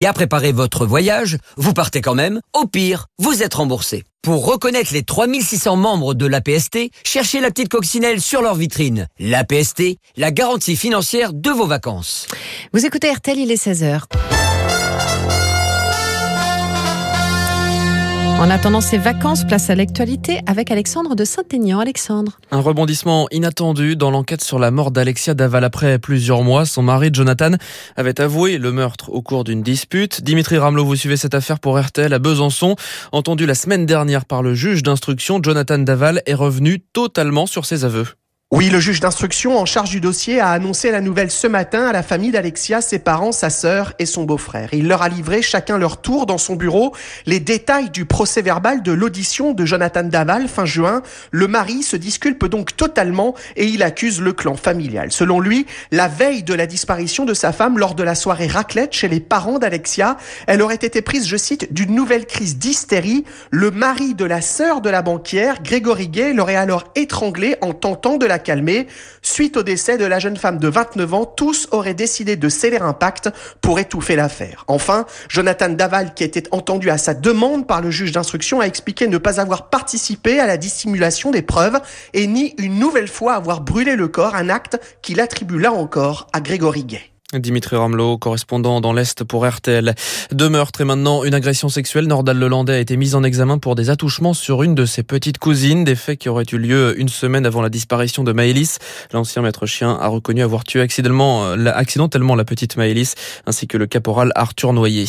et à préparer votre voyage, vous partez quand même. Au pire, vous êtes remboursé. Pour reconnaître les 3600 membres de l'APST, cherchez la petite coccinelle sur leur vitrine. L'APST, la garantie financière de vos vacances. Vous écoutez RTL, il est 16h. En attendant ces vacances, place à l'actualité avec Alexandre de Saint-Aignan. Alexandre. Un rebondissement inattendu dans l'enquête sur la mort d'Alexia Daval. Après plusieurs mois, son mari Jonathan avait avoué le meurtre au cours d'une dispute. Dimitri Ramelot, vous suivez cette affaire pour RTL à Besançon. Entendu la semaine dernière par le juge d'instruction, Jonathan Daval est revenu totalement sur ses aveux. Oui, le juge d'instruction en charge du dossier a annoncé la nouvelle ce matin à la famille d'Alexia, ses parents, sa sœur et son beau-frère. Il leur a livré chacun leur tour dans son bureau les détails du procès verbal de l'audition de Jonathan Daval fin juin. Le mari se disculpe donc totalement et il accuse le clan familial. Selon lui, la veille de la disparition de sa femme lors de la soirée raclette chez les parents d'Alexia, elle aurait été prise, je cite, d'une nouvelle crise d'hystérie. Le mari de la sœur de la banquière, Grégory Gay, l'aurait alors étranglée en tentant de la calmer. Suite au décès de la jeune femme de 29 ans, tous auraient décidé de sceller un pacte pour étouffer l'affaire. Enfin, Jonathan Daval, qui était entendu à sa demande par le juge d'instruction, a expliqué ne pas avoir participé à la dissimulation des preuves et ni une nouvelle fois avoir brûlé le corps, un acte qu'il attribue là encore à Grégory Gay. Dimitri Ramelot, correspondant dans l'Est pour RTL. Deux meurtres et maintenant une agression sexuelle. Nordal Lelandais a été mise en examen pour des attouchements sur une de ses petites cousines. Des faits qui auraient eu lieu une semaine avant la disparition de Maëlys. L'ancien maître chien a reconnu avoir tué accidentellement, accidentellement la petite Maëlys, ainsi que le caporal Arthur Noyer.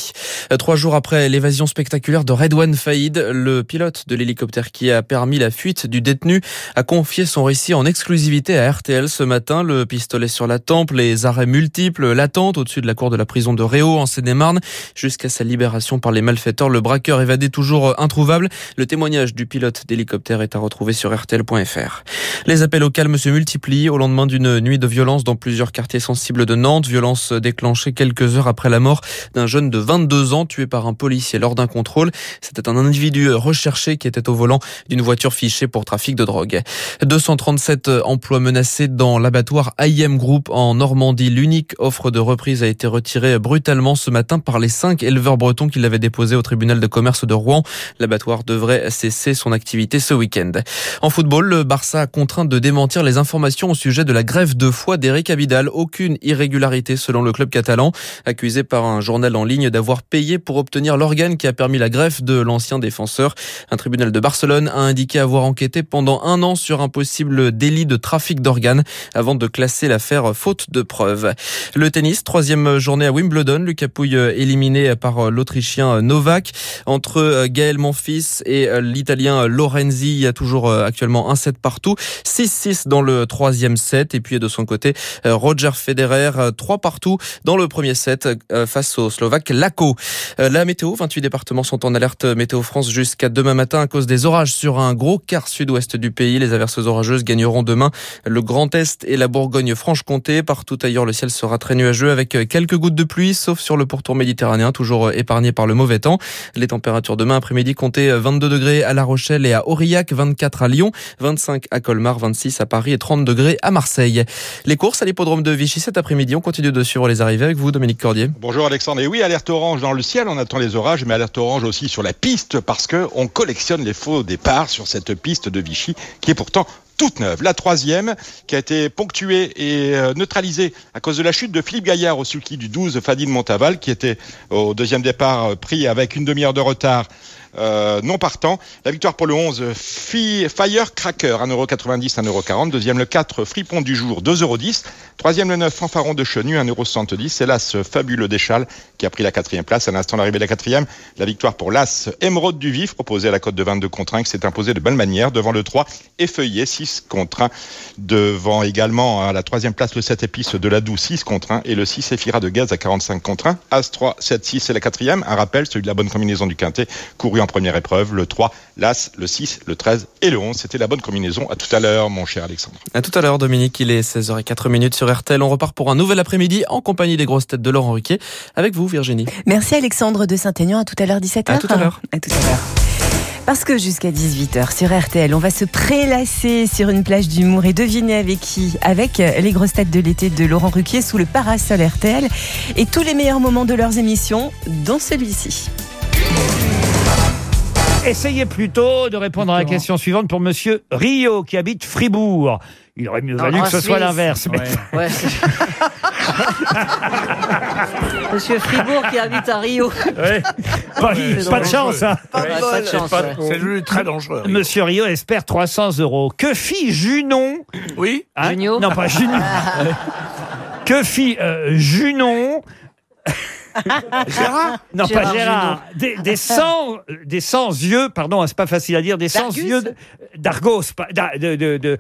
Trois jours après l'évasion spectaculaire de Redouane Faïd, le pilote de l'hélicoptère qui a permis la fuite du détenu a confié son récit en exclusivité à RTL ce matin. Le pistolet sur la tempe, les arrêts multiples, l'attente au-dessus de la cour de la prison de Réau en Seine-et-Marne jusqu'à sa libération par les malfaiteurs. Le braqueur évadé toujours introuvable. Le témoignage du pilote d'hélicoptère est à retrouver sur rtl.fr. Les appels au calme se multiplient au lendemain d'une nuit de violence dans plusieurs quartiers sensibles de Nantes. Violence déclenchée quelques heures après la mort d'un jeune de 22 ans tué par un policier lors d'un contrôle. C'était un individu recherché qui était au volant d'une voiture fichée pour trafic de drogue. 237 emplois menacés dans l'abattoir IM Group en Normandie. L'unique offre de reprise a été retirée brutalement ce matin par les cinq éleveurs bretons qui l'avaient déposé au tribunal de commerce de Rouen. L'abattoir devrait cesser son activité ce week-end. En football, le Barça a contraint de démentir les informations au sujet de la grève de foie d'Eric Abidal. Aucune irrégularité selon le club catalan, accusé par un journal en ligne d'avoir payé pour obtenir l'organe qui a permis la greffe de l'ancien défenseur. Un tribunal de Barcelone a indiqué avoir enquêté pendant un an sur un possible délit de trafic d'organes avant de classer l'affaire faute de preuves. Le tennis, troisième journée à Wimbledon. Lucas Pouille euh, éliminé par euh, l'Autrichien euh, Novak. Entre Gaël Monfils et l'Italien Lorenzi, il y a toujours actuellement un set partout. 6-6 dans le troisième set. Et puis de son côté, Roger Federer, 3 partout dans le premier set face au Slovaque Lako. La météo, 28 départements sont en alerte météo France jusqu'à demain matin à cause des orages sur un gros quart sud-ouest du pays. Les averses orageuses gagneront demain le Grand Est et la Bourgogne-Franche-Comté. Partout ailleurs, le ciel sera très nuageux avec euh, quelques gouttes de pluie, sauf sur le pourtour méditerranéen, toujours euh, épargné par le mauvais temps. Les températures demain après-midi comptaient 22 euh, degrés à La Rochelle et à Aurillac, 24 à Lyon, 25 à Colmar, 26 à Paris et 30 degrés à Marseille. Les courses à l'hippodrome de Vichy cet après-midi, on continue de suivre les arrivées avec vous, Dominique Cordier. Bonjour Alexandre. Et oui, alerte orange dans le ciel, on attend les orages, mais alerte orange aussi sur la piste parce que on collectionne les faux départs sur cette piste de Vichy qui est pourtant toute neuve. La troisième, qui a été ponctuée et euh, neutralisée à cause de la chute de Philippe Gaillard au sulky du 12 Fadine Montaval, qui était au deuxième départ euh, pris avec une demi-heure de retard euh, non partant. La victoire pour le 11, Firecracker, 1,90€, 1,40€. Deuxième, le 4, Fripon du jour, 2,10€. Troisième, le 9, Fanfaron de Chenu, 1,70€. C'est l'As Fabuleux Deschal qui a pris la quatrième place. À l'instant d'arrivée de la quatrième, la victoire pour l'As Émeraude du Vif, proposé à la cote de 22 contre 1, qui s'est imposé de belle manière devant le 3, Effeuillé, 6 contre 1. Devant également à la troisième place, le 7 Épice de la Doue, 6 contre 1. Et le 6 Ephira de Gaz à 45 contre 1. As 3, 7, 6, c'est la quatrième. Un rappel, celui de la bonne combinaison du Quintet, couru en première épreuve, le 3, l'As, le 6, le 13 et le 11. C'était la bonne combinaison. À tout à l'heure, mon cher Alexandre. À tout à l'heure, Dominique. Il est 16h04 minutes sur RTL. On repart pour un nouvel après-midi en compagnie des grosses têtes de Laurent Ruquier. Avec vous, Virginie. Merci Alexandre de Saint-Aignan. À tout à l'heure, 17h. À tout à l'heure. À tout à l'heure. Parce que jusqu'à 18h sur RTL, on va se prélasser sur une plage d'humour et deviner avec qui Avec les grosses têtes de l'été de Laurent Ruquier sous le parasol RTL et tous les meilleurs moments de leurs émissions, dont celui-ci. Essayez plutôt de répondre à la question suivante pour Monsieur Rio qui habite Fribourg. Il aurait mieux valu que ce soit l'inverse. mais- Ouais. Monsieur Fribourg qui habite à Rio. Ouais. Pas, c'est pas de dangereux. chance, hein. Ouais, pas de chance. ouais. C'est devenu très dangereux. Monsieur Rio espère 300 euros. Que fit Junon Oui hein Junio Non, pas Junon. que fit euh, Junon Gérard Non, Gérard pas Gérard. Des, des 100, des 100 yeux, pardon, c'est pas facile à dire, des 100 D'Argus yeux d'Argos, pas- d'A- de, de, de-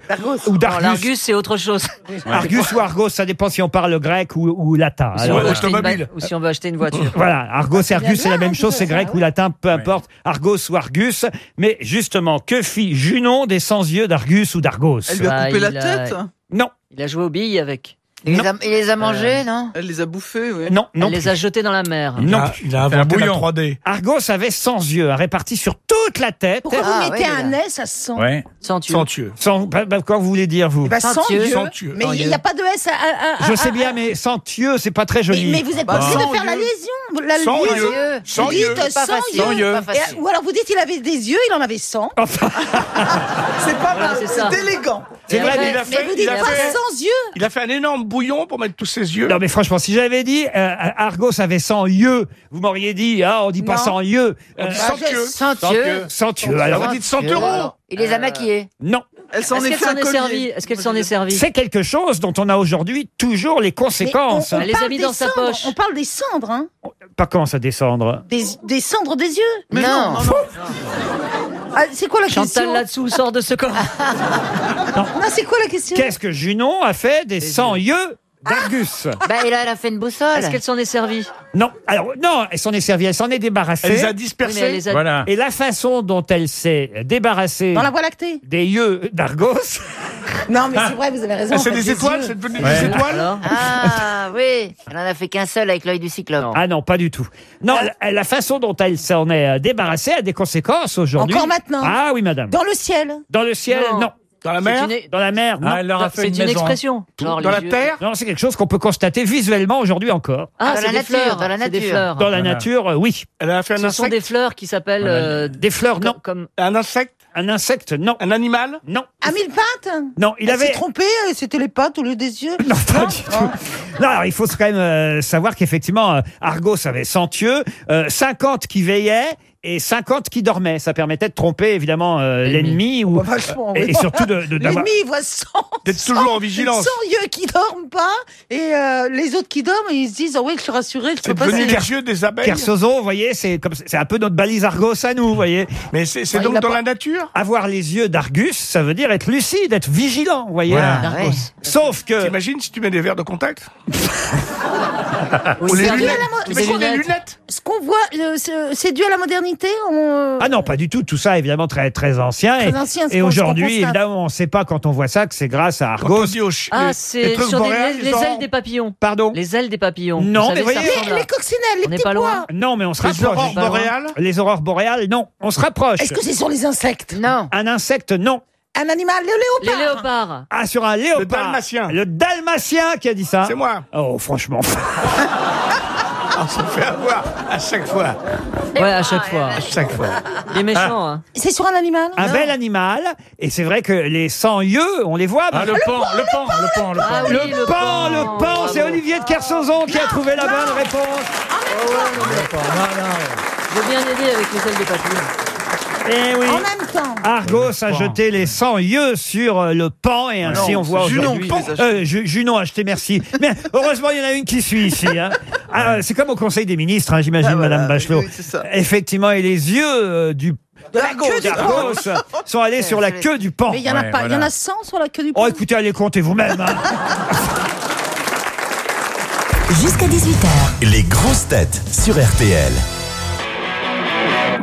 ou d'Argus. L'Argus, c'est autre chose. Argus ou Argos, ça dépend si on parle grec ou, ou latin. Ou si, on Alors, veut acheter une automobile. ba- ou si on veut acheter une voiture. Voilà, Argos et Argus, c'est la même hein, chose, c'est grec hein. ou latin, peu importe, Argos ou Argus. Mais justement, que fit Junon des 100 yeux d'Argus ou d'Argos? Elle lui a Bah, coupé la il a- tête Non, Il a joué aux billes avec. Il les, a, Non. il les a mangés, non? Euh, Elle les a bouffés, oui. non, non. Elle les a jetés dans la mer. Non. Ah, Il a inventé la 3D. Argos avait 100 yeux, répartis sur toute la tête. Pourquoi Ah, vous mettez ouais, un mais. S à 100 Ouais. Sans tuer. Centueux. Sans, bah, bah, quoi vous voulez dire, vous? Eh ben, Sans 100 yeux. yeux. Yeux. Mais il yeux. n'y a pas de S à. à- à- Je à- sais à- bien, mais 100 yeux, c'est pas très Mais, joli. mais vous êtes Bah, obligé sans de faire la yeux. liaison. La Sans liaison. yeux. Sans Vous yeux. dites Pas 100 facile. yeux. Pas ou alors vous dites il avait des yeux, il en avait 100. C'est pas Voilà, c'est ça. élégant. C'est vrai, mais il a Mais fait, vous il dites a pas fait, 100 yeux. il a fait un énorme bouillon pour mettre tous ses yeux. Non mais franchement, si j'avais dit euh, Argos avait 100 yeux, vous m'auriez dit ah on dit pas Non. 100 yeux, On dit Euh, sans queue. Sans Sans queue. 100 yeux. Alors vous dites 100 euros. Il les a maquillés. non, Elle s'en Est-ce est qu'elle s'en est servie Est-ce qu'elle s'en est servie c'est quelque chose dont on a aujourd'hui toujours les Mais conséquences. on- on Elle les a parle mis des dans sa cendres. poche. On parle des cendres, hein. Pas comment ça descendre. Des, des cendres des yeux. Mais non. Ah, c'est quoi la Chantal question là-dessous sort de ce corps. Non, c'est quoi la question Qu'est-ce que Junon a fait des 100 yeux d'Argus Bah, et là, elle a fait une boussole. Est-ce qu'elle s'en est servie? Non, alors non, elle s'en est servie, elle s'en est Elle les débarrassée. a Oui, mais elle dispersés. les a- Voilà. Et la façon dont elle s'est débarrassée Dans la Voie lactée des yeux d'Argos, Non, mais c'est vrai, vous avez raison. Ah, en C'est fait, des étoiles, yeux. c'est devenu Ouais. des étoiles. Ah, oui. Elle en a fait qu'un seul avec l'œil du cyclope. ah non, pas du tout. Non, la, la façon dont elle s'en est euh, débarrassée a des conséquences aujourd'hui. Encore maintenant? Ah oui, madame. Dans le ciel. Dans le ciel, Non. non. Dans la mer. une, Dans la mer, non. Ah, elle leur a fait c'est une une maison. expression. Genre, Dans la yeux- terre. Non, c'est quelque chose qu'on peut constater visuellement aujourd'hui encore. Ah, Dans c'est la des nature, fleurs. dans la des nature. fleurs. Dans la nature, euh, oui. Elle a fait un Ce sont des fleurs qui s'appellent Voilà. euh, Des fleurs, non. comme Un insecte. Un insecte, non. Un animal. Non. À mille pattes Non, il Elle avait. s'est trompée, c'était les pattes au lieu des yeux. Non, pas du tout. Non, alors il faut quand même euh, savoir qu'effectivement, euh, Argos avait 100 yeux, euh, 50 qui veillaient et 50 qui dormaient. Ça permettait de tromper évidemment euh, l'ennemi ou vachement, et, oui. et surtout de, de- d'avoir. L'ennemi, il voit 100. D'être 100, toujours en vigilance. 100 yeux qui dorment pas et euh, les autres qui dorment, ils se disent, ah oui, je suis rassuré, je C'est peux devenu passer. les yeux des abeilles. Kersozo, vous voyez, c'est comme c'est un peu notre balise Argos à nous, vous voyez. Mais c'est c'est donc dans pas- la nature. Avoir les yeux d'Argus, ça veut dire être lucide, être vigilant, vous voyez. Voilà. Ah, ouais. Sauf que T'imagines si tu mets des verres de contact? Ou les lunettes. Ce qu'on voit, euh, c'est c'est dû à la modernité on... ah non, pas du tout. Tout ça évidemment très très ancien. Très et ancien, c'est et qu'on- aujourd'hui, qu'on constate. évidemment, on ne sait pas quand on voit ça que c'est grâce à Quand Argos. dit aux Ah, les- c'est trucs sur des- boréales, les, ils les ont- ailes des papillons. Pardon. Les ailes des papillons. Non, Vous mais ça voyez- ressemble les, à- les coccinelles, les On n'est petits pas loin. pois. Non, mais on se Les rapproche. aurores boréales. Les aurores boréales, non. On se rapproche. Est-ce que c'est sur les insectes? Non. Un insecte, non. Un animal, le Les léopard léopards. Ah, sur un léopard. Le dalmatien. Le dalmatien qui a dit ça. C'est moi. Oh, franchement. On se fait avoir à chaque fois. Ouais, à chaque fois. À chaque fois. Il est méchant. hein. C'est sur un animal Un bel animal. Et c'est vrai que les 100 yeux, on les voit. Ah, le pan, le pan, le pan, le pan. Ah oui, le, pan, pan. le pan, c'est Olivier de Kersauzon qui a trouvé la bonne réponse. J'ai bien aidé avec les ailes des papillons. Eh oui. En même temps. Argos a jeté les 100 yeux sur euh, le pan et ainsi non, on voit Junon aujourd'hui. achetés. Euh, Ju- Junon a acheté, merci. Mais heureusement, il y en a une qui suit ici. hein. Ah, c'est comme au Conseil des ministres, hein, j'imagine, Ah, voilà, Madame Bachelot. oui, c'est ça. Effectivement, et les yeux euh, du De la queue du pan. d'Argos sont allés sur la queue du pan. Mais il y en a Ouais, pas, il y en a 100 sur la queue du pan. Oh, écoutez, allez compter vous-même. hein. Jusqu'à 18h, Les grosses têtes sur RTL.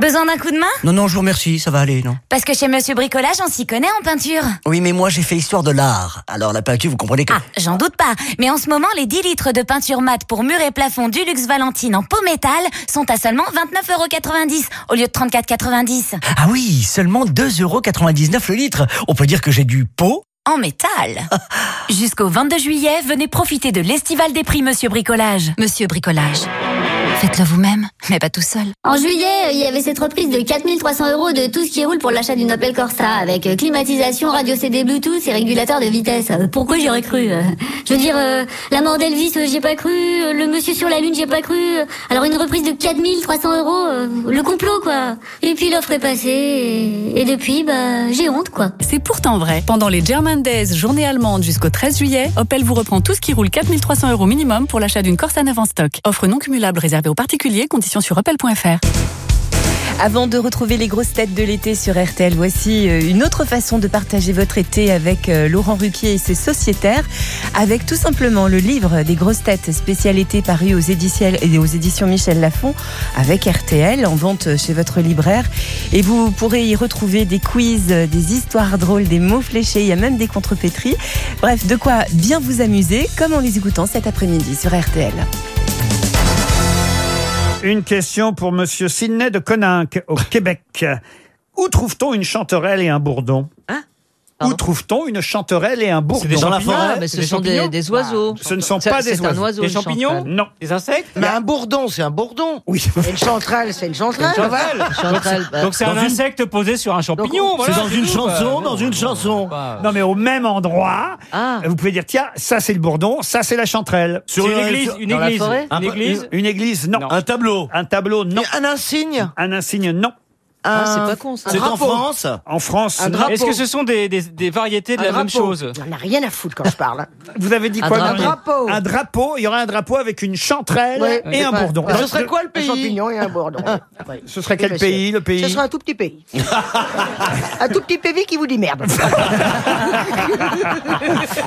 Besoin d'un coup de main Non, non, je vous remercie, ça va aller, non Parce que chez Monsieur Bricolage, on s'y connaît en peinture. Oui, mais moi j'ai fait histoire de l'art. Alors la peinture, vous comprenez que... Ah, j'en doute pas. Mais en ce moment, les 10 litres de peinture mat pour mur et plafond du Luxe Valentine en peau métal sont à seulement 29,90€ au lieu de 34,90€. Ah oui, seulement 2,99€ le litre. On peut dire que j'ai du pot. En métal. Jusqu'au 22 juillet, venez profiter de l'estival des prix Monsieur Bricolage. Monsieur Bricolage. Faites-le vous-même, mais pas tout seul. En juillet, il y avait cette reprise de 4300 euros de tout ce qui roule pour l'achat d'une Opel Corsa, avec euh, climatisation, radio CD Bluetooth et régulateur de vitesse. Euh, Pourquoi j'y aurais cru euh? Je veux dire, euh, la mort d'Elvis, j'y ai pas cru, le monsieur sur la lune, j'y ai pas cru. Alors une reprise de 4300 euros, le complot quoi. Et puis l'offre est passée, et, et depuis, bah, j'ai honte quoi. C'est pourtant vrai. Pendant les German Days, journée allemande jusqu'au 13 juillet, Opel vous reprend tout ce qui roule 4300 euros minimum pour l'achat d'une Corsa neuve en stock. Offre non cumulable réservée aux particuliers, conditions sur opel.fr. Avant de retrouver les grosses têtes de l'été sur RTL, voici euh, une autre façon de partager votre été avec euh, Laurent Ruquier et ses sociétaires, avec tout simplement le livre des grosses têtes spécial été paru aux éditions, Michel Lafon avec RTL en vente chez votre libraire. Et vous pourrez y retrouver des quiz, des histoires drôles, des mots fléchés, il y a même des contrepétries. Bref, de quoi bien vous amuser, comme en les écoutant cet après-midi sur RTL. Une question pour Monsieur Sidney de Coninck, au Québec. Où trouve-t-on une chanterelle et un bourdon? Où trouve-t-on une chanterelle et un bourdon des champignons Ah, mais ce sont des- oiseaux. Ce ne sont C'est- pas des c'est un oiseaux. oiseau, Des champignons chanterelle. Non. Des insectes? Mais un bourdon, c'est un bourdon. Oui. Et une chanterelle, c'est une chanterelle. Une chanterelle. Chanterelle, Donc- bah, c'est un Dans une- insecte posé sur un champignon. C'est voilà, dans une chanson, dans une chanson. Non, mais au même endroit, Ah. vous pouvez dire tiens, ça c'est le bourdon, ça c'est la chanterelle. Sur C'est une église, une dans la église, forêt Un une église. Une église, non. Non. Un tableau. Un tableau, non. Un insigne Un insigne, non. Ah, Un- c'est pas con ça. C'est en. France. En France, Un drapeau. Est-ce que ce sont des, des, des variétés de Un la même drapeau. chose On n'a rien à foutre quand je parle. hein. vous avez dit Un quoi drapeau. Marie Un drapeau. Un drapeau, il y aura un drapeau avec une chanterelle Ouais. et un Ouais. bourdon. Ce serait quoi le le- pays Un champignon et un bourdon. Ouais. Ce serait quel monsieur. pays, le pays Ce serait un tout petit pays. un tout petit pays qui vous dit merde. ah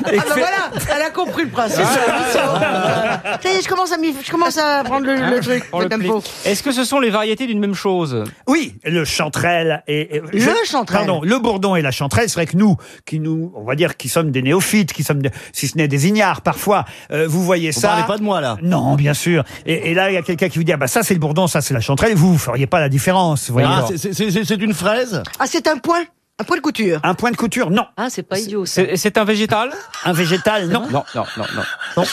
ben voilà, elle a compris le principe. Ça y est, je commence à, m'y- je commence à prendre le, le truc, Pour le le tempo. pli. Est-ce que ce sont les variétés d'une même chose? Oui, le chanterelle et, et- Le chanterelle. Pardon, le bourdon et la chanterelle. C'est vrai que nous, qui nous, on va dire, qui sommes des néophytes, qui sommes, des- si ce n'est des ignares parfois, euh, vous voyez Vous ça. parlez pas de moi là. Non, bien sûr. Et, et là, il y a quelqu'un qui vous dit, ah bah ça c'est le bourdon, ça c'est la chanterelle. Vous, vous feriez pas la différence. vous voyez. Ah, c'est- c'est- c'est c'est une fraise? Ah, c'est un point Un point de couture Un point de couture, non. Ah, c'est pas idiot ça. C'est c'est un végétal Un végétal, non. Non, non, non, non.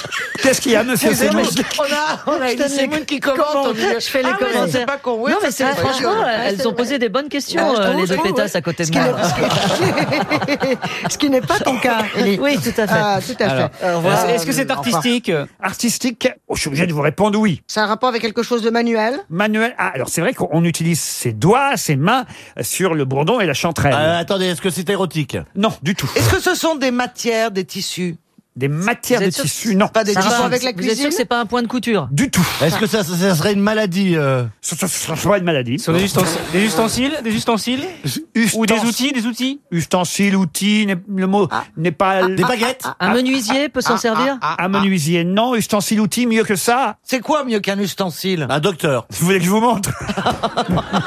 Qu'est-ce qu'il y a, monsieur C'est Simon On a, on a une Simone qui commente. on dit- Je fais les Ah, mais commentaires. C'est pas con. Oui, non, mais c'est vrai. franchement, Ouais, elles c'est ont posé des bonnes questions, Ah, je euh, trouve, les je deux trouve, pétasses ouais. à côté Ce de qui moi. n'est- Ce qui n'est pas ton cas, Élie. Oui, tout à fait. Ah, tout à Alors, fait. Est-ce est-ce que c'est Enfin, artistique Artistique, oh, je suis obligé de vous répondre oui. C'est un rapport avec quelque chose de manuel? Manuel, ah, alors c'est vrai qu'on utilise ses doigts, ses mains euh, sur le bourdon et la chanterelle. Euh, attendez, est-ce que c'est érotique? Non, du tout. Est-ce que ce sont des matières, des tissus? Des matières de tissu, non. Pas des Ça tissus va, avec la Vous êtes sûr cuisine que c'est pas un point de couture Du tout. Est-ce que ça, ça, ça serait une maladie euh Ça, ça, ça serait une maladie. Ce sont des ustensiles, des ustensiles, des ustensiles ou des Ustens- outils, des outils Ustensiles, outils, n'est- le mot n'est pas... Des baguettes Un menuisier peut s'en servir Un menuisier, non. Ustensile, outil, mieux que ça. C'est quoi mieux qu'un ustensile Un docteur. Vous voulez que je vous montre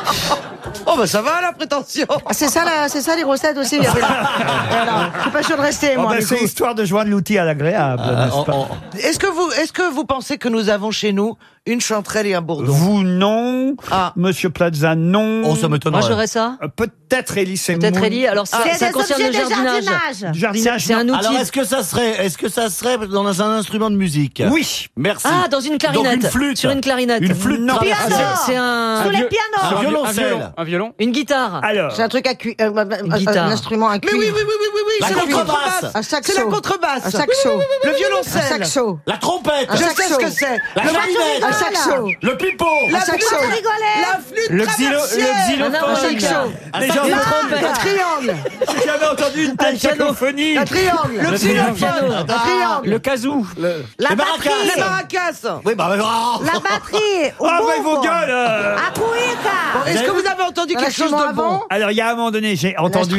Oh bah ça va la prétention Ah, C'est ça, la- c'est ça les recettes aussi. il y avait là. Voilà. Je suis pas sûr de rester Oh, moi. ben, du C'est histoire de joindre l'outil à l'agréable, Euh, n'est-ce pas Est-ce que vous, est-ce que vous pensez que nous avons chez nous une chanterelle et un bourdon? Vous, non. Ah. Monsieur Plaza, non. Oh, ça Moi, m'étonnerait. j'aurais ça. Euh, Peut-être Elie Semoun. Peut-être Ellie. Alors, ça, ça concerne le jardinage. Du jardinage, C'est un outil. Alors, est-ce que ça serait, est-ce que ça serait dans un instrument de musique? Oui. Merci. Ah, dans une clarinette. Donc une flûte. Sur une clarinette. Une flûte Non. Ah, c'est- un. Sous les pianos Un vi- violoncelle. Un violon. Un violon. Une guitare. Alors, C'est un truc à cuire. euh, un, guitare. un instrument à cuire. Mais oui, oui, oui, oui, oui, oui, La c'est la contrebasse. C'est la contrebasse. Saxo. Le violoncelle. Un saxo. La trompette. Un Je saxo. sais ce que c'est. La Le clarinette. Un saxo. Le pipeau. La saxo. la flûte Le xylophone. Un. Un Les saxo. gens- Un triangle. j'ai jamais entendu une telle cacophonie. Un triangle. Le xylophone. piano. Un triangle. Le kazoo. La Les batterie. maracas. Les maracas. Oui, bah, bah, oh. La batterie. Ah, bah, vos gueules euh. Bon, Est-ce que vous avez entendu quelque chose de bon Alors, il y a un moment donné, j'ai entendu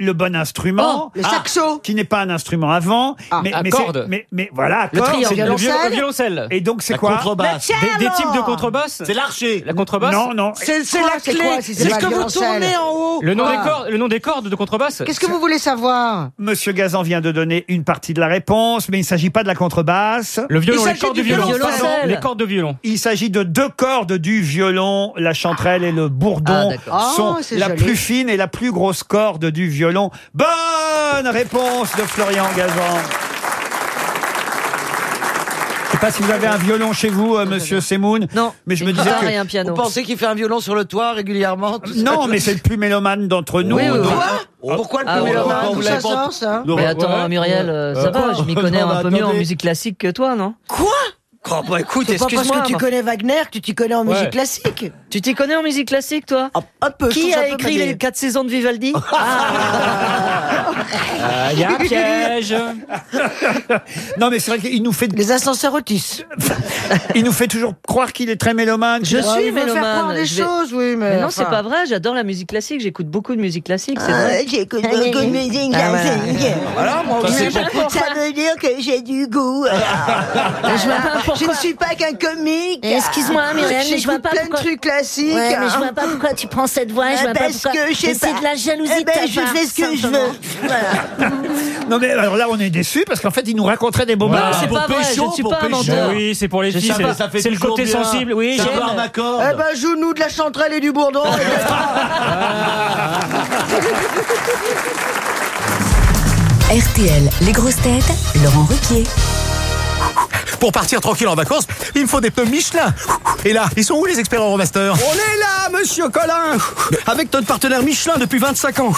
le, bon instrument. Oh, le saxo. Qui n'est pas un instrument avant. Mais, à mais c'est- Mais, mais voilà, Le triangle. c'est- Le viol- le violoncelle. Et donc, c'est La quoi contrebasse. Des, des types de contrebasse C'est l'archer. La contrebasse Non, non. C'est la clé. c'est ce que vous tournez en haut. le nom, des cordes, le nom des cordes de contrebasse Qu'est-ce que vous voulez savoir Monsieur Gazan vient de donner une partie de la réponse, mais il ne s'agit pas de la contrebasse. Le violon, Il les s'agit cordes du du violon. violoncelle. Pardon, les cordes de violon. Il s'agit de deux cordes du violon. La chanterelle et le Ah, bourdon d'accord. sont Ah, c'est la joli. plus fine et la plus grosse corde du violon. Bonne réponse de Florian Gazan. Je sais pas si vous avez un violon chez vous, euh, monsieur Semoun. Non. Mais je Une me disais guitare que- et un Vous piano. pensez qu'il fait un violon sur le toit régulièrement tout ça Non, mais c'est le plus mélomane d'entre nous. Oui, oui, oui. Quoi Pourquoi le Ah, D'où vous ça sort ça Non, Mais attends, ouais. Muriel, euh, ça va, je m'y connais non, un peu mieux en attendez. musique classique que toi, non? Quoi? Oh, bah écoute, C'est pas parce excuse-moi. que tu connais Wagner que tu t'y connais en Ouais. musique classique. Tu t'y connais en musique classique, toi Un peu. je Qui trouve ça a un peu écrit manié. les quatre saisons de Vivaldi Il y a un piège. Non, mais c'est vrai qu'il nous fait, Les ascenseurs Otis. il nous fait toujours croire qu'il est très mélomane. Je Ah, suis il veut faire mélomane. croire des je vais- choses, oui, mais. Mais non, enfin. c'est pas vrai, j'adore la musique classique, j'écoute beaucoup de musique classique, c'est Ah, vrai. J'écoute beaucoup de musique classique. Voilà, moi Ça, aussi. Ça veut dire que j'ai du goût. je vois pas pourquoi. Je ne suis pas qu'un comique. Excuse-moi, Muriel, mais je vois pas plein pourquoi- de trucs classiques. Ouais, mais je vois pas pourquoi tu prends cette voix, je vois pas Parce pourquoi. que je sais Mais c'est pas. de la jalousie Eh ben, je part, fais ce que je veux. Voilà. Non, mais alors là, on est déçus parce qu'en fait, il nous raconterait des moments. Non, c'est pour pas vrai, pécho, je ne suis pour pas un pécho. menteur. Oui, c'est pour les Je filles, pas, c'est le côté sensible. Oui, Ça j'aime. part d'accord. Eh ben, joue-nous de la chanterelle et du bourdon. RTL, les grosses têtes, Laurent Ruquier. Pour partir tranquille en vacances, il me faut des pneus Michelin. Et là, ils sont où les experts Euromaster? On est là, monsieur Colin Avec notre partenaire Michelin depuis 25 ans.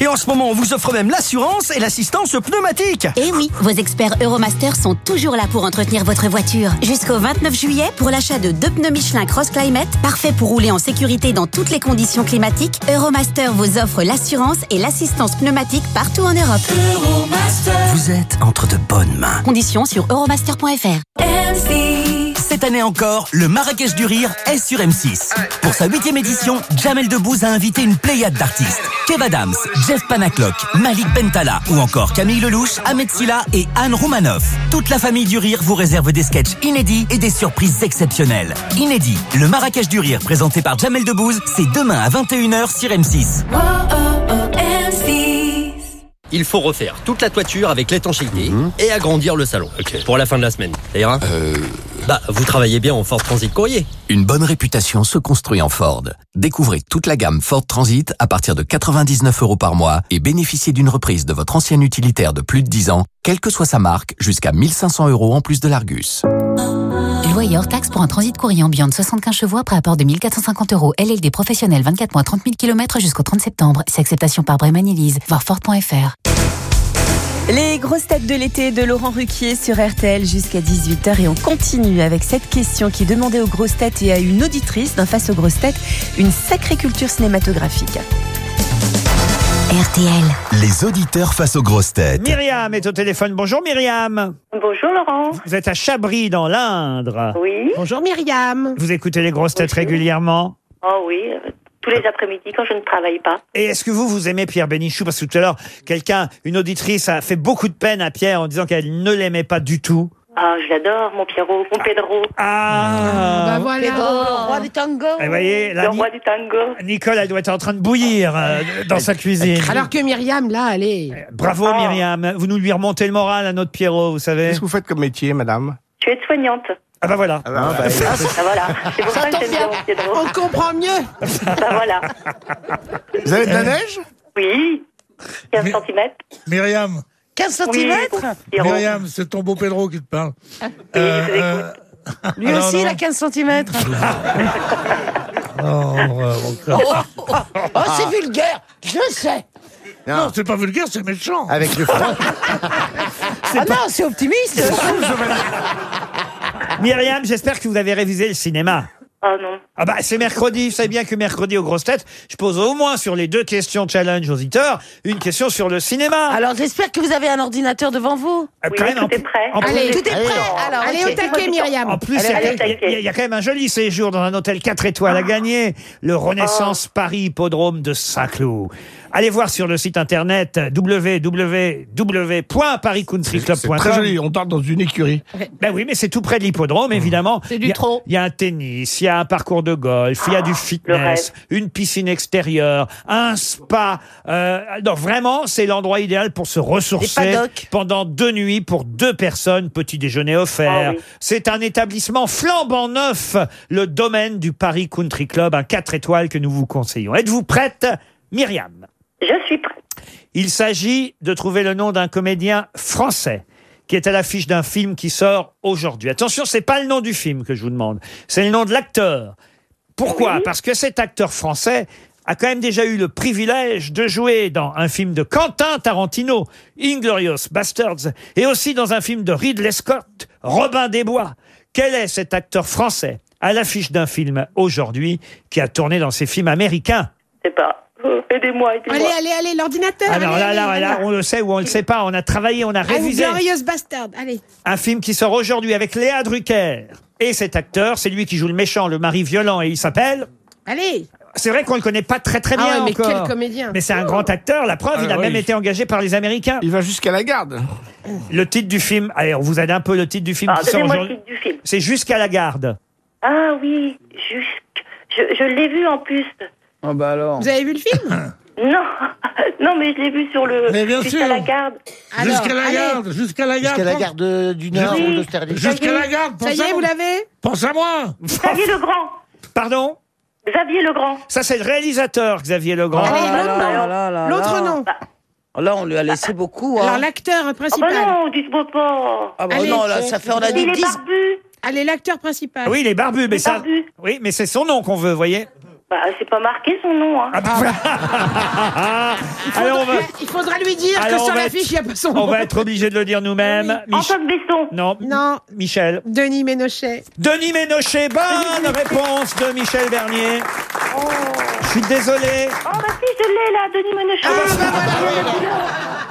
Et en ce moment, on vous offre même l'assurance et l'assistance pneumatique. Et Eh oui, vos experts Euromaster sont toujours là pour entretenir votre voiture. Jusqu'au 29 juillet, pour l'achat de deux pneus Michelin Cross Climate, parfait pour rouler en sécurité dans toutes les conditions climatiques, Euromaster vous offre l'assurance et l'assistance pneumatique partout en Europe. Vous êtes entre de bonnes mains. Conditions sur euromaster.fr. Cette année encore, le Marrakech du Rire est sur M6. Pour sa huitième édition, Jamel Debbouze a invité une pléiade d'artistes. Kev Adams, Jeff Panaclock, Malik Bentala ou encore Camille Lelouch, Ahmed Silla et Anne Roumanoff. Toute la famille du Rire vous réserve des sketchs inédits et des surprises exceptionnelles. Inédit, le Marrakech du Rire présenté par Jamel Debbouze, c'est demain à 21h sur M6. Il faut refaire toute la toiture avec l'étanchéité et agrandir le salon. Pour la fin de la semaine. Ça ira Bah, vous travaillez bien en Ford Transit Courrier. Une bonne réputation se construit en Ford. Découvrez toute la gamme Ford Transit à partir de 99 euros par mois et bénéficiez d'une reprise de votre ancien utilitaire de plus de 10 ans, quelle que soit sa marque, jusqu'à 1500 euros en plus de l'Argus. Loyer taxe pour un transit courrier ambiant de 75 chevaux après apport de 1450 euros. LLD professionnel 24 mois 30 000 km jusqu'au 30 septembre. C'est acceptation par Bremen Elise. Voir Ford.fr. Les grosses têtes de l'été de Laurent Ruquier sur RTL jusqu'à 18h et on continue avec cette question qui demandait aux grosses têtes et à une auditrice d'un face aux grosses têtes une sacrée culture cinématographique. RTL. Les auditeurs face aux grosses têtes. Myriam est au téléphone. Bonjour Myriam. Bonjour Laurent. Vous êtes à Chabris dans l'Indre. Oui. Bonjour Myriam. Vous écoutez les grosses têtes régulièrement? Oh oui, euh, tous les après-midi quand je ne travaille pas. Et est-ce que vous, vous aimez Pierre Bénichou? Parce que tout à l'heure, quelqu'un, une auditrice, a fait beaucoup de peine à Pierre en disant qu'elle ne l'aimait pas du tout. Ah, je l'adore, mon Pierrot, mon Pedro. Ah Bah voilà. Pedro, le roi du tango. Et vous voyez, là, Le roi du tango. Nicole, elle doit être en train de bouillir euh, dans sa cuisine. Alors que Myriam, là, elle est. Bravo Oh. Myriam, vous nous lui remontez le moral à notre Pierrot, vous savez. Qu'est-ce que vous faites comme métier, madame Tu es soignante. Ah bah voilà. Ah, bah, Ah voilà, c'est pour ça, que. On comprend mieux. Bah voilà. Vous avez de la neige? Oui, 15 cm. Myriam, 15 Oui, cm. Myriam, c'est ton beau Pedro qui te parle. Je vous écoute. Lui Ah, aussi, non. il a 15 cm. Oh, oh, c'est vulgaire, je sais. Non, c'est pas vulgaire, c'est méchant. Avec le froid. Ah non, c'est optimiste. Myriam, j'espère que vous avez révisé le cinéma. Ah non. Ah bah c'est mercredi, vous savez bien que mercredi aux grosses têtes, je pose au moins sur les deux questions challenge aux auditeurs, une question sur le cinéma. Alors j'espère que vous avez un ordinateur devant vous. Euh, quand même, en plus- en plus- Allez, tout est prêt. Alors, Allez, au taquet, Myriam. En plus, il y, a- allez, il y a- il y a- il y a quand même un joli séjour dans un hôtel 4 étoiles à gagner, le Renaissance Paris Hippodrome de Saint-Cloud. Allez voir sur le site internet www.pariscountryclub.com. C'est très joli, on part dans une écurie. Ben oui, mais c'est tout près de l'hippodrome, évidemment. C'est du Il y a- trot. Il y a un tennis, il y a un parcours de golf, il y a du fitness, une piscine extérieure, un spa. Euh, donc vraiment, c'est l'endroit idéal pour se ressourcer pendant deux nuits pour deux personnes, petit déjeuner offert. Ah oui. C'est un établissement flambant neuf, le domaine du Paris Country Club, un 4 étoiles que nous vous conseillons. Êtes-vous prête, Myriam? Je suis prête. il s'agit de trouver le nom d'un comédien français qui est à l'affiche d'un film qui sort aujourd'hui. Attention, c'est pas le nom du film que je vous demande, c'est le nom de l'acteur. Pourquoi? Parce que cet acteur français a quand même déjà eu le privilège de jouer dans un film de Quentin Tarantino, Inglorious Bastards, et aussi dans un film de Ridley Scott, Robin des Bois. Quel est cet acteur français à l'affiche d'un film aujourd'hui qui a tourné dans ces films américains? C'est pas. Euh, aidez-moi, aidez-moi. Allez, allez, allez, l'ordinateur. alors allez, là, allez, là, allez. là, on le sait ou on le sait pas. On a travaillé, on a révisé. Glorious Bastard. Allez. Un film qui sort aujourd'hui avec Léa Drucker. Et cet acteur, c'est lui qui joue le méchant, le mari violent, et il s'appelle. Allez. C'est vrai qu'on le connaît pas très très Ah bien ouais, mais encore. quel comédien. Mais c'est un grand acteur. La preuve, Ah il a oui. même été engagé par les Américains. Il va jusqu'à la garde. Le titre du film. Allez, on vous aide un peu. Le titre du film Ah, qui sort donnez-moi le aujourd'hui. titre du film. C'est Jusqu'à la garde. Ah oui, jusqu'. Je, je l'ai vu en plus. Ah bah alors. Vous avez vu le film Non, non, mais je l'ai vu sur le. Mais bien jusqu'à sûr. la garde. Alors, Jusqu'à la allez. garde, jusqu'à la garde. Jusqu'à la pense- gare de- du Nord Oui. ou d'Austerlitz. Jusqu'à la garde, Ça pense y à est, vous moi. l'avez Pense à moi. Xavier Legrand. Pardon Xavier Legrand. Ça, c'est le réalisateur, Xavier Legrand. Allez, Ah l'autre là nom. là là L'autre nom. Là, on lui a laissé beaucoup. Alors, Hein. l'acteur Ah bah principal. non, dites-moi pas. Ah bah Allez. non, là, ça fait, on a dit Il est 10. barbu. Allez, l'acteur principal. Oui, il est barbu, mais est ça. barbu. Oui, mais c'est son nom qu'on veut, voyez. Bah, c'est pas marqué son nom. Hein. Ah, bah, Alors, on va, Il faudra lui dire Alors, que on sur l'affiche, il n'y a pas son on nom. va être obligé de le dire nous-mêmes. Mich- Antoine Besson. Non, Non, Michel. Denis Ménochet. Denis Ménochet, bonne réponse de Michel Bernier. Je suis désolé. Oh, bah si, je l'ai là, Denis Ménochet.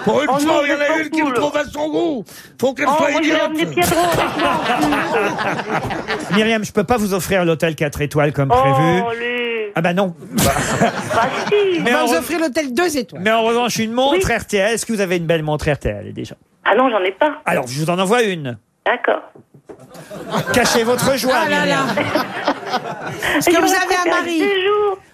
Pour une Oh fois, non, il y en c'est a une qui me trouve à son goût. Faut qu'elle Oh, soit moi, j'ai ramené idiote. Pietro avec moi. Myriam, je peux pas vous offrir l'hôtel 4 étoiles comme prévu. Oh, lui. Ah bah non. Bah, si. On Mais va en, vous re- offrir l'hôtel 2 étoiles. mais en revanche, une montre Oui. RTL. Est-ce que vous avez une belle montre RTL déjà? Ah non, j'en ai pas. Alors, je vous en envoie une. D'accord. Cachez votre joie, Ah là là. Myriam. Est-ce que vous avez un mari.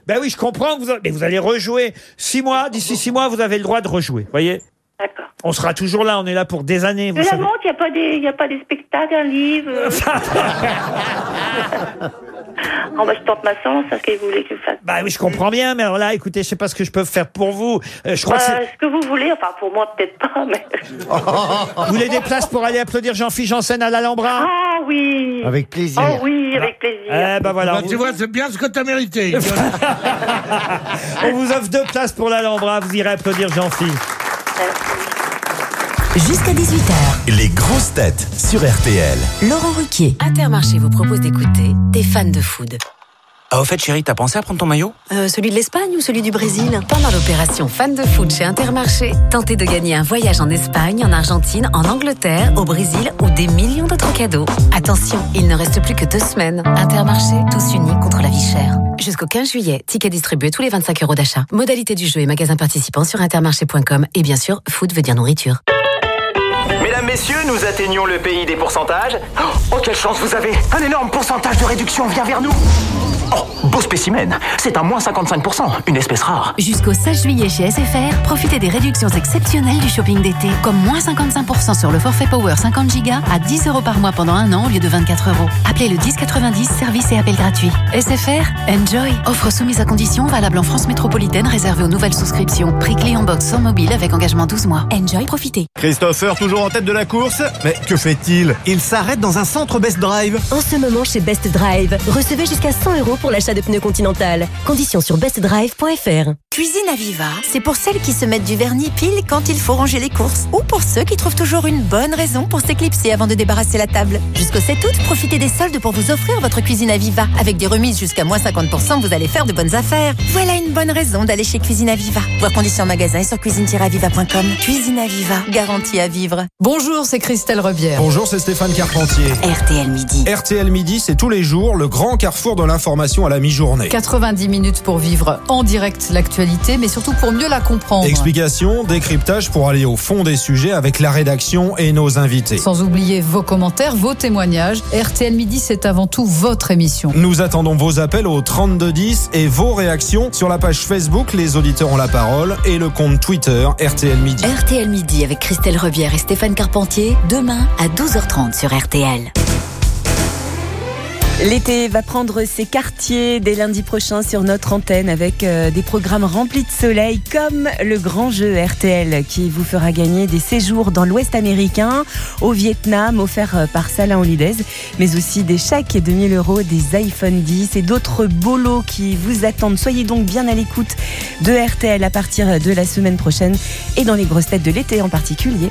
Ben oui, je comprends que vous, mais vous allez rejouer. Six mois, d'ici six mois, vous avez le droit de rejouer. Voyez? D'accord. On sera toujours là, on est là pour des années, vous De la savez. montre, il n'y a, pas des- y a pas des spectacles, un livre. euh. oh, bah, je tente ma chance, qu'est-ce que vous voulez que je fasse Bah oui, je comprends bien, mais alors là, écoutez, je sais pas ce que je peux faire pour vous. Euh, je crois Bah, que c'est- Ce que vous voulez, enfin pour moi peut-être pas, mais. vous voulez des places pour aller applaudir Jean-Philippe Janssen à l'Alhambra? Ah oui Avec plaisir. Oh oui, avec plaisir. Eh ben voilà, Bah, on, tu vois, c'est bien ce que t'as mérité. on vous offre deux places pour l'Alhambra, vous irez applaudir Jean-Philippe. Jusqu'à 18h, Les grosses têtes sur RTL. Laurent Ruquier. Intermarché vous propose d'écouter des fans de food. Ah, au fait, chérie, t'as pensé à prendre ton maillot? Euh, celui de l'Espagne ou celui du Brésil? Pendant l'opération Fan de food chez Intermarché, tentez de gagner un voyage en Espagne, en Argentine, en Angleterre, au Brésil ou des millions d'autres cadeaux. Attention, il ne reste plus que deux semaines. Intermarché, tous unis contre la vie chère. Jusqu'au 15 juillet, tickets distribués tous les 25 euros d'achat. Modalité du jeu et magasins participants sur intermarché.com et bien sûr, food veut dire nourriture. Mesdames, messieurs, nous atteignons le pays des pourcentages. Oh, quelle chance vous avez Un énorme pourcentage de réduction vient vers nous Oh, beau spécimen C'est un moins 55%, une espèce rare. Jusqu'au 16 juillet chez SFR, profitez des réductions exceptionnelles du shopping d'été, comme moins 55% sur le forfait Power 50 Go à 10 euros par mois pendant un an au lieu de 24 euros. Appelez le 1090, service et appel gratuit. SFR, enjoy. Offre soumise à conditions, valable en France métropolitaine, réservée aux nouvelles souscriptions. Prix clé en box sans mobile avec engagement 12 mois. Enjoy, profitez. Christopher toujours en tête de la course Mais que fait-il? Il s'arrête dans un centre Best Drive. En ce moment chez Best Drive, recevez jusqu'à 100 euros pour l'achat de pneus Continental. Conditions sur bestdrive.fr. Cuisine Aviva, c'est pour celles qui se mettent du vernis pile quand il faut ranger les courses. Ou pour ceux qui trouvent toujours une bonne raison pour s'éclipser avant de débarrasser la table. Jusqu'au 7 août, profitez des soldes pour vous offrir votre cuisine Aviva. Avec des remises jusqu'à moins 50%, vous allez faire de bonnes affaires. Voilà une bonne raison d'aller chez Cuisine Aviva. Voir conditions en magasin et sur cuisine-aviva.com. Cuisine Aviva, garantie à vivre. Bonjour, c'est Christelle Rebière. Bonjour, c'est Stéphane Carpentier. RTL Midi. RTL Midi, c'est tous les jours le grand carrefour de l'information à la mi-journée. 90 minutes pour vivre en direct l'actualité, mais surtout pour mieux la comprendre. Explication, décryptage pour aller au fond des sujets avec la rédaction et nos invités. Sans oublier vos commentaires, vos témoignages. RTL Midi, c'est avant tout votre émission. Nous attendons vos appels au 3210 et vos réactions sur la page Facebook Les auditeurs ont la parole et le compte Twitter RTL Midi. RTL Midi avec Christelle Rebière et Stéphane Carpentier, demain à 12h30 sur RTL. L'été va prendre ses quartiers dès lundi prochain sur notre antenne avec euh, des programmes remplis de soleil comme le grand jeu RTL qui vous fera gagner des séjours dans l'Ouest américain, au Vietnam offerts euh, par Salin Holidays, mais aussi des chèques de 1000 euros, des iPhone 10 et d'autres lots qui vous attendent. Soyez donc bien à l'écoute de RTL à partir de la semaine prochaine et dans les grosses têtes de l'été en particulier.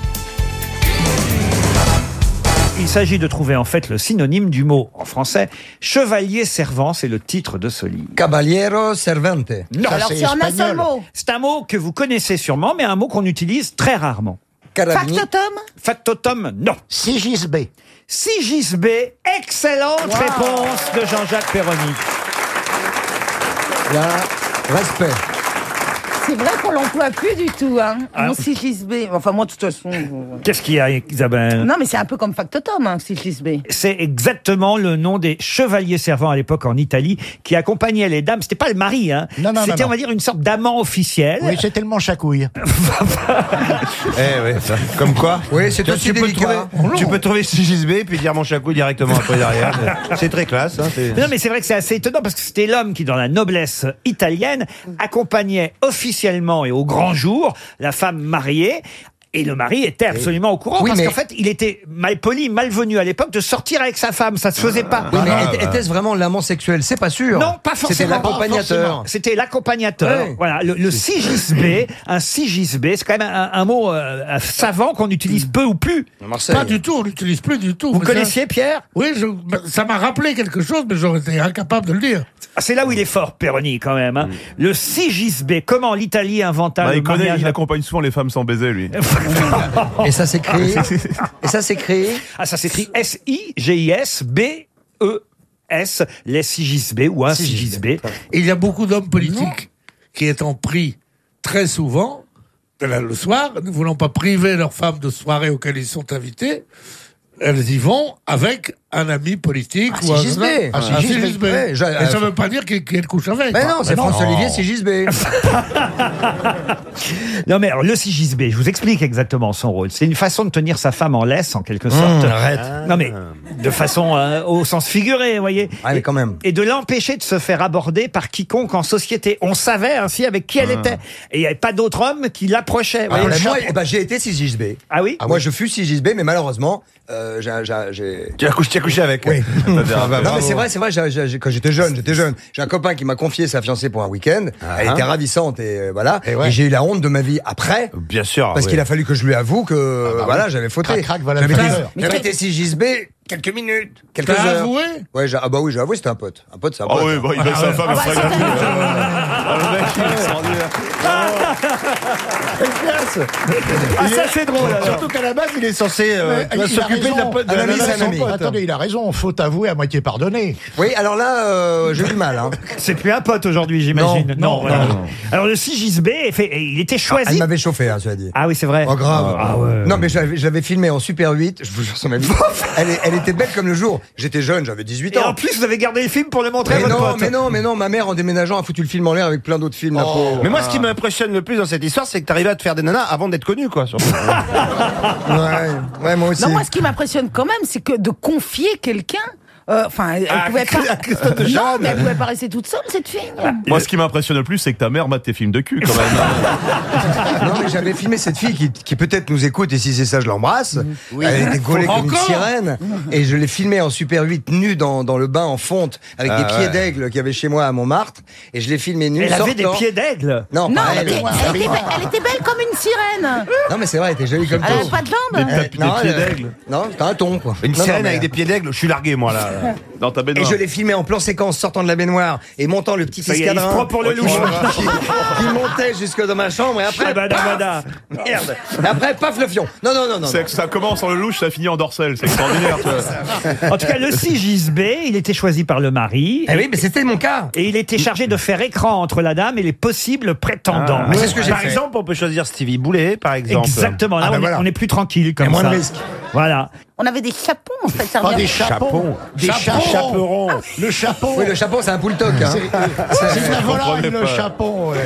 Il s'agit de trouver en fait le synonyme du mot en français chevalier servant, c'est le titre de ce livre. Caballero servante. Non, Alors c'est seul mot. C'est un mot que vous connaissez sûrement, mais un mot qu'on utilise très rarement. Factotum Factotum, non. Sigisbé. Sigisbé, excellente Wow. réponse de Jean-Jacques Perroni. Là, respect. C'est vrai qu'on l'emploie plus du tout, hein. Ah. Mon CGSB. Enfin, moi, de toute façon. Qu'est-ce qu'il y a, Isabelle Non, mais c'est un peu comme Factotum, hein. C'est exactement le nom des chevaliers servants à l'époque en Italie qui accompagnaient les dames. C'était pas le mari, hein. Non, non, non, C'était, on non. va dire, une sorte d'amant officiel. Oui, c'est tellement chacouille. Eh ouais, ça. comme quoi Oui, c'est Tu- aussi tu peux délicat. trouver, tu peux trouver puis dire mon chacou directement après derrière. C'est très classe. Hein, c'est- Non, mais c'est vrai que c'est assez étonnant parce que c'était l'homme qui, dans la noblesse italienne, accompagnait officiellement et au grand jour la femme mariée. Et le mari était absolument au courant Oui, parce mais- qu'en fait, il était mal poli, malvenu à l'époque de sortir avec sa femme. Ça se faisait pas. Oui, mais Ah, était- bah. était-ce vraiment l'amant sexuel? C'est pas sûr. Non, pas forcément. C'était l'accompagnateur. C'était l'accompagnateur. Ouais. Voilà, le, le sigisbé, un sigisbé, c'est quand même un, un mot euh, un savant qu'on utilise peu ou plus. Marseille. Pas du tout, on l'utilise plus du tout. Vous Mais ça- connaissiez Pierre? Oui, je- ça m'a rappelé quelque chose, mais j'aurais été incapable de le dire. Ah, C'est là où il est fort, Perroni, quand même. hein. Le sigisbé, comment l'Italie inventa Bah, le il connaît, mariage il accompagne souvent les femmes sans baiser, lui. Et ça s'écrit. Et ça s'écrit. Ah, ça s'écrit S-I-G-I-S-B-E-S, les sigisbé ou un. Et il y a beaucoup d'hommes politiques qui étant pris très souvent, le soir, ne voulant pas priver leurs femmes de soirées auxquelles ils sont invités, elles y vont avec un ami politique Un ou un, Sigisbé. ouais, j'ai- Et ça ne veut pas dire qu'il qu'il couche avec. Mais non, c'est Mais François-Olivier Sigisbé. Non, mais alors, le sigisbé, je vous explique exactement son rôle. C'est une façon de tenir sa femme en laisse, en quelque sorte. Mmh, arrête. Non, mais de façon euh, au sens figuré, vous voyez. Ah, mais quand même. Et de l'empêcher de se faire aborder par quiconque en société. On savait ainsi avec qui elle était. Et il n'y avait pas d'autre homme qui l'approchait. Ah, moi, eh ben, j'ai été Sigisbé. Ah oui Moi, je fus Sigisbé, mais malheureusement, euh, j'ai- j'ai- j'ai. Tu as couché, tu as couché avec. Oui. Bah, Non mais c'est vrai, c'est vrai. j'ai- j'ai- quand j'étais jeune, j'étais jeune. J'ai un copain qui m'a confié sa fiancée pour un week-end. Elle était ravissante et euh, voilà. Et ouais. Et j'ai eu la honte de ma vie après. Bien sûr. Parce oui. qu'il a fallu que je lui avoue que voilà, j'avais fauté. Crac, crac, voilà j'avais le été, fleur. j'avais été Sigisbé quelques minutes, quelques T'as heures. avoué Ouais, j'ai- ah bah oui, j'ai avoué, c'était un pote. Un pote, c'est un Ah pote. oui, bah, il met sa femme. Ah, le mec, il est extraordinaire. Ah, ça, c'est drôle. alors. Surtout qu'à la base, il est censé euh, tu il a s'occuper de la raison. pote de la de ami. pote. Attendez, il a raison, faut avouer à moitié pardonner. Oui, alors là, euh, j'ai eu du mal. Hein. C'est plus un pote aujourd'hui, j'imagine. Non, non, voilà. non, non. Alors le sigisbé, fait- il était Elle choisi. m'avait chauffé, hein, tu as dit. Ah oui, c'est vrai. Oh grave. Ah ouais. Non mais l'avais filmé en Super 8, je vous jure sur ma vie. elle, est- elle était belle comme le jour. J'étais jeune, j'avais 18 Et ans. en plus, vous avez gardé le film pour le montrer à mais votre non, pote. mais non, mais non, ma mère en déménageant a foutu le film en l'air avec plein d'autres films. la pauvre. Mais moi, ce qui m'impressionne le plus dans cette histoire, c'est que t'arrivais à te faire des nanas avant d'être connu, quoi. surtout. Ouais, ouais, moi aussi. Non, moi, ce qui m'impressionne quand même, c'est que de confier quelqu'un Enfin, elle Ah, pouvait pas. Christophe de non, mais elle pouvait pas rester toute seule, cette fille. Moi, ce qui m'impressionne le plus, c'est que ta mère mate tes films de cul, quand même. Non, mais j'avais filmé cette fille qui, qui peut-être nous écoute, et si c'est ça, je l'embrasse. Oui. Elle était gaulée comme une sirène. Et je l'ai filmée en Super 8, nue dans, dans le bain en fonte, avec Ah des pieds d'aigle qu'il y avait chez moi à Montmartre. Et je l'ai filmée nue. Elle avait des pieds d'aigle Non, Non, pas elle elle. était, elle était belle, elle était belle comme une sirène. Non, mais c'est vrai, elle était jolie comme Elle tout. avait pas de jambes. Euh, non, pieds euh, d'aigle. Non, c'était un ton, quoi. Une sirène avec des pieds d'aigle, je suis largué, moi, là. Dans ta Et baignoire. je l'ai filmé en plan séquence sortant de la baignoire et montant le petit Ça y est, il se escadrin. prend pour le qui- louche. qui, qui montait jusque dans ma chambre et après. Shabada-bada. paf Merde. Et après, paf le fion. Non, non, non, non. C'est que ça commence en le louche, ça finit en dorsale. C'est extraordinaire, tu vois. En tout cas, le 6 Gisbé, il était choisi par le mari. Eh oui, mais c'était mon cas. Et il était chargé de faire écran entre la dame et les possibles prétendants. Mais c'est ce que j'ai Par fait. exemple, on peut choisir Stevie Boulet, par exemple. Exactement. Là, Ah, ben on, est, voilà. on est plus tranquille comme Il y a moins ça. de risques. Voilà. On avait des chapeaux, en fait. Ça Pas revient- des chapeaux, des chaperons. Le chapeau. Oui, le chapeau, c'est un poule toc. Hein. C'est la comprenais Vologne, le pas. chapeau. ouais.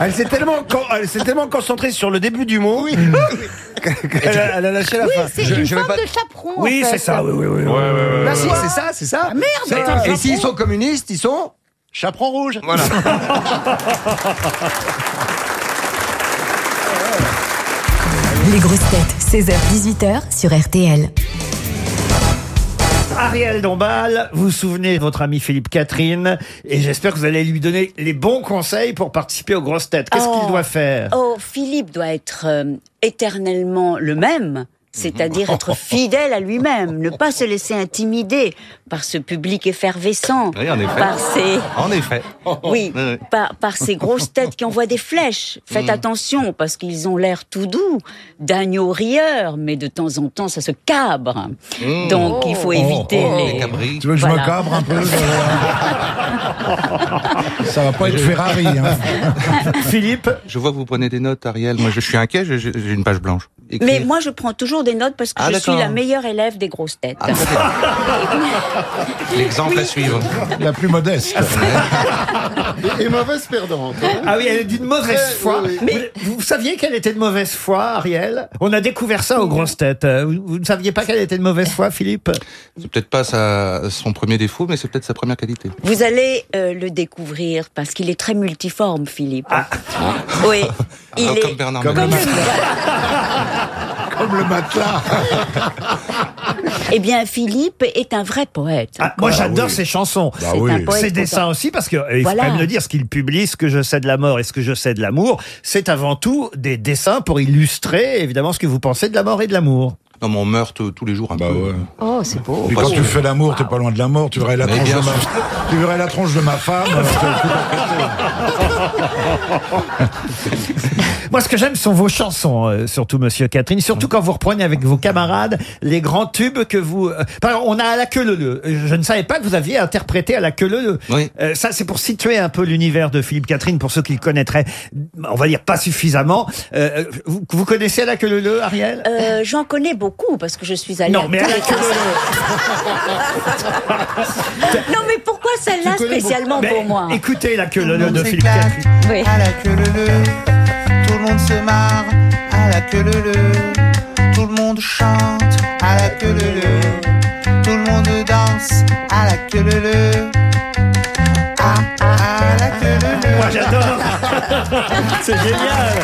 Elle s'est tellement, con- elle s'est tellement concentrée sur le début du mot a, elle a lâché la Oui, fin. c'est Je- une je forme pas- de chaperon. Oui, en fait. c'est ça. Oui, oui, oui. Ouais, ouais, ouais. Si, c'est ça, c'est ça. Ah, merde, Et s'ils sont communistes, ils sont. Chaperon rouge. Voilà. Les grosses têtes, 16h-18h sur RTL. Ariel Dombal, vous souvenez de votre ami Philippe Catherine et j'espère que vous allez lui donner les bons conseils pour participer aux grosses têtes. Qu'est-ce Oh. qu'il doit faire? Oh, Philippe doit être euh, éternellement le même, c'est-à-dire être fidèle à lui-même, ne pas se laisser intimider par ce public effervescent, Oui, en effet. par ces... En effet. Oui, par, par ces grosses têtes qui envoient des flèches. Faites attention, parce qu'ils ont l'air tout doux, d'agneaux rieurs, mais de temps en temps, ça se cabre. Donc, il faut éviter les... Tu veux que je Voilà. me cabre un peu Ça va pas être Ferrari. Hein. Philippe Je vois que vous prenez des notes, Ariel. Moi, je suis inquiet, j'ai j'ai une page blanche. Écrire. Mais moi, je prends toujours des notes parce que Ah, je suis la meilleure élève des grosses têtes. L'exemple à suivre. La plus modeste. Et mauvaise perdante. hein. Ah oui, elle est d'une mauvaise foi. oui, oui. Vous, vous saviez qu'elle était de mauvaise foi, Ariel? On a découvert ça aux grosses têtes. Euh, Vous, vous ne saviez pas qu'elle était de mauvaise foi, Philippe? C'est peut-être pas sa, son premier défaut, mais c'est peut-être sa première qualité. Vous allez euh, le découvrir parce qu'il est très multiforme, Philippe. Oui, il Ah, est comme Bernard comme. Comme le matelas. Eh bien, Philippe est un vrai poète. Ah, Moi, Ah j'adore oui. ses chansons. Bah C'est oui. un poète Ses dessins pourtant. aussi, parce que euh, il faut Voilà. quand même le dire, ce qu'il publie, ce que je sais de la mort et ce que je sais de l'amour, c'est avant tout des dessins pour illustrer, évidemment, ce que vous pensez de la mort et de l'amour. Non, mais on meurt tous les jours un Bah peu. ouais. Oh, c'est beau. Puis quand tu fais l'amour, t'es pas loin de la mort. Tu verrais la, tronche de, ma... tu verrais la tronche de ma femme. Moi, ce que j'aime sont vos chansons, euh, surtout, Monsieur Catherine, surtout quand vous reprenez avec vos camarades les grands tubes que vous. euh, par exemple, on a à la queue le le. Je ne savais pas que vous aviez interprété à la queue le le. Oui. Euh, ça, c'est pour situer un peu l'univers de Philippe Catherine pour ceux qui le connaîtraient, on va dire pas suffisamment. Euh, vous, vous connaissez à la queue le le, Ariel? Euh, J'en connais beaucoup parce que je suis allée. Non, à mais tous la les queue concerts. Non, mais pourquoi celle-là spécialement pour moi? Écoutez la queue le le le de Philippe. Catherine. Oui. À la queue le le, le monde se marre. À la queue le le, tout le monde chante. À la queue le le, tout le monde danse. À la queue le le. Ah, à la queue le le. Moi, j'adore. C'est génial.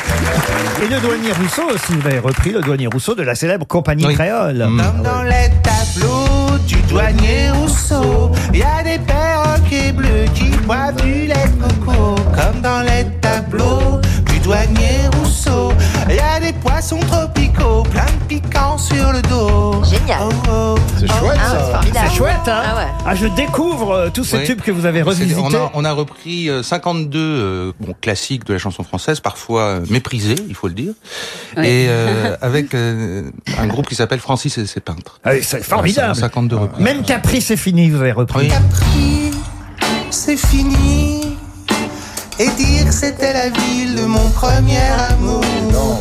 Et le douanier Rousseau aussi, vous avez repris le douanier Rousseau de la célèbre compagnie créole. Comme dans les tableaux du douanier Rousseau, il y a des perroquets bleus qui boivent du lait de coco. Comme dans les tableaux du douanier Rousseau, il y a des poissons tropicaux, plein de piquants sur le dos. Génial. C'est chouette, Ah, c'est formidable. C'est chouette, hein Ah ouais. Ah, je découvre euh, tous ces Oui. tubes que vous avez C'est- revisités. On a, on a repris euh, 52 euh, bon, classiques de la chanson française, parfois euh, méprisés, il faut le dire, Oui. et euh, avec euh, un groupe qui s'appelle Francis et ses peintres. Ah oui, c'est formidable. 52 reprises. Même Capri, c'est fini, vous avez repris. Capri, c'est fini. Et dire que c'était la ville de mon premier amour.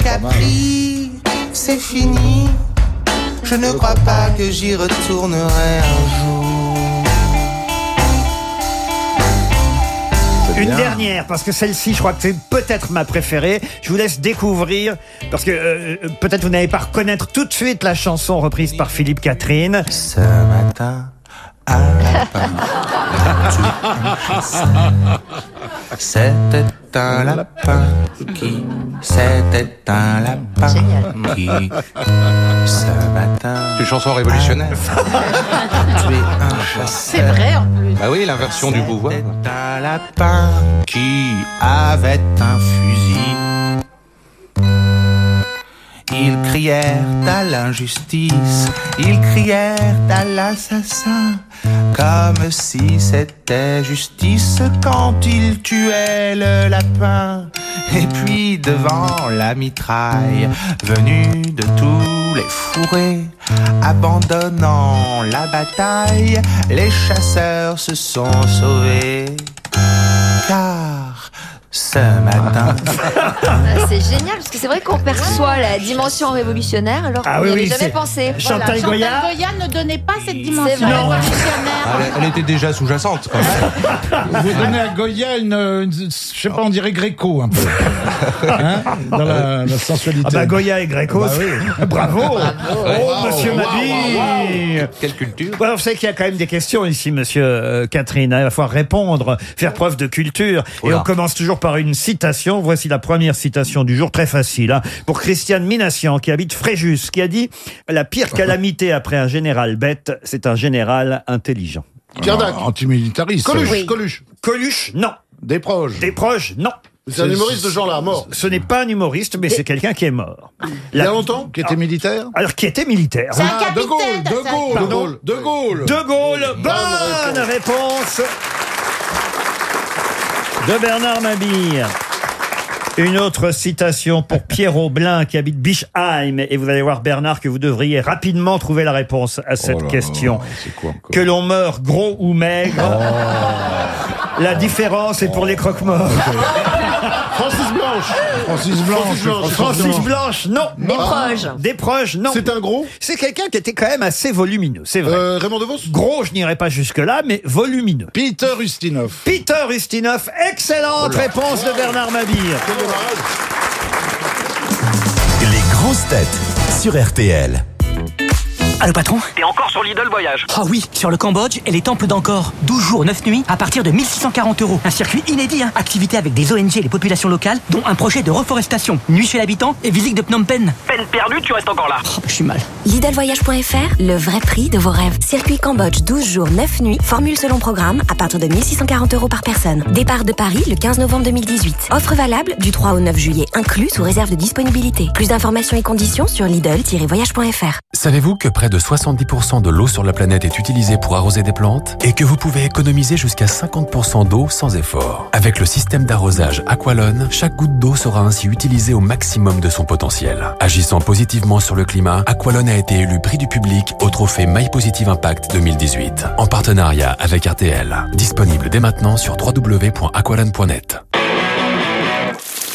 Capri, c'est fini. Je ne crois pas que j'y retournerai un jour. Une dernière, parce que celle-ci, je crois que c'est peut-être ma préférée. Je vous laisse découvrir, parce que euh, euh, peut-être vous n'allez pas reconnaître tout de suite la chanson reprise par Philippe Catherine. Ce matin, lapin. C'était un lapin qui, c'était un lapin qui, ce matin. C'est une chanson révolutionnaire. tu es un chasseur. C'est vrai, en plus. Bah oui, l'inversion du pouvoir. C'était un lapin qui avait un fusil. Crièrent à l'injustice, ils crièrent à l'assassin, comme si c'était justice quand ils tuaient le lapin. Et puis devant la mitraille, venue de tous les fourrés, abandonnant la bataille, les chasseurs se sont sauvés. Car ce matin, Ah, C'est génial parce que c'est vrai qu'on perçoit la dimension révolutionnaire alors qu'on Ah oui, n'y avait oui, jamais pensé. Chantal Goya. Goya ne donnait pas cette dimension révolutionnaire. elle, elle était déjà sous-jacente quand même. Vous donnez à Goya une, une- je sais pas, on dirait gréco un peu. Hein Dans la, la sensualité. Ah bah Goya et Gréco, Bah oui. bravo Oh, monsieur Mabille Quelle culture Bon, alors, vous savez qu'il y a quand même des questions ici, monsieur euh, Catherine. hein. Il va falloir répondre, faire preuve de culture. Et on commence toujours par une citation. Voici la première citation du jour, très facile. hein. Pour Christiane Minassian, qui habite Fréjus, qui a dit « La pire calamité après un général bête, c'est un général intelligent. Pierre Dac. Antimilitariste. Coluche, Oui. Coluche. » Coluche, non. Des proches. Des proches, non. C'est un humoriste de genre-là, mort. Ce n'est pas un humoriste, mais c'est quelqu'un qui est mort. Il y a longtemps Qui était militaire? Alors, qui était militaire. C'est un Ah, De Gaulle. De. Gaulle, Pardon De Gaulle. De Gaulle, bonne réponse de Bernard Mabille. Une autre citation pour Pierrot Blin qui habite Bischheim. Et vous allez voir, Bernard, que vous devriez rapidement trouver la réponse à cette Oh là question. quoi Que l'on meurt gros ou maigre, la différence est pour les croque-morts. Blanche. Francis Blanche. Francis Blanche. Francis Blanche, non. Des proches. Des proches, non. C'est un gros C'est quelqu'un qui était quand même assez volumineux, c'est vrai. euh, Raymond DeVos Gros, je n'irai pas jusque-là, mais volumineux. Peter Ustinov. Peter Ustinov, excellente réponse de Bernard Mabille. Les grosses têtes sur RTL. Allô patron T'es encore sur Lidl Voyage Ah oui, sur le Cambodge et les temples d'Angkor. 12 jours, 9 nuits, à partir de 1640 euros. Un circuit inédit, hein. Activité avec des ONG et les populations locales, dont un projet de reforestation. Nuit chez l'habitant et visite de Phnom Penh. Peine perdue, tu restes encore là. Oh, je suis mal. Lidlvoyage.fr, le vrai prix de vos rêves. Circuit Cambodge, 12 jours, 9 nuits, formule selon programme, à partir de 1640 euros par personne. Départ de Paris le 15 novembre 2018. Offre valable du 3 au 9 juillet, inclus sous réserve de disponibilité. Plus d'informations et conditions sur lidl-voyage.fr. Savez-vous que près de 70% de l'eau sur la planète est utilisée pour arroser des plantes et que vous pouvez économiser jusqu'à 50% d'eau sans effort Avec le système d'arrosage Aqualone, chaque goutte d'eau sera ainsi utilisée au maximum de son potentiel. Agissant positivement sur le climat, Aqualone a été élu prix du public au trophée My Positive Impact 2018 en partenariat avec RTL. Disponible dès maintenant sur www.aqualone.net.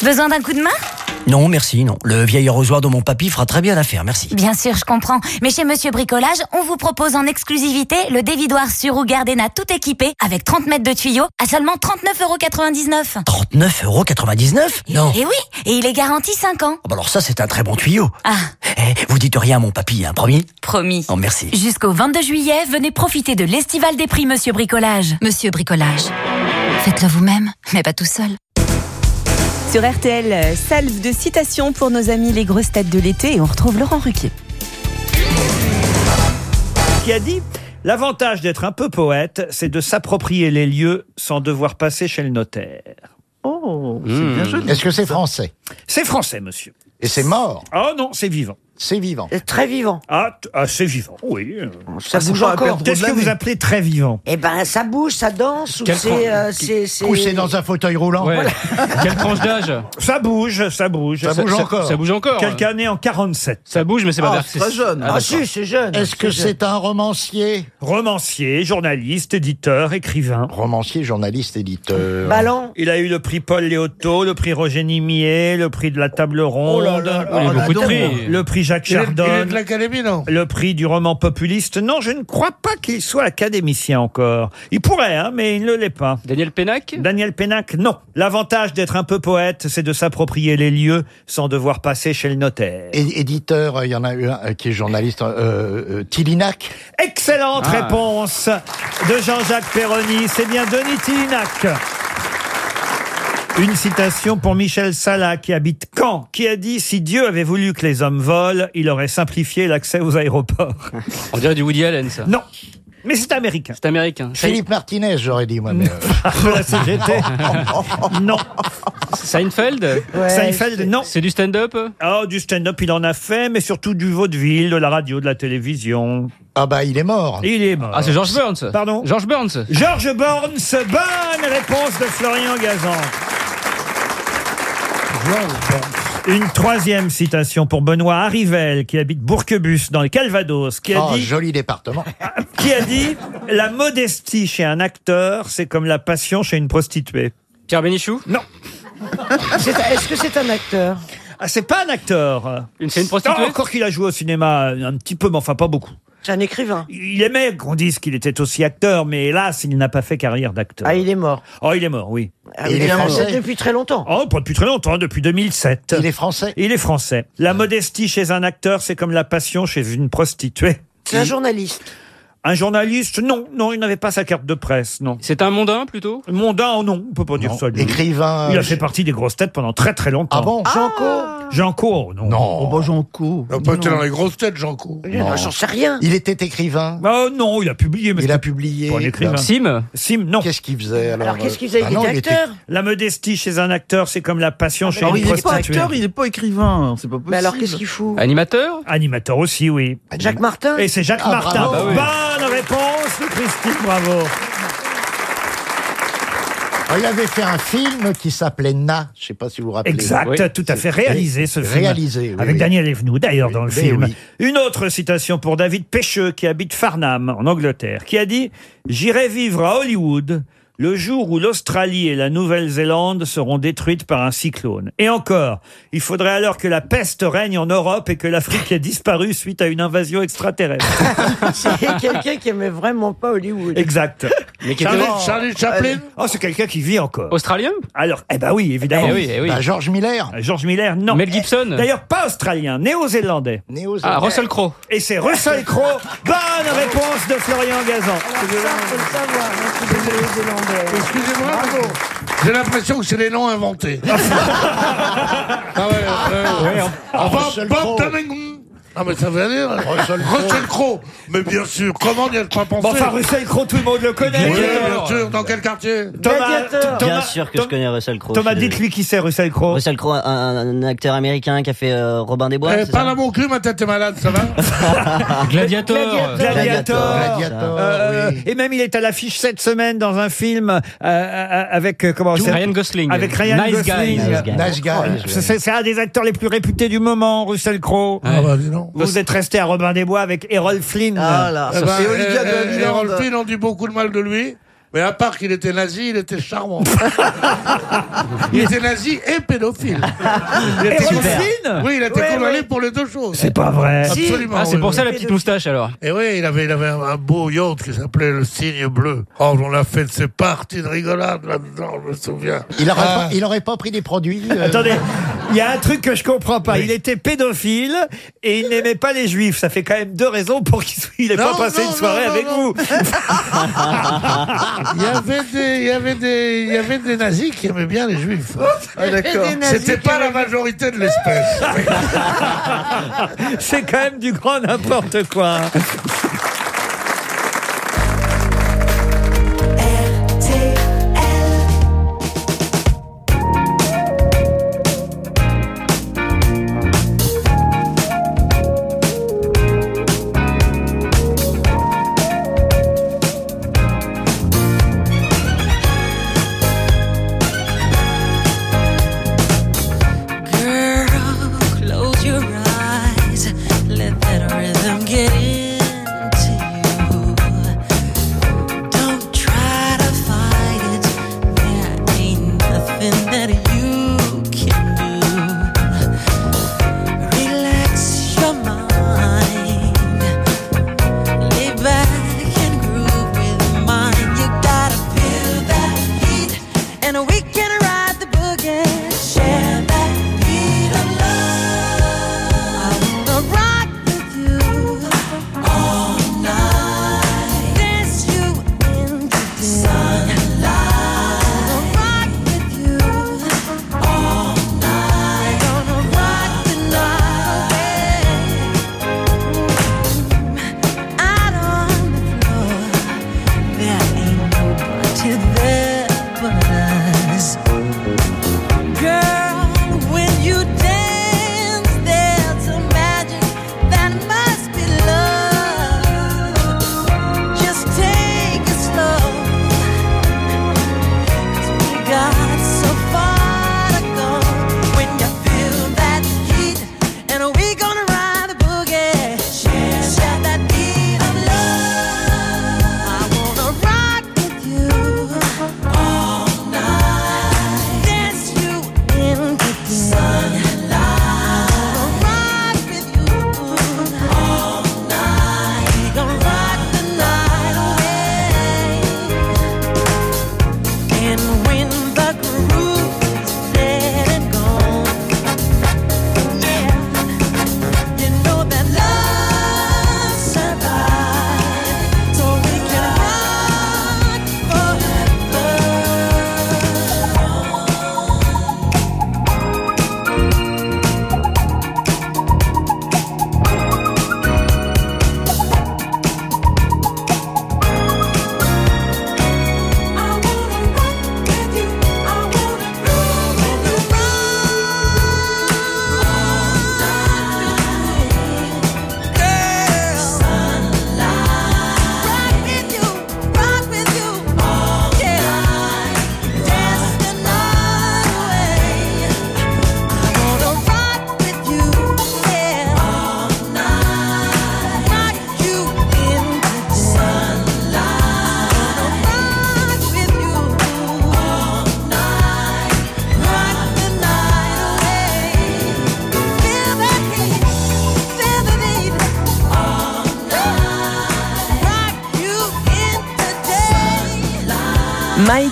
Besoin d'un coup de main? Non, merci, non. Le vieil arrosoir de mon papy fera très bien l'affaire, merci. Bien sûr, je comprends. Mais chez Monsieur Bricolage, on vous propose en exclusivité le dévidoir sur roue Gardena tout équipé avec 30 mètres de tuyaux à seulement 39,99€. 39,99€ Non. Et oui, et il est garanti 5 ans. Ah bah alors ça, c'est un très bon tuyau. Ah, Eh, vous dites rien à mon papy, hein, promis? Promis. Oh, merci. Jusqu'au 22 juillet, venez profiter de l'estival des prix Monsieur Bricolage. Monsieur Bricolage. Faites-le vous-même, mais pas tout seul. Sur RTL, salve de citations pour nos amis les grosses têtes de l'été et on retrouve Laurent Ruquier. Qui a dit L'avantage d'être un peu poète, c'est de s'approprier les lieux sans devoir passer chez le notaire. Oh, c'est bien joli. Est-ce que c'est français? C'est français, monsieur. Et c'est mort? Oh non, c'est vivant. C'est vivant. C'est très vivant. Ah, t- ah, c'est vivant, oui. Ça bouge encore. Qu'est-ce que vous appelez très vivant? Eh ben, ça bouge, ça danse, ou c'est... euh, c'est- dans un fauteuil roulant Voilà. Quelle tranche d'âge? Ça bouge, ça bouge. Ça bouge encore. Ça bouge encore. Quelqu'un né en 47. Ça bouge, mais c'est pas Ah, c'est très jeune. Ah, Ah si, c'est jeune. Est-ce que c'est un romancier? Romancier, journaliste, éditeur, écrivain. Romancier, journaliste, éditeur. Ballon. Il a eu le prix Paul Léoto, le prix Roger Nimier, le prix de la table ronde, Oh là là là Il y a là, beaucoup de donc. prix. le prix Jacques Il est- il Chardon. est de l'Académie, non? Le prix du roman populiste. Non, je ne crois pas qu'il soit académicien encore. Il pourrait, hein, mais il ne l'est pas. Daniel Pénac? Daniel Pénac, non. L'avantage d'être un peu poète, c'est de s'approprier les lieux sans devoir passer chez le notaire. É- Éditeur, il y en a eu un euh, qui est journaliste, euh, euh, Tillinac. Excellente Ah. réponse de Jean-Jacques Perroni. C'est bien Denis Tillinac. Une citation pour Michel Salah, qui habite Caen, qui a dit Si Dieu avait voulu que les hommes volent, il aurait simplifié l'accès aux aéroports. On dirait du Woody Allen, ça. Non. Mais c'est américain. C'est américain. Philippe Martinez, j'aurais dit moi. Mais, euh, De la CGT Non. Seinfeld? Seinfeld, non. C'est du stand-up? Oh, du stand-up, il en a fait, mais surtout du vaudeville, de la radio, de la télévision. Ah bah, il est mort. Il est mort. Ah, c'est George Burns. Pardon? George Burns. George Burns, bonne réponse de Florian Gazan. Une troisième citation pour Benoît Arrivel, qui habite Bourquebus, dans le Calvados, qui a oh, dit, joli département. qui a dit La modestie chez un acteur, c'est comme la passion chez une prostituée. Pierre Bénichou? Non. C'est- Est-ce que c'est un acteur? Ah, c'est pas un acteur. Une- c'est une prostituée? Non, Encore qu'il a joué au cinéma un petit peu, mais enfin pas beaucoup. C'est un écrivain. Il aimait qu'on dise qu'il était aussi acteur, mais hélas, il n'a pas fait carrière d'acteur. Ah, il est mort. Oh, il est mort, oui. Ah, il est mort français depuis très longtemps. Oh, pas depuis très longtemps, depuis 2007. Il est français. Il est français. La modestie chez un acteur, c'est comme la passion chez une prostituée. C'est un journaliste. Un journaliste, non, non, il n'avait pas sa carte de presse, non. C'est un mondain, plutôt? Mondain, non, on peut pas dire ça. de lui. Écrivain. Il a fait partie des grosses têtes pendant très très longtemps. Ah bon? Jean Co Jean Co, non. Non. Oh, bah. Il n'a pas été dans les grosses têtes, Jean Co. Non, J'en sais rien. Il était écrivain. Oh, non, il a publié, mais Il a publié. pas un écrivain. Sim? Sim, non. Qu'est-ce qu'il faisait alors Alors qu'est-ce qu'il faisait Ah Il non, était il était- acteur La modestie chez un acteur, c'est comme la passion chez Alors, une il n'est pas prostituée. acteur, il n'est pas écrivain. C'est pas possible. Mais alors qu'est-ce qu'il fout? Animateur? Animateur aussi, oui. Jacques Martin? Et c'est Jacques Ah, Martin. bravo. Ah, bah oui. Bonne réponse de Christine, bravo. Ah, Il avait fait un film qui s'appelait Na. Je sais pas si vous vous rappelez. Exact, Oui. tout à fait réalisé ce film. Réalisé, oui, Avec oui. Daniel Evenou d'ailleurs dans le Mais film. Une autre citation pour David Pêcheux qui habite Farnham en Angleterre, qui a dit J'irai vivre à Hollywood le jour où l'Australie et la Nouvelle-Zélande seront détruites par un cyclone. Et encore, il faudrait alors que la peste règne en Europe et que l'Afrique ait disparu suite à une invasion extraterrestre. C'est quelqu'un qui aimait vraiment pas Hollywood. exact. Mais qui Charlie, Chaplin Oh, c'est quelqu'un qui vit encore. australien Alors, eh ben oui, évidemment. Eh oui, eh oui. Bah, George Miller. George Miller, non. Mel Gibson D'ailleurs, pas australien, néo-zélandais. Néo Ah, Russell Crowe. Et c'est Russell Crowe. Bonne réponse de Florian Gazan. Ça, faut le savoir, hein, les. Excusez-moi, j'ai l'impression que c'est des noms inventés. ah ouais, ouais, ouais. Ah, Bob. Ah mais ça veut dire Russell Crowe. Russell Crowe. Mais bien sûr, comment n'y a pas pensé Bon, enfin, Russell Crowe, tout le monde le connaît. Oui, bien sûr, dans quel quartier Thomas. Thomas- Bien sûr que je connais Russell Crowe. Thomas, dites-lui qui c'est Russell Crowe. Russell Crowe, un, un acteur américain qui a fait euh, Robin des Bois. Eh, c'est Pas ça mon cul, ma tête est malade, ça va Gladiator. Gladiator. Gladiator, Euh, oui. Et même il est à l'affiche cette semaine dans un film euh, euh, avec euh, comment c'est Ryan Gosling. Avec Ryan Nice Gosling. Guys. Nice Guys. Nice guy. C'est- C'est c'est un des acteurs les plus réputés du moment, Russell Crowe. Ah bah dis donc. Vous êtes resté à Robin des Bois avec Errol Flynn. Ah là, Eh ben, et Olivia de eh, eh, Havilland. Errol Flynn, on dit beaucoup de mal de lui. Mais à part qu'il était nazi, il était charmant. il était nazi et pédophile. Il était condamné- Oui, il a été Ouais, condamné ouais. pour les deux choses. C'est pas vrai. Absolument. Ah, c'est pour oui. ça la petite moustache alors. Et oui, il avait, il avait un, un beau yacht qui s'appelait le Cygne Bleu. Oh, on a fait de ces parties de rigolade là-dedans, je me souviens. Il aurait, Ah. pas, il aurait pas pris des produits. euh, Attendez, il y a un truc que je comprends pas. Il était pédophile et il n'aimait pas les juifs. Ça fait quand même deux raisons pour qu'il n'ait pas passé non, une soirée non, avec non, vous. Il y avait des, il y avait des, il y avait des nazis qui aimaient bien les juifs. Ah, d'accord. C'était pas la majorité de l'espèce. C'est quand même du grand n'importe quoi.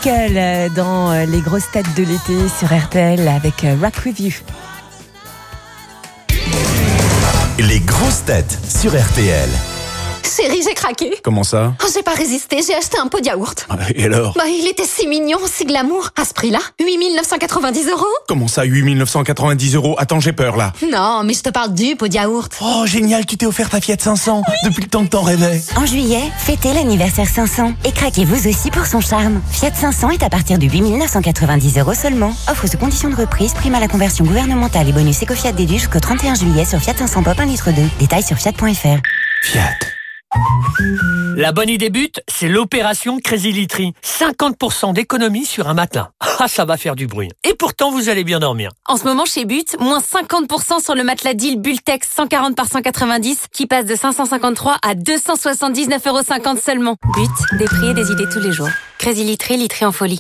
Euh, dans euh, les grosses têtes de l'été sur RTL avec euh, Rock Review. Les grosses têtes sur RTL. Chérie, j'ai craqué. Comment ça Oh, j'ai pas résisté, j'ai acheté un pot de yaourt. Et alors Bah, il était si mignon, si glamour. À ce prix-là, 8990 euros Comment ça, 8990 euros Attends, j'ai peur là. Non, mais je te parle du pot de yaourt. Oh, génial, tu t'es offert ta Fiat 500 depuis le temps que t'en rêvais. En juillet, fêtez l'anniversaire 500 et craquez vous aussi pour son charme. Fiat 500 est à partir de 8990 euros seulement. Offre sous conditions de reprise, prime à la conversion gouvernementale et bonus éco-Fiat déduit jusqu'au 31 juillet sur Fiat 500 Pop 1 litre 2. Détails sur fiat.fr. Fiat. La bonne idée but, c'est l'opération Crazy Litry. 50% d'économie sur un matelas. Ah, ça va faire du bruit. Et pourtant, vous allez bien dormir. En ce moment, chez But, moins 50% sur le matelas Deal Bultex 140 par 190 qui passe de 553 à 279,50 euros seulement. But, des prix et des idées tous les jours. Crazy Litry, Litry en folie.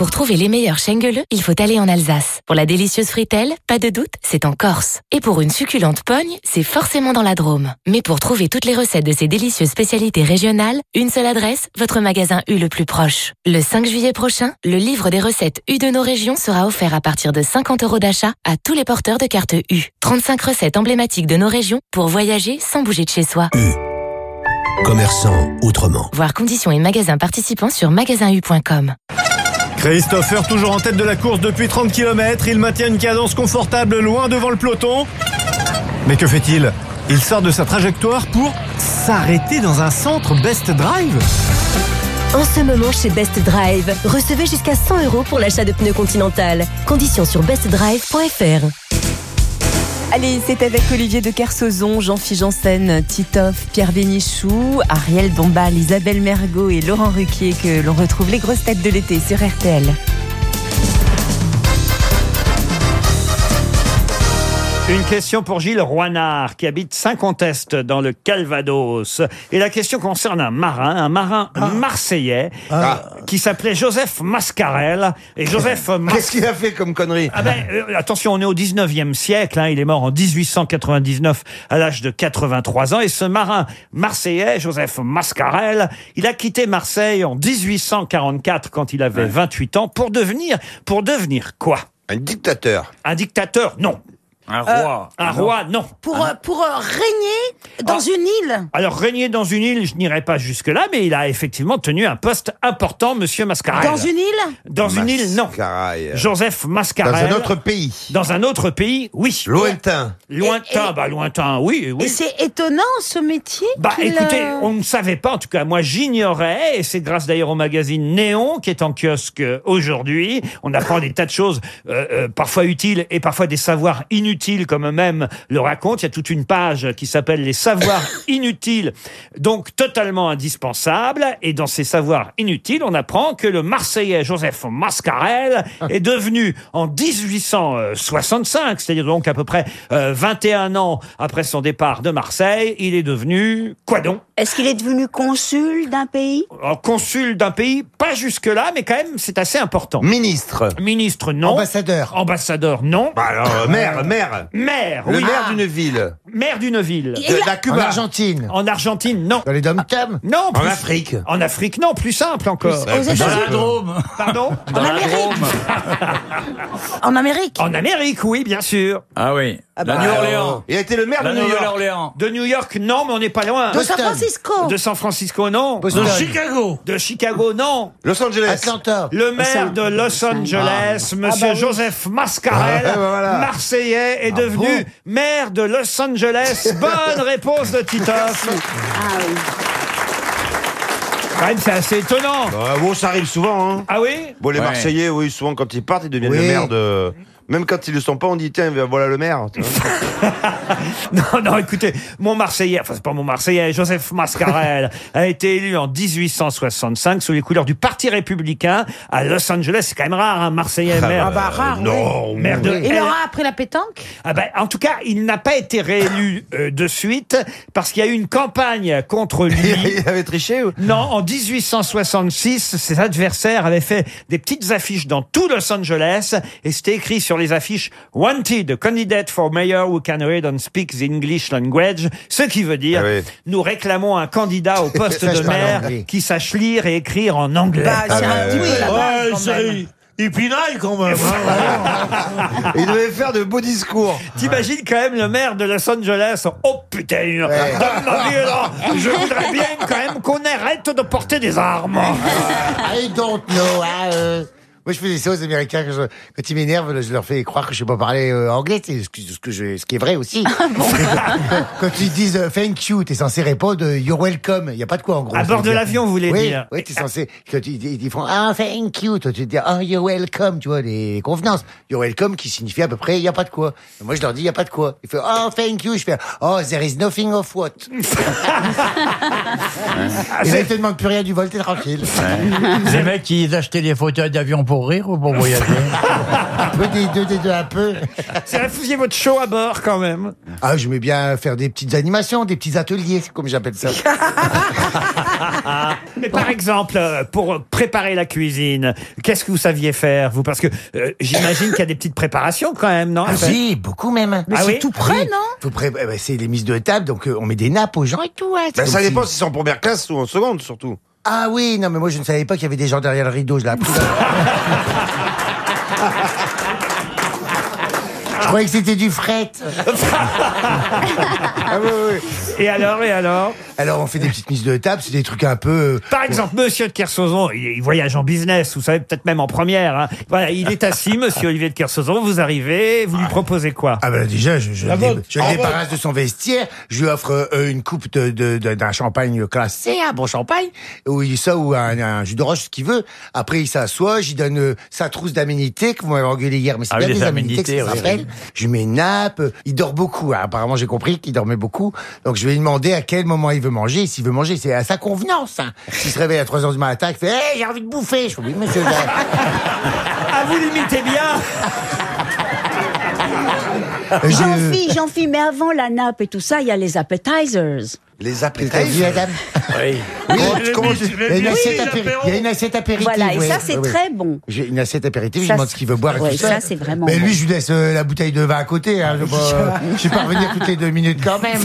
Pour trouver les meilleurs Schengeleux, il faut aller en Alsace. Pour la délicieuse fritelle, pas de doute, c'est en Corse. Et pour une succulente pogne, c'est forcément dans la Drôme. Mais pour trouver toutes les recettes de ces délicieuses spécialités régionales, une seule adresse, votre magasin U le plus proche. Le 5 juillet prochain, le livre des recettes U de nos régions sera offert à partir de 50 euros d'achat à tous les porteurs de carte U. 35 recettes emblématiques de nos régions pour voyager sans bouger de chez soi. Commerçant autrement. Voir conditions et magasins participants sur magasin-u.com. Christopher toujours en tête de la course depuis 30 km, il maintient une cadence confortable loin devant le peloton. Mais que fait-il? Il sort de sa trajectoire pour s'arrêter dans un centre Best Drive En ce moment chez Best Drive, recevez jusqu'à 100 euros pour l'achat de pneus Continental. Conditions sur bestdrive.fr. Allez, c'est avec Olivier de Kersauzon, Jean-Philippe Janssen, Titoff, Pierre Bénichou, Ariel Dombal, Isabelle Mergot et Laurent Ruquier que l'on retrouve les grosses têtes de l'été sur RTL. Une question pour Gilles Roinard, qui habite Saint-Contest, dans le Calvados. Et la question concerne un marin, un marin marseillais, euh, qui s'appelait Joseph Mascarel. Et Joseph Qu'est-ce qu'il a fait comme connerie Ah ben, euh, attention, on est au 19e siècle. hein, il est mort en 1899 à l'âge de 83 ans. Et ce marin marseillais, Joseph Mascarel, il a quitté Marseille en 1844 quand il avait 28 ans pour devenir, pour devenir quoi? Un dictateur. Un dictateur, non. Un roi. Un roi, non. Pour, euh, pour euh, régner dans une île. Alors, régner dans une île, je n'irai pas jusque-là, mais il a effectivement tenu un poste important, Monsieur Mascarel. Dans une île Dans une île, non. Mascarel. Joseph Mascarel. Dans un autre pays. Dans un autre pays, oui. Lointain. Lointain, bah lointain, oui, oui. Et c'est étonnant ce métier. Bah écoutez, euh, on ne savait pas, en tout cas moi j'ignorais, et c'est grâce d'ailleurs au magazine Néon qui est en kiosque euh, aujourd'hui. On apprend des tas de choses, euh, euh, parfois utiles et parfois des savoirs inutiles, comme eux-mêmes le racontent. Il y a toute une page qui s'appelle les savoirs inutiles, donc totalement indispensables. Et dans ces savoirs inutiles, on apprend que le Marseillais Joseph Mascarel est devenu en 1865, c'est-à-dire donc à peu près euh, 21 ans après son départ de Marseille, il est devenu quoi donc? Est-ce qu'il est devenu consul d'un pays? Alors, consul d'un pays, pas jusque-là, mais quand même, c'est assez important. Ministre. Ministre, non. Ambassadeur. Ambassadeur, non. Bah alors, euh, maire, maire. Maire, Le oui. maire d'une ville. Maire d'une ville. De la Cuba. En Argentine. En Argentine, non. Dans les dom Non. En plus- Afrique. En Afrique, non. Plus simple encore. Aux États-Unis. Dans la Drôme. Pardon En Amérique En Amérique En Amérique, oui, bien sûr. Ah oui. Ah La bah, New Orléans. Il a été le maire La de New York. Nouvelle-Orléans. De New York, non, mais on n'est pas loin. De San Francisco De San Francisco, non. De Chicago. De Chicago, non. Los Angeles. Atlanta. Le maire de Los Angeles, Monsieur Joseph Mascarel, Ah, bah voilà. Marseillais, est devenu maire de Los Angeles. Bonne réponse de Titoff. Quand même, c'est assez étonnant. Bah, bon, ça arrive souvent. Hein. Ah oui Bon, les Ouais. Marseillais, oui, souvent quand ils partent, ils deviennent Oui. le maire de. Même quand ils le sont pas, on dit tiens, voilà le maire. tu vois. Non, non, écoutez, mon Marseillais, enfin c'est pas mon Marseillais, Joseph Mascarel a été élu en 1865 sous les couleurs du Parti républicain à Los Angeles. C'est quand même rare, un Marseillais maire. Ah bah rare, oui. non. Maire de Il aura appris la pétanque Ah ben, en tout cas, il n'a pas été réélu euh, de suite parce qu'il y a eu une campagne contre lui. il avait triché ou? Non, en 1866, ses adversaires avaient fait des petites affiches dans tout Los Angeles et c'était écrit sur les affiches Wanted, candidate for mayor who can read and speak the English language, ce qui veut dire Ah oui. nous réclamons un candidat au poste de maire qui sache lire et écrire en anglais. Bah, c'est un petit peu la base, Ouais, quand c'est- même. il pinaille quand même. hein. Il devait faire de beaux discours. T'imagines quand même le maire de Los Angeles? Oh putain. Je voudrais bien quand même qu'on arrête de porter des armes I don't know. euh. Moi, je faisais ça aux Américains quand, je- quand ils m'énervent, je leur fais croire que je sais pas parler euh, anglais, c'est ce, que- ce que je, ce qui est vrai aussi. quand ils disent euh, thank you, t'es censé répondre euh, you're welcome. Il y a pas de quoi en gros. À bord de l'avion, vous voulez oui, dire Oui, t'es censé. Quand ils, ils- ils font ah thank you, toi tu te dis oh you're welcome, tu vois les convenances. You're welcome qui signifie à peu près il y a pas de quoi. Et moi je leur dis il y a pas de quoi. Ils font oh thank you, je fais oh there is nothing of what. Et là, ils te demandent plus rien du vol, t'es tranquille. Les mecs qui achetaient des fauteuils d'avion pour rire ou pour voyager Un peu des deux, des deux, un peu. C'est faisiez votre show à bord quand même Ah, je mets bien faire des petites animations, des petits ateliers, c'est comme j'appelle ça. Mais par exemple, euh, pour préparer la cuisine, qu'est-ce que vous saviez faire, vous? Parce que euh, j'imagine qu'il y a des petites préparations quand même, non? Ah si, beaucoup même. Mais Ah c'est oui? tout près, non? Faut pré- eh ben, c'est les mises de table, donc euh, on met des nappes aux gens et tout. hein. C'est Ben, comme ça si- dépend si c'est en première classe ou en seconde, surtout. Ah oui, non, mais moi je ne savais pas qu'il y avait des gens derrière le rideau, je l'ai appris. Je croyais que c'était du fret. Ah oui, oui. Et alors, et alors Alors on fait des petites mises de table, c'est des trucs un peu. euh, Par exemple, Monsieur de Kersauzon, il, il voyage en business, vous savez, peut-être même en première. hein. Voilà, il est assis, Monsieur Olivier de Kersauzon, vous arrivez, vous lui proposez quoi? Ah ben déjà, je, je, le dé- je le débarrasse de son vestiaire, je lui offre euh, une coupe de, de- de- d'un champagne classé, un bon champagne, ou il- ça ou un, un jus d'orange, ce qu'il veut. Après il s'assoit, j'y donne euh, sa trousse d'aménité que vous m'avez engueulé hier, mais c'est Ah bien des aménités que ça aménités, oui, s'appelle. Je lui mets une nappe, il dort beaucoup. hein. Apparemment j'ai compris qu'il dormait beaucoup, donc je vais lui demander à quel moment il veut manger. S'il veut manger, c'est à sa convenance. Hein. S'il se réveille à 3 heures du matin, il fait hey, j'ai envie de bouffer. Je oui monsieur. Ah, vous l'imitez bien Jean-Philippe, Jean-Philippe, mais avant la nappe et tout ça, il y a les appetizers. Les madame Oui. Oui, les comment il y a une assiette apéri- il y a une assiette apéritive. Voilà, et ouais, ça, c'est très bon. J'ai une assiette apéritive, je Ça, demande ce qu'il veut boire et ouais, tout ça. ça, c'est vraiment Mais bon. lui, je lui laisse euh, la bouteille de vin à côté. Hein, je vais pas- je vais pas revenir toutes les deux minutes quand même.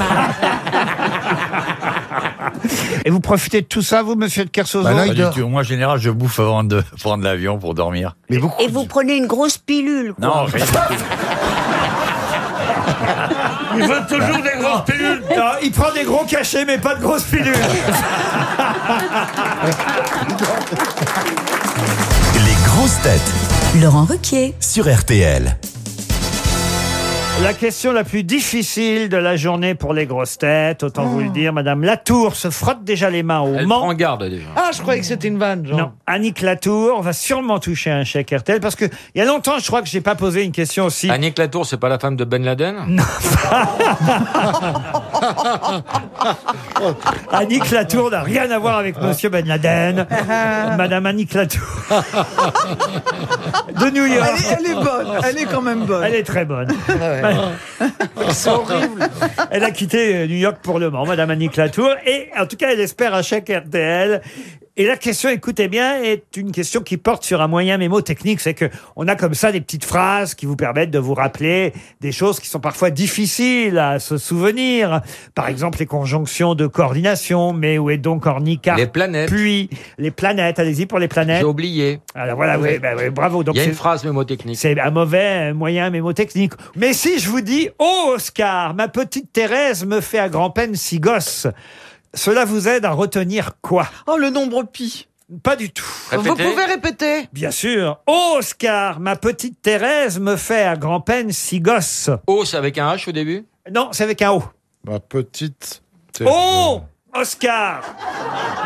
Et vous profitez de tout ça, vous, monsieur de Kersozo Pas du tout. Moi, en général, je bouffe avant de prendre l'avion pour dormir. Mais beaucoup. Et vous prenez une grosse pilule, quoi. Non, rien. Il veut toujours des grosses pilules. Non, il prend des gros cachets, mais pas de grosses pilules. Les grosses têtes Laurent Ruquier. sur RTL. La question la plus difficile de la journée pour les grosses têtes, autant vous le dire, Madame Latour se frotte déjà les mains au Elle Mans. prend garde déjà. Ah, je croyais que c'était une vanne, genre. Non, Annick Latour va sûrement toucher un chèque RTL parce que il y a longtemps, je crois que j'ai pas posé une question aussi. Annick Latour, c'est pas la femme de Ben Laden Annick Latour n'a rien à voir avec Monsieur Ben Laden. Madame Annick Latour. de New York. Elle est, elle est bonne, elle est quand même bonne. Elle est très bonne. C'est horrible. Elle a quitté euh, New York pour le Mans, Madame Annick Latour. Et en tout cas, elle espère un chèque RTL. Et la question, écoutez bien, est une question qui porte sur un moyen mémotechnique. C'est que on a comme ça des petites phrases qui vous permettent de vous rappeler des choses qui sont parfois difficiles à se souvenir. Par exemple, les conjonctions de coordination. Mais où est donc Ornica Les planètes. Puis les planètes. Allez-y pour les planètes. J'ai oublié. Alors voilà, oui, bah oui, bravo. Donc Il y a une phrase mémotechnique. c'est un mauvais moyen mémotechnique. Mais si je vous dis Oh Oscar, ma petite Thérèse me fait à grand-peine six gosses, cela vous aide à retenir quoi? Oh, le nombre pi. Pas du tout. Vous pouvez répéter Bien sûr. Oh Oscar, ma petite Thérèse me fait à grand-peine six gosses. O, c'est avec un H au début? Non, c'est avec un O. Ma petite. Oh Oscar,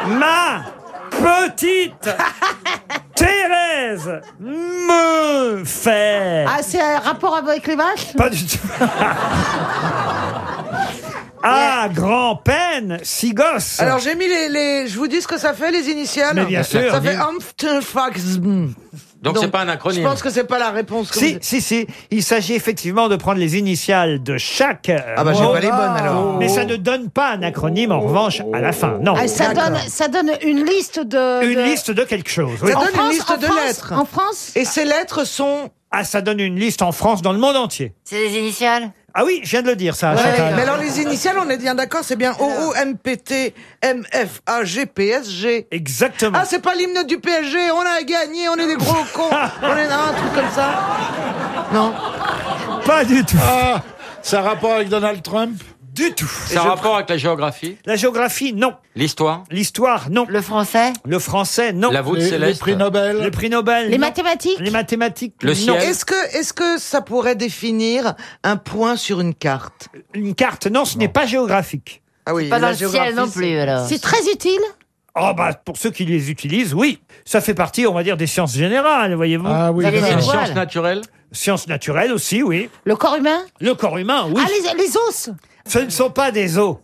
ma petite Thérèse me fait. Ah, c'est un rapport avec les vaches? Pas du tout. Ah, grand-peine, six gosses. Alors j'ai mis les, les- Je vous dis ce que ça fait, les initiales Mais bien sûr, Ça fait dis. Amftfaxm. Donc c'est pas un acronyme. Je pense que c'est pas la réponse. que Si, vous- si, si. Il s'agit effectivement de prendre les initiales de chaque. euh, Ah bah, j'ai mot. pas les bonnes, alors. Mais ça ne donne pas un acronyme, en revanche, à la fin. Non. Ah, ça, donne, ça donne une liste de. Une de- liste de quelque chose. oui. Ça donne France, une liste en de France, lettres. En France Et ces lettres sont. Ah, ça donne une liste en France, dans le monde entier. C'est des initiales? Ah oui, je viens de le dire, ça. Ouais, Chantal. mais alors les initiales, on est bien d'accord, c'est bien O O M P T M F A G P S G. Exactement. Ah, c'est pas l'hymne du PSG. On a gagné, on est des gros cons. on est un truc comme ça. Non. Pas du tout. Ah, ça a rapport avec Donald Trump? Du tout. Ça a rapport avec la géographie La géographie, non. L'histoire L'histoire, non. Le français Le français, non. La voûte les, les céleste prix Nobel Le prix Nobel. Les non. mathématiques Les mathématiques. Le non. ciel. Est-ce que, est-ce que ça pourrait définir un point sur une carte Une carte, non, ce n'est pas géographique. Ah oui, Pas la dans le ciel non c'est- plus, alors. C'est très utile Oh bah pour ceux qui les utilisent, oui. Ça fait partie, on va dire, des sciences générales, voyez-vous. Ah oui, Vous avez C'est des une étoiles. science naturelle Sciences naturelles aussi, oui. Le corps humain Le corps humain, oui. Ah, les, les os Ce ne sont pas des os.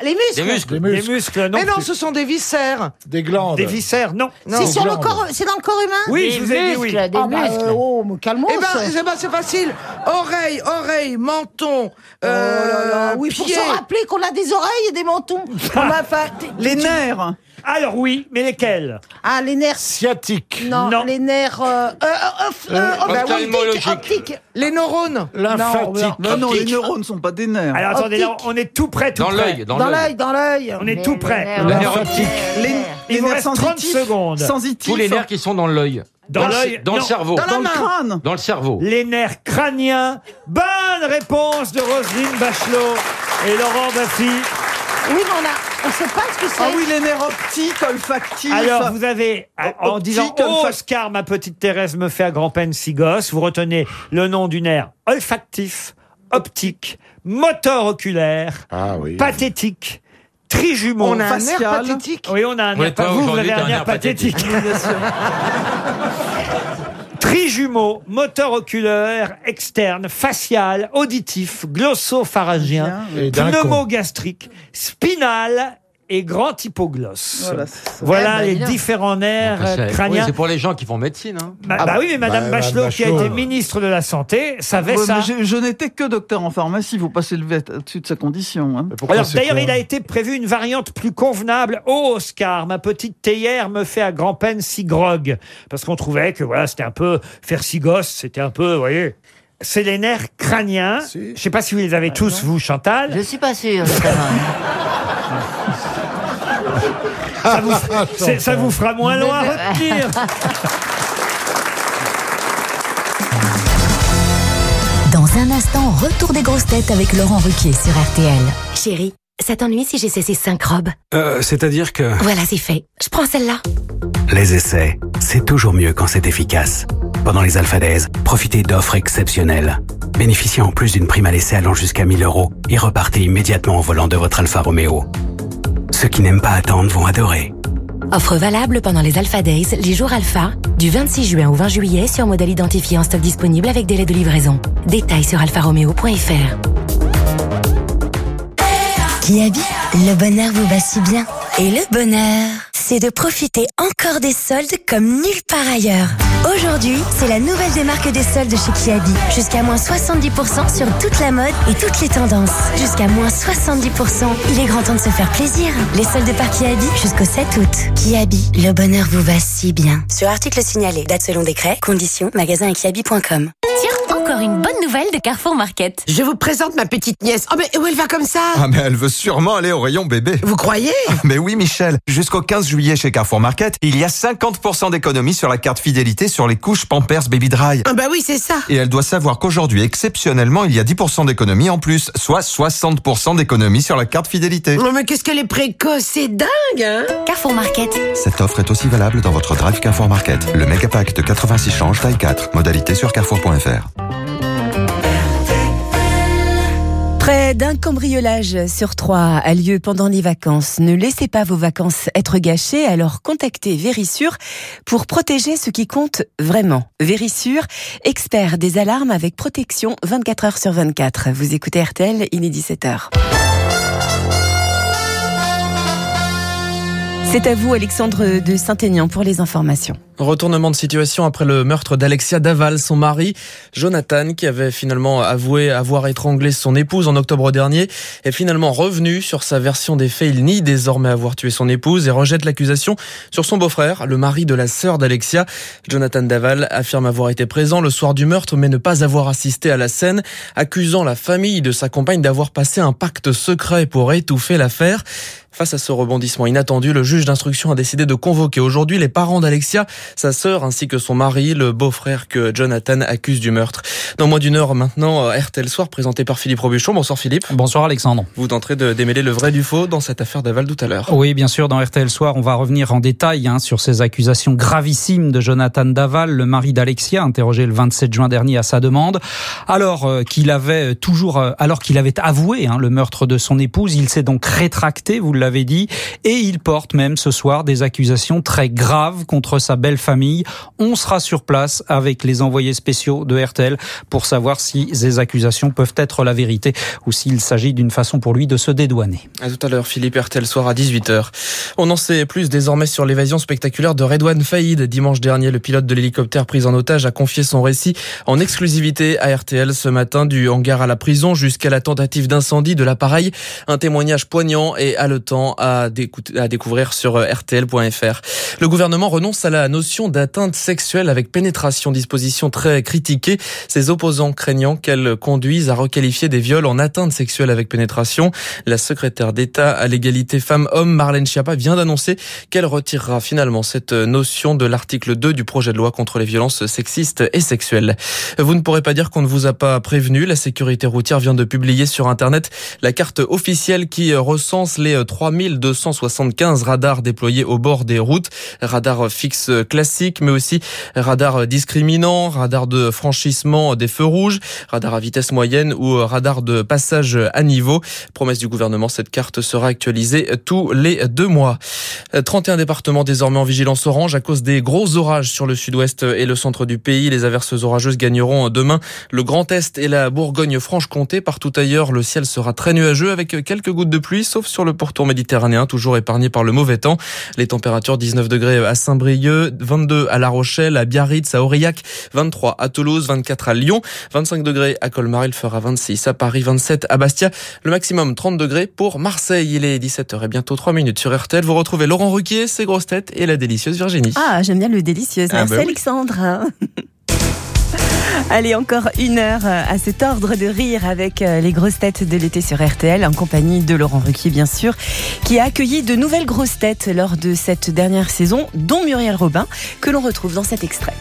Les muscles Des muscles Des Des muscles, muscles, non. Mais non, ce sont des viscères. des glandes. Des viscères, non. Non. C'est sur le corps, c'est dans le corps humain Oui, Des je vous ai dit oui. muscles, des Ah bah, muscles. euh, oh, Eh ben, c'est ben, c'est facile. Oreille, oreille, menton. Oh là là, Euh, oui, pour se rappeler qu'on a des oreilles et des mentons. On a fa- t- Les nerfs. Alors oui, mais lesquels? Ah, les nerfs. Sciatique. Non, Non. les nerfs. Euh, euh, euh, euh, Euh, optiques, ophtalmologique. optiques. Les neurones. Lymphatique. Non, non, les Optique. neurones ne sont pas des nerfs. Alors attendez, là, Optique. on est tout près, tout Dans près. l'œil, dans Dans l'œil. l'œil, dans l'œil. On est tout près. La. Les, Il les vous nerfs reste 30 sensitifs. secondes. Sensitifs. Tous les nerfs qui sont dans l'œil. Dans le- l'œil, Dans le non. cerveau. Dans, le crâne. Dans le cerveau. Les nerfs crâniens. Bonne réponse de Roselyne Bachelot et Laurent Baffy. Oui, mais on a, on sait pas ce que c'est. Ah oui, les nerfs optiques, olfactifs. Alors, vous avez, en Optique, disant oh, olfac- Oscar, ma petite Thérèse me fait à grand-peine six gosses, vous retenez le nom du nerf olfactif, optique, moteur oculaire, Ah oui. pathétique, trijumeau. On a un nerf pathétique. Oui, on a un nerf Vous, avez un nerf pathétique. Pathétique. Trijumeau, moteur oculaire externe, facial, auditif, glossopharyngien, pneumogastrique, spinal et grand hypoglosse. Voilà, Voilà, Eh ben, les différents nerfs crâniens. oui, c'est pour les gens qui font médecine. Hein. Bah, bah oui, mais Madame Bachelot, qui a été ministre de la Santé, savait Ouais, ça. Je, je n'étais que docteur en pharmacie, il faut pas s'élever au-dessus de sa condition. hein. Alors d'ailleurs, il a été prévu une variante plus convenable au Oscar. Ma petite théière me fait à grand-peine si grog. Parce qu'on trouvait que voilà, c'était un peu faire si gosse, c'était un peu, vous voyez. C'est les nerfs crâniens. Je sais pas si vous les avez tous, vous, Chantal. Je suis pas sûr. Ça vous, c'est- ça vous fera moins long à retenir. Dans un instant, retour des grosses têtes avec Laurent Ruquier sur RTL. Chérie, ça t'ennuie si j'essaie ces cinq robes Euh, c'est-à-dire que Voilà, c'est fait. Je prends celle-là. les essais, c'est toujours mieux quand c'est efficace. Pendant les Alpha Days, profitez d'offres exceptionnelles. Bénéficiez en plus d'une prime à l'essai allant jusqu'à 1000 euros et repartez immédiatement au volant de votre Alfa Romeo. Ceux qui n'aiment pas attendre vont adorer. Offre valable pendant les Alpha Days, les jours Alpha, du 26 juin au 20 juillet sur modèle identifié en stock disponible avec délai de livraison. Détails sur alfaromeo.fr. Kiabi, le bonheur vous va si bien. Et le bonheur, c'est de profiter encore des soldes comme nulle part ailleurs. Aujourd'hui, c'est la nouvelle démarque des soldes chez Kiabi. Jusqu'à moins 70% sur toute la mode et toutes les tendances. Jusqu'à moins 70%. Il est grand temps de se faire plaisir. Les soldes par Kiabi jusqu'au 7 août. Kiabi, le bonheur vous va si bien. Sur article signalé, date selon décret, conditions, magasin et kiabi.com. Tiens, encore une bonne nouvelle de Carrefour Market. Je vous présente ma petite nièce. Oh, mais où elle va comme ça? Ah mais elle veut sûrement aller au rayon bébé. Vous croyez? Mais oui Michel, jusqu'au 15 juillet chez Carrefour Market, il y a 50% d'économie sur la carte fidélité sur les couches Pampers Baby Dry. Ah bah oui, c'est ça. Et elle doit savoir qu'aujourd'hui, exceptionnellement, il y a 10% d'économie en plus, soit 60% d'économie sur la carte fidélité. Oh, mais qu'est-ce qu'elle est précoce, c'est dingue, hein Carrefour Market. Cette offre est aussi valable dans votre drive Carrefour Market. Le méga pack de 86 change taille 4. Modalité sur carrefour.fr. Près d'un cambriolage sur trois a lieu pendant les vacances. Ne laissez pas vos vacances être gâchées, alors contactez Vérissure pour protéger ce qui compte vraiment. Vérissure, expert des alarmes avec protection 24 heures sur 24. Vous écoutez RTL, il est 17h. C'est à vous, Alexandre de Saint-Aignan, pour les informations. Retournement de situation après le meurtre d'Alexia Daval, son mari, Jonathan, qui avait finalement avoué avoir étranglé son épouse en octobre dernier, est finalement revenu sur sa version des faits. Il nie désormais avoir tué son épouse et rejette l'accusation sur son beau-frère, le mari de la sœur d'Alexia. Jonathan Daval affirme avoir été présent le soir du meurtre, mais ne pas avoir assisté à la scène, accusant la famille de sa compagne d'avoir passé un pacte secret pour étouffer l'affaire. Face à ce rebondissement inattendu, le juge d'instruction a décidé de convoquer aujourd'hui les parents d'Alexia, sa sœur ainsi que son mari, le beau-frère que Jonathan accuse du meurtre. Dans moins d'une heure maintenant, euh, RTL Soir présenté par Philippe Robuchon. Bonsoir Philippe. Bonsoir Alexandre. Vous tenterez de démêler le vrai du faux dans cette affaire d'Aval tout à l'heure. Oui, bien sûr, dans RTL Soir, on va revenir en détail hein, sur ces accusations gravissimes de Jonathan Daval, le mari d'Alexia, interrogé le 27 juin dernier à sa demande. Alors euh, qu'il avait toujours, euh, alors qu'il avait avoué hein, le meurtre de son épouse, il s'est donc rétracté, vous l'avez dit, et il porte même ce soir des accusations très graves contre sa belle famille. On sera sur place avec les envoyés spéciaux de RTL pour savoir si ces accusations peuvent être la vérité ou s'il s'agit d'une façon pour lui de se dédouaner. À tout à l'heure, Philippe RTL Soir à 18h. On en sait plus désormais sur l'évasion spectaculaire de Redouane Faïd. Dimanche dernier, le pilote de l'hélicoptère pris en otage a confié son récit en exclusivité à RTL ce matin du hangar à la prison jusqu'à la tentative d'incendie de l'appareil. Un témoignage poignant et haletant à, décou- à découvrir sur euh, rtl.fr. Le gouvernement renonce à la notion d'atteinte sexuelle avec pénétration, disposition très critiquée. Ses opposants craignant qu'elle conduise à requalifier des viols en atteinte sexuelle avec pénétration. La secrétaire d'État à l'égalité femmes-hommes, Marlène Schiappa, vient d'annoncer qu'elle retirera finalement cette notion de l'article 2 du projet de loi contre les violences sexistes et sexuelles. Vous ne pourrez pas dire qu'on ne vous a pas prévenu. La sécurité routière vient de publier sur Internet la carte officielle qui recense les 3275 radars déployés au bord des routes. Radars fixes classiques, mais aussi radars discriminants, radars de franchissement des feux rouges, radar à vitesse moyenne ou radar de passage à niveau. Promesse du gouvernement, cette carte sera actualisée tous les deux mois. Euh, 31 départements désormais en vigilance orange à cause des gros orages sur le sud-ouest et le centre du pays. Les averses orageuses gagneront demain le Grand Est et la Bourgogne-Franche-Comté. Partout ailleurs, le ciel sera très nuageux avec quelques gouttes de pluie, sauf sur le pourtour méditerranéen, toujours épargné par le mauvais temps. Les températures 19 degrés à Saint-Brieuc, 22 à La Rochelle, à Biarritz, à Aurillac, 23 à Toulouse, 24 à Lyon, 25 degrés à Colmar, il fera 26 à Paris, 27 à Bastia, le maximum 30 degrés pour Marseille. Il est 17h et bientôt 3 minutes sur RTL. Vous retrouvez Laurent Ruquier, ses grosses têtes et la délicieuse Virginie. Ah, j'aime bien le délicieux. Ah, Merci bah oui. Alexandre. Allez, encore une heure euh, à cet ordre de rire avec euh, les grosses têtes de l'été sur RTL, en compagnie de Laurent Ruquier, bien sûr, qui a accueilli de nouvelles grosses têtes lors de cette dernière saison, dont Muriel Robin, que l'on retrouve dans cet extrait.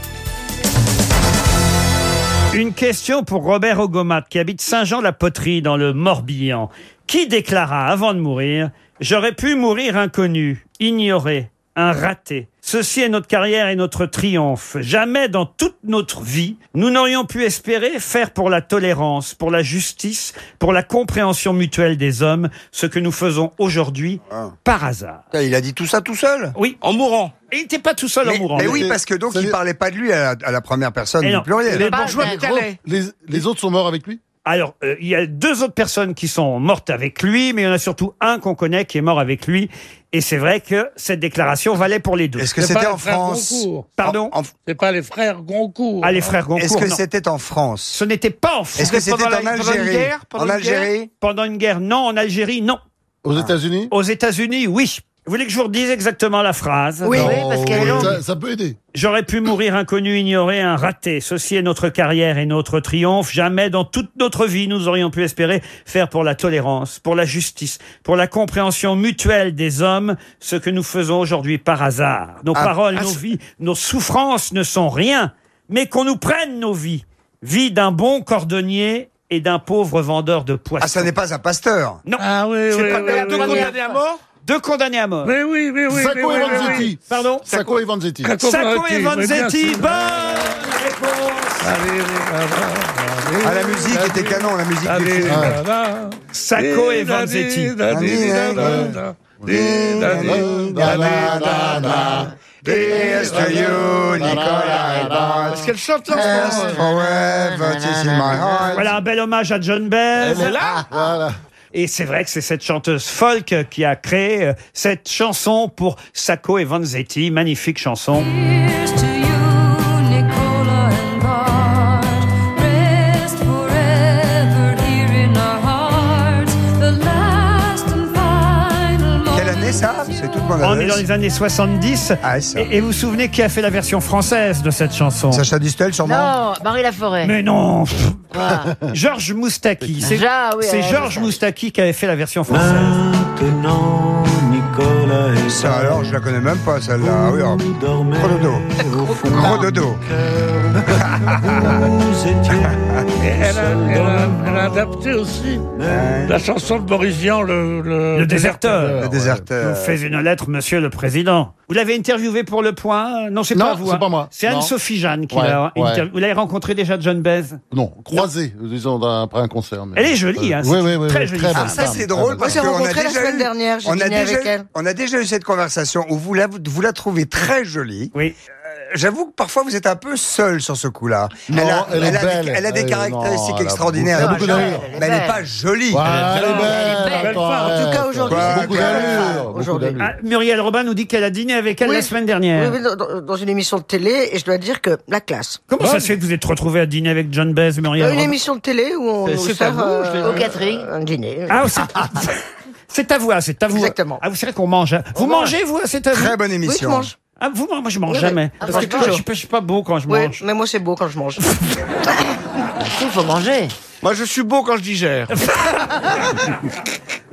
Une question pour Robert Ogomat, qui habite Saint-Jean-la-Poterie, dans le Morbihan, qui déclara avant de mourir J'aurais pu mourir inconnu, ignoré, un raté. Ceci est notre carrière et notre triomphe. Jamais dans toute notre vie, nous n'aurions pu espérer faire pour la tolérance, pour la justice, pour la compréhension mutuelle des hommes, ce que nous faisons aujourd'hui par hasard. Ah. Il a dit tout ça tout seul Oui. En mourant. Et il n'était pas tout seul en mourant. mais oui, parce que donc il parlait pas de lui à la, à la première personne Et du non. pluriel. Les bourgeois de Calais. Les, les autres sont morts avec lui? Alors, euh, il y a deux autres personnes qui sont mortes avec lui, mais il y en a surtout un qu'on connaît qui est mort avec lui. Et c'est vrai que cette déclaration valait pour les deux. Est-ce que C'est c'était pas en les frères France Goncourt. Pardon C'est pas les frères Goncourt. Ah, les frères Goncourt. Est-ce que non. c'était en France Ce n'était pas en France. Est-ce que c'était en Algérie En Algérie Pendant une guerre, non. En Algérie, non. Aux États-Unis Aux États-Unis, oui. Vous voulez que je vous redise exactement la phrase Oui, oui, parce qu'elle est longue. Ça- ça peut aider. J'aurais pu mourir inconnu, ignoré, un raté. Ceci est notre carrière et notre triomphe. Jamais dans toute notre vie nous aurions pu espérer faire pour la tolérance, pour la justice, pour la compréhension mutuelle des hommes ce que nous faisons aujourd'hui par hasard. Nos Ah, paroles, ah, nos c'est- vies, nos souffrances ne sont rien, mais qu'on nous prenne nos vies. Vie d'un bon cordonnier et d'un pauvre vendeur de poissons. Ah, ça n'est pas un pasteur. Non. Ah oui, C'est oui, pas oui, oui, oui. condamnés à mort Deux condamnés à mort. Mais oui, mais oui. mais Sacco et Vanzetti. oui. Pardon Sacco et Vanzetti. Sacco et Vanzetti, bonne réponse Allez, allez, Ah, la musique était canon, la musique du film. Sacco et Vanzetti. to you, Nicolas Evans. Est-ce qu'elle chante là en Yes, ce moment forever, it is in my heart. Voilà un bel hommage à John Baez. Elle est là Voilà. Et c'est vrai que c'est cette chanteuse folk qui a créé euh, cette chanson pour Sacco et Vanzetti. Magnifique chanson. On est dans les années 70. Ah, ça. Et, et vous vous souvenez qui a fait la version française de cette chanson? Sacha Distel, sûrement Non, Marie Laforêt. Mais non Ah. Georges Moustaki. C'est Ah, oui, c'est oui, Georges. Moustaki qui avait fait la version française. Maintenant, Nicolas Ça alors, je la connais même pas celle-là. Ah oui, oh. Gros dodo. Gros dodo. vous étiez Et elle, a, elle, a, elle a adapté aussi la chanson de Boris Vian, le, le, Le déserteur. Le Je déserteur. vous fais une lettre, monsieur le président. Vous l'avez interviewé pour Le Point? Non, c'est pas vous. c'est hein. pas moi. C'est. Anne-Sophie Jeanne qui Ouais, l'a ouais. interviewé. Vous l'avez rencontré déjà, John Baez? Non, croisé, disons, après un concert. mais- Elle est jolie, hein, Oui, oui, oui. très jolie Ah, ça c'est drôle parce Moi, j'ai qu'on a rencontré la déjà semaine eu, on a déjà, déjà eu cette conversation où vous la, vous la trouvez très jolie. Oui. Euh, J'avoue que parfois vous êtes un peu seul sur ce coup-là. Non, elle a, elle a des- elle a caractéristiques non, elle a extraordinaires. beaucoup- elle a beaucoup mais elle n'est pas jolie. Ouais, elle est belle. En tout cas, aujourd'hui. Ah, Muriel Robin nous dit qu'elle a dîné avec elle Oui. la semaine dernière. Oui, oui, dans, dans une émission de télé, et je dois dire que la classe. Comment ça se fait que vous êtes retrouvé à dîner avec John Baez, Muriel Une Robin émission de télé où on C'est- c'est sert euh, au catering un dîner. Ah, c'est- à vous, ah, c'est à vous. Exactement. Ah, vous savez qu'on mange. hein. Vous mange. mangez, vous, c'est à vous Très bonne Oui, je émission. mange. Ah, vous, moi, je mange Oui, jamais. Ah, Parce moi, que toujours. je, suis pas- je suis pas beau quand je Oui, mange. mais moi c'est beau quand je mange. Il faut manger. Moi, je suis beau quand je digère.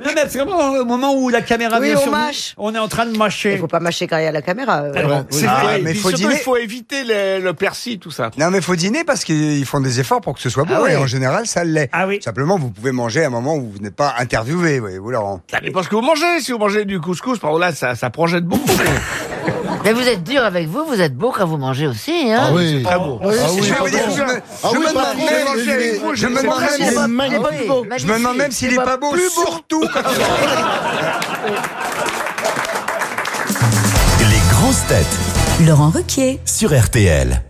Non, mais c'est vraiment au moment où la caméra Oui, vient on sur nous, mâche. on est en train de mâcher. Il faut pas mâcher quand il y a la caméra. euh. C'est Ah, vrai. mais Puis faut surtout, dîner. il faut éviter le, le persil, tout ça. Non mais faut dîner parce qu'ils font des efforts pour que ce soit beau Ah oui. et en général ça l'est. Ah oui. Simplement vous pouvez manger à un moment où vous n'êtes pas interviewé, voyez-vous Laurent. Ça dépend ce que vous mangez. Si vous mangez du couscous, par exemple, là, ça, ça projette beaucoup. Mais vous êtes dur avec vous, vous êtes beau quand vous mangez aussi, hein Ah oui. Très beau. Ah oui. Je me- demande même- il est- je me demande même-. Je me demande même s'il est pas beau, surtout quand Les grosses têtes Laurent Ruquier. sur RTL.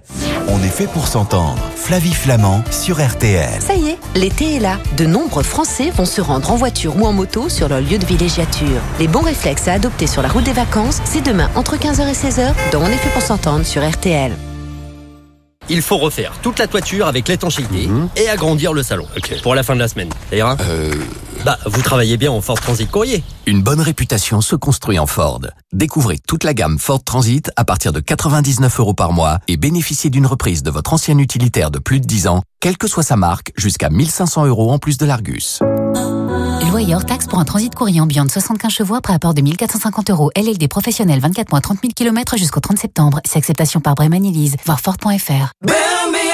On est fait pour s'entendre. Flavie Flamand sur RTL. Ça y est, l'été est là. De nombreux Français vont se rendre en voiture ou en moto sur leur lieu de villégiature. Les bons réflexes à adopter sur la route des vacances, c'est demain entre 15h et 16h dans On est fait pour s'entendre sur RTL. Il faut refaire toute la toiture avec l'étanchéité et agrandir le salon. Pour la fin de la semaine. Ça ira Bah, vous travaillez bien en Ford Transit Courrier. Une bonne réputation se construit en Ford. Découvrez toute la gamme Ford Transit à partir de 99 euros par mois et bénéficiez d'une reprise de votre ancien utilitaire de plus de 10 ans, quelle que soit sa marque, jusqu'à 1500 euros en plus de l'Argus. Taxe pour un transit courrier ambiant de 75 chevaux après apport de 1450 euros. LLD professionnel 24 mois 30 000 km jusqu'au 30 septembre. C'est acceptation par Bremen Elise. Voir Ford.fr.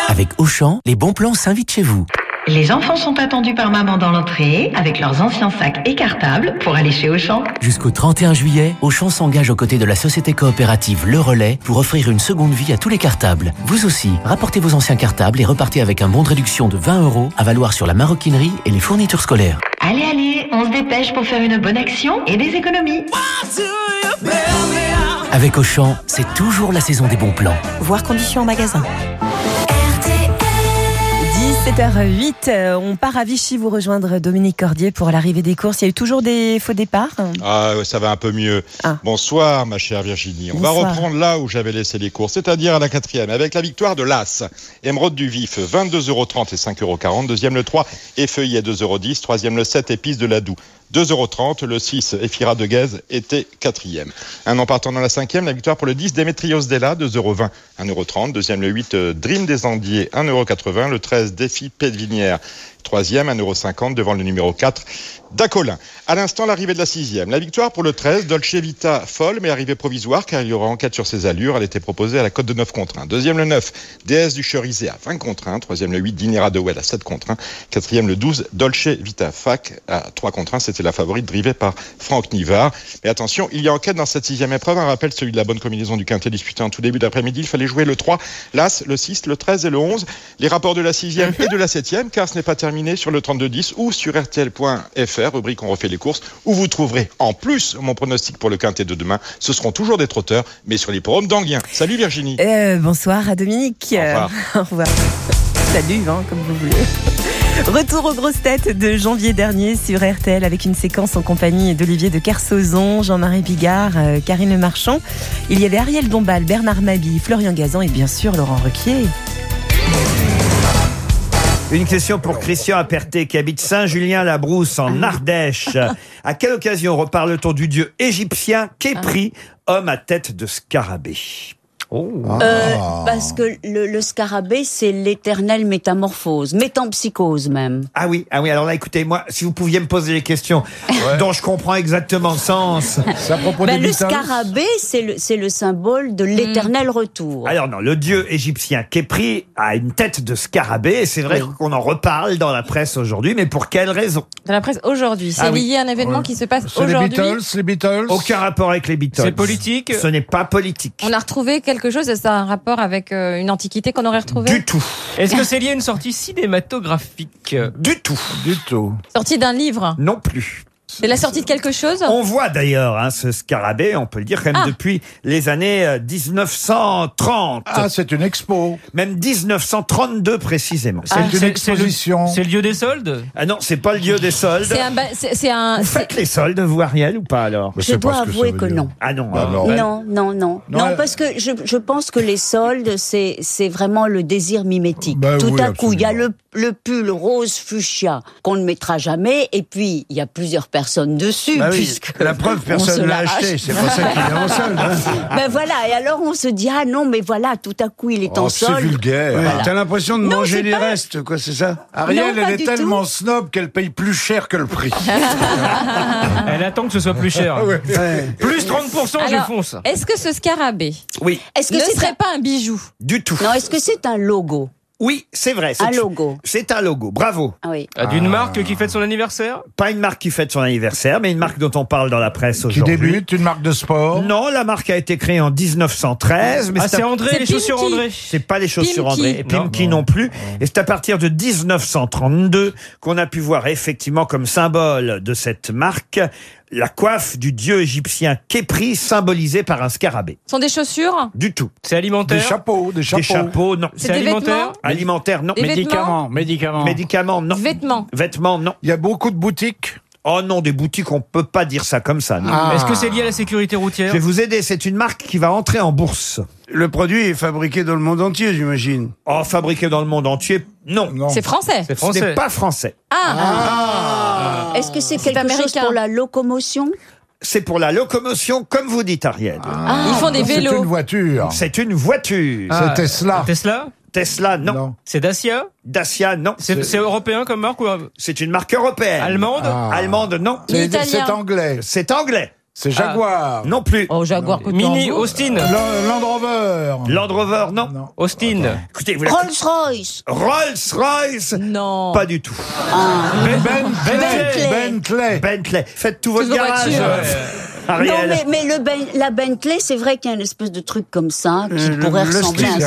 Avec Auchan, les bons plans s'invitent chez vous. Les enfants sont attendus par maman dans l'entrée avec leurs anciens sacs écartables pour aller chez Auchan. Jusqu'au 31 juillet, Auchan s'engage aux côtés de la société coopérative Le Relais pour offrir une seconde vie à tous les cartables. Vous aussi, rapportez vos anciens cartables et repartez avec un bon de réduction de 20 euros à valoir sur la maroquinerie et les fournitures scolaires. Allez, allez, on se dépêche pour faire une bonne action et des économies. Avec Auchan, c'est toujours la saison des bons plans. Voir conditions en magasin. 17h08, euh, on part à Vichy vous rejoindre Dominique Cordier pour l'arrivée des courses. Il y a eu toujours des faux départs? Ah, ça va un peu mieux. Bonsoir, ma chère Virginie. On va reprendre là où j'avais laissé les courses, c'est-à-dire à la quatrième, avec la victoire de l'As. Émeraude du Vif, 22,30€ et 5,40€. Deuxième, le 3, Effeuille à 2,10€. Troisième, le 7, Épice de Ladoux. 2,30€. Le 6, Ephira de Gaze, était quatrième. Un an partant dans la cinquième, la victoire pour le 10, Démétrios Della, 2,20€, 1,30€. Deuxième, le 8, euh, Dream des Andiers, 1,80€. Le 13, Défi Pédevinière, troisième, 1,50€ devant le numéro 4, Dacolin. À l'instant, l'arrivée de la sixième. La victoire pour le 13, Dolce Vita, folle, mais arrivée provisoire, car il y aura enquête sur ses allures. Elle était proposée à la cote de 9 contre 1. Deuxième, le 9, DS du Cherizé à 20 contre 1. Troisième, le 8, Dinera de Well à 7 contre 1. Quatrième, le 12, Dolce Vita Fac à 3 contre 1. C'était la favorite drivée par Franck Nivard. Mais attention, il y a enquête dans cette sixième épreuve. Un rappel, celui de la bonne combinaison du quintet disputé en tout début d'après-midi. Il fallait jouer le 3, l'As, le 6, le 13 et le 11. Les rapports de la sixième et de la septième, car ce n'est pas terminé sur le 3210 ou sur rtl.fr, rubrique on refait les courses, où vous trouverez en plus mon pronostic pour le quintet de demain. Ce seront toujours des trotteurs, mais sur les forums d'Anguien. Salut Virginie. Euh, Bonsoir à Dominique. Au revoir. Au revoir. Salut, hein, comme vous voulez. Retour aux grosses têtes de janvier dernier sur RTL avec une séquence en compagnie d'Olivier de Kersauzon, Jean-Marie Bigard, euh, Karine Le Marchand. Il y avait Ariel Dombal, Bernard Mabi, Florian Gazan et bien sûr Laurent Requier. Une question pour Christian Aperté qui habite Saint-Julien-la-Brousse en Ardèche. À quelle occasion reparle-t-on du dieu égyptien Képri, homme à tête de scarabée? Euh, parce que le, le scarabée, c'est l'éternelle métamorphose, métampsychose même. Ah oui, ah oui. Alors là, écoutez, moi, si vous pouviez me poser les questions dont je comprends exactement le sens. C'est à propos Ben, le scarabée, c'est le, c'est le symbole de l'éternel retour. Alors non, le dieu égyptien Képri a une tête de scarabée et c'est vrai qu'on en reparle dans la presse aujourd'hui, mais pour quelle raison? Dans la presse aujourd'hui. C'est Ah oui. lié à un événement Ouais. qui se passe C'est les aujourd'hui. Beatles, les Beatles Aucun rapport avec les Beatles. C'est politique Ce n'est pas politique. On a retrouvé quelque chose, a un rapport avec euh, une antiquité qu'on aurait retrouvée Du tout. Est-ce que c'est lié à une sortie cinématographique? Du tout. Du tout. Sortie d'un livre? Non plus. C'est la sortie de quelque chose On voit d'ailleurs hein, ce scarabée, on peut le dire quand même Ah. depuis les années euh, 1930. Ah, c'est une expo. Même 1932 précisément. Ah. C'est une exposition. C'est le lieu des soldes Ah non, c'est pas le lieu des soldes. C'est un, ba- c'est c'est un, Vous faites les soldes, vous Ariel, ou pas alors Je dois avouer que, non. Ah non. Bah hein. non. Non, non, non. Non, Non, elle- parce que je, je pense que les soldes, c'est, c'est vraiment le désir mimétique. Bah Tout oui, à coup, il y a le, le pull rose fuchsia qu'on ne mettra jamais, et puis il y a plusieurs personnes dessus. Bah oui, puisque la preuve, on personne ne l'a acheté. C'est pour ça qu'il est en solde. hein. Ben voilà, et alors on se dit, ah non, mais voilà, tout à coup il est en Oh, c'est solde. vulgaire. Voilà. T'as l'impression de Non, manger c'est les pas- restes, quoi, c'est ça? Ariel, Non, elle est tellement tout. snob qu'elle paye plus cher que le prix. Elle attend que ce soit plus cher. Ouais. Plus 30%, je Alors, fonce. Est-ce que ce scarabée Oui, Est-ce que ne c'est serait pas un bijou? Du tout. Non, est-ce que c'est un logo? Oui, c'est vrai. c'est Un logo. C'est un logo. Bravo. Ah oui. Ah, D'une marque qui fête son anniversaire Pas une marque qui fête son anniversaire, mais une marque dont on parle dans la presse aujourd'hui. débute, une marque de sport Non, la marque a été créée en 1913. Mais Ah, c'est à- André, les chaussures. André. C'est pas les chaussures Pimki. André et Pimki non, plus. Et c'est à partir de 1932 qu'on a pu voir effectivement comme symbole de cette marque la coiffe du dieu égyptien Képri symbolisée par un scarabée. Ce sont des chaussures Du tout. C'est alimentaire Des chapeaux, des chapeaux. Des chapeaux, non. C'est des alimentaire Alimentaire, non. Des vêtements médicaments. Médicaments, non. Vêtements. Vêtements, non. Il y a beaucoup de boutiques. Oh non, des boutiques, on peut pas dire ça comme ça. non. Ah. Est-ce que c'est lié à la sécurité Je routière vais vous aider, c'est une marque qui va entrer en bourse. Le produit est fabriqué dans le monde entier, j'imagine. Oh, fabriqué dans le monde entier, non. C'est français. C'est Ce n'est français. pas français. Ah. Est-ce que c'est quelque chose américain. pour la locomotion C'est pour la locomotion, comme vous dites, Ariel. Ah, Ils font des C'est vélos. une voiture. C'est une voiture. Ah, C'est Tesla. Tesla Tesla, non. Non. C'est Dacia Dacia, non. C'est c'est européen comme marque ou C'est une marque européenne. allemande Ah. Allemande, non. C'est Italien. c'est anglais. C'est anglais. C'est Jaguar. Non plus. Oh, Jaguar Mini. Austin Land Land Rover. Land Rover, non. Non. Austin Écoutez, vous la- Rolls-Royce Rolls-Royce, Non. pas du tout. Ben- Bentley. Bentley. Bentley. Bentley. Faites tout votre Toutes vos garage, voitures. euh, Non, mais, mais le Ben- la Bentley, c'est vrai qu'il y a une espèce de truc comme ça qui Euh, pourrait le ressembler à un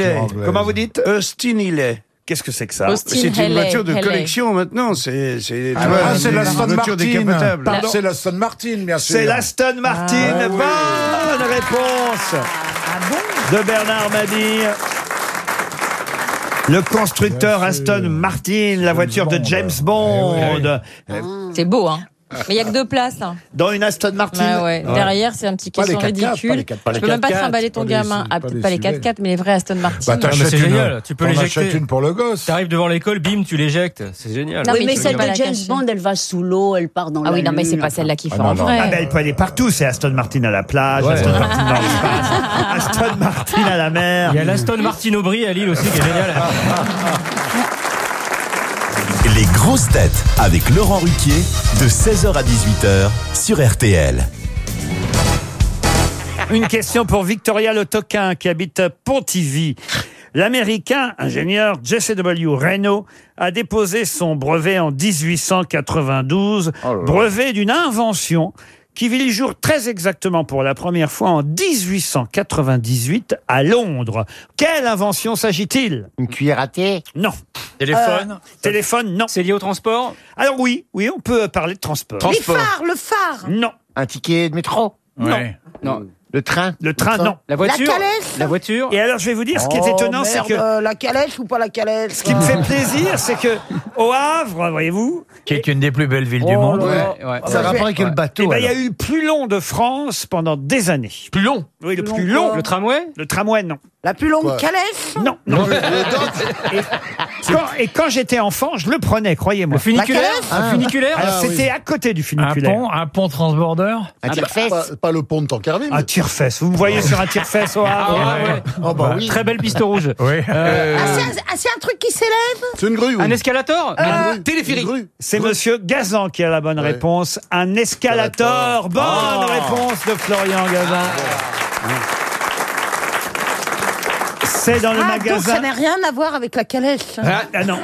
est. Comment vous dites Austin, il est. Qu'est-ce que c'est que ça Austin, C'est une voiture de collection maintenant. C'est c'est Ah, vois, c'est une l'Aston voiture Martin. C'est l'Aston Martin, bien sûr. C'est l'Aston Martin. Ah, oui. Bonne réponse de Bernard Mabille. Le constructeur Aston Martin, la voiture de Bond. James Bond. C'est beau, hein. Mais il y a que deux places. hein. Dans une Aston Martin. Ah ouais. Derrière, c'est un petit Pas les caisson 4x4, pas ridicule. les 4x4, pas Je les peux même pas 4x4, trimballer ton pas gamin. Ah, pas peut-être pas les SUV. 4x4, mais les vrais Aston Martin. Bah, Ah, mais c'est une- génial, tu peux t'en l'éjecter. achètes une pour le gosse. T'arrives devant l'école, bim, tu l'éjectes. C'est génial. Non, oui, mais mais tu celle pas de la James cacher. Bond, elle va sous l'eau, elle part dans Ah la oui, non, mais c'est lune. pas celle-là qu'il Ah fait non, en non. vrai. Ah ben, elle peut aller partout, c'est Aston Martin à la plage. Aston Martin dans l'espace, Aston Martin à la mer. Il y a l'Aston Martin Aubry à Lille aussi qui est génial. Les grosses têtes avec Laurent Ruquier de 16h à 18h sur RTL. Une question pour Victoria Le Toquin qui habite Pontivy. L'américain ingénieur Jesse W. Reno a déposé son brevet en 1892, brevet d'une invention qui vit le jour très exactement pour la première fois en 1898 à Londres. Quelle invention s'agit-il? Une cuillère à thé? Non. Téléphone? Téléphone, non. C'est lié au transport? Alors oui, oui, on peut parler de transport. Les phares, le phare. Non. Un ticket de métro? Non. Non. Le train Le train, non. La voiture La calèche La voiture Et alors, je vais vous dire, ce qui est Oh, étonnant, c'est merde, que euh, La calèche ou pas la calèche Ce qui me fait plaisir, c'est que au Havre, voyez-vous, Qui est une des plus belles villes Oh du monde. là là. Ça a rapport avec le eh bateau. ben, il y a alors. eu le plus long de France pendant des années. Plus long Oui, le Plus long. Le tramway? Le tramway, non. La plus longue Quoi calèche? Non, non. et, quand, et quand j'étais enfant, je le prenais, croyez-moi. Le funiculaire? Calèche? Le funiculaire? Alors, Ah, oui. c'était à côté du Un funiculaire. pont, un pont transborder. Un tire-fesse Pas, pas le pont de Tancarville. Un tire-fesse. Vous me voyez sur un tire-fesse au Havre Ah ouais, ouais. Oh bah oui. Très belle piste rouge. Oui. Euh, Ah, c'est un, ah, c'est un truc qui s'élève? C'est une grue. oui. un escalator? Une grue. Une grue. C'est Monsieur Gazan qui a la bonne Ouais. réponse. Un escalator. Bonne Ah. réponse de Florian Gazan. C'est dans le Ah, donc ça magasin. n'a rien à voir avec la calèche. Ah, ah non.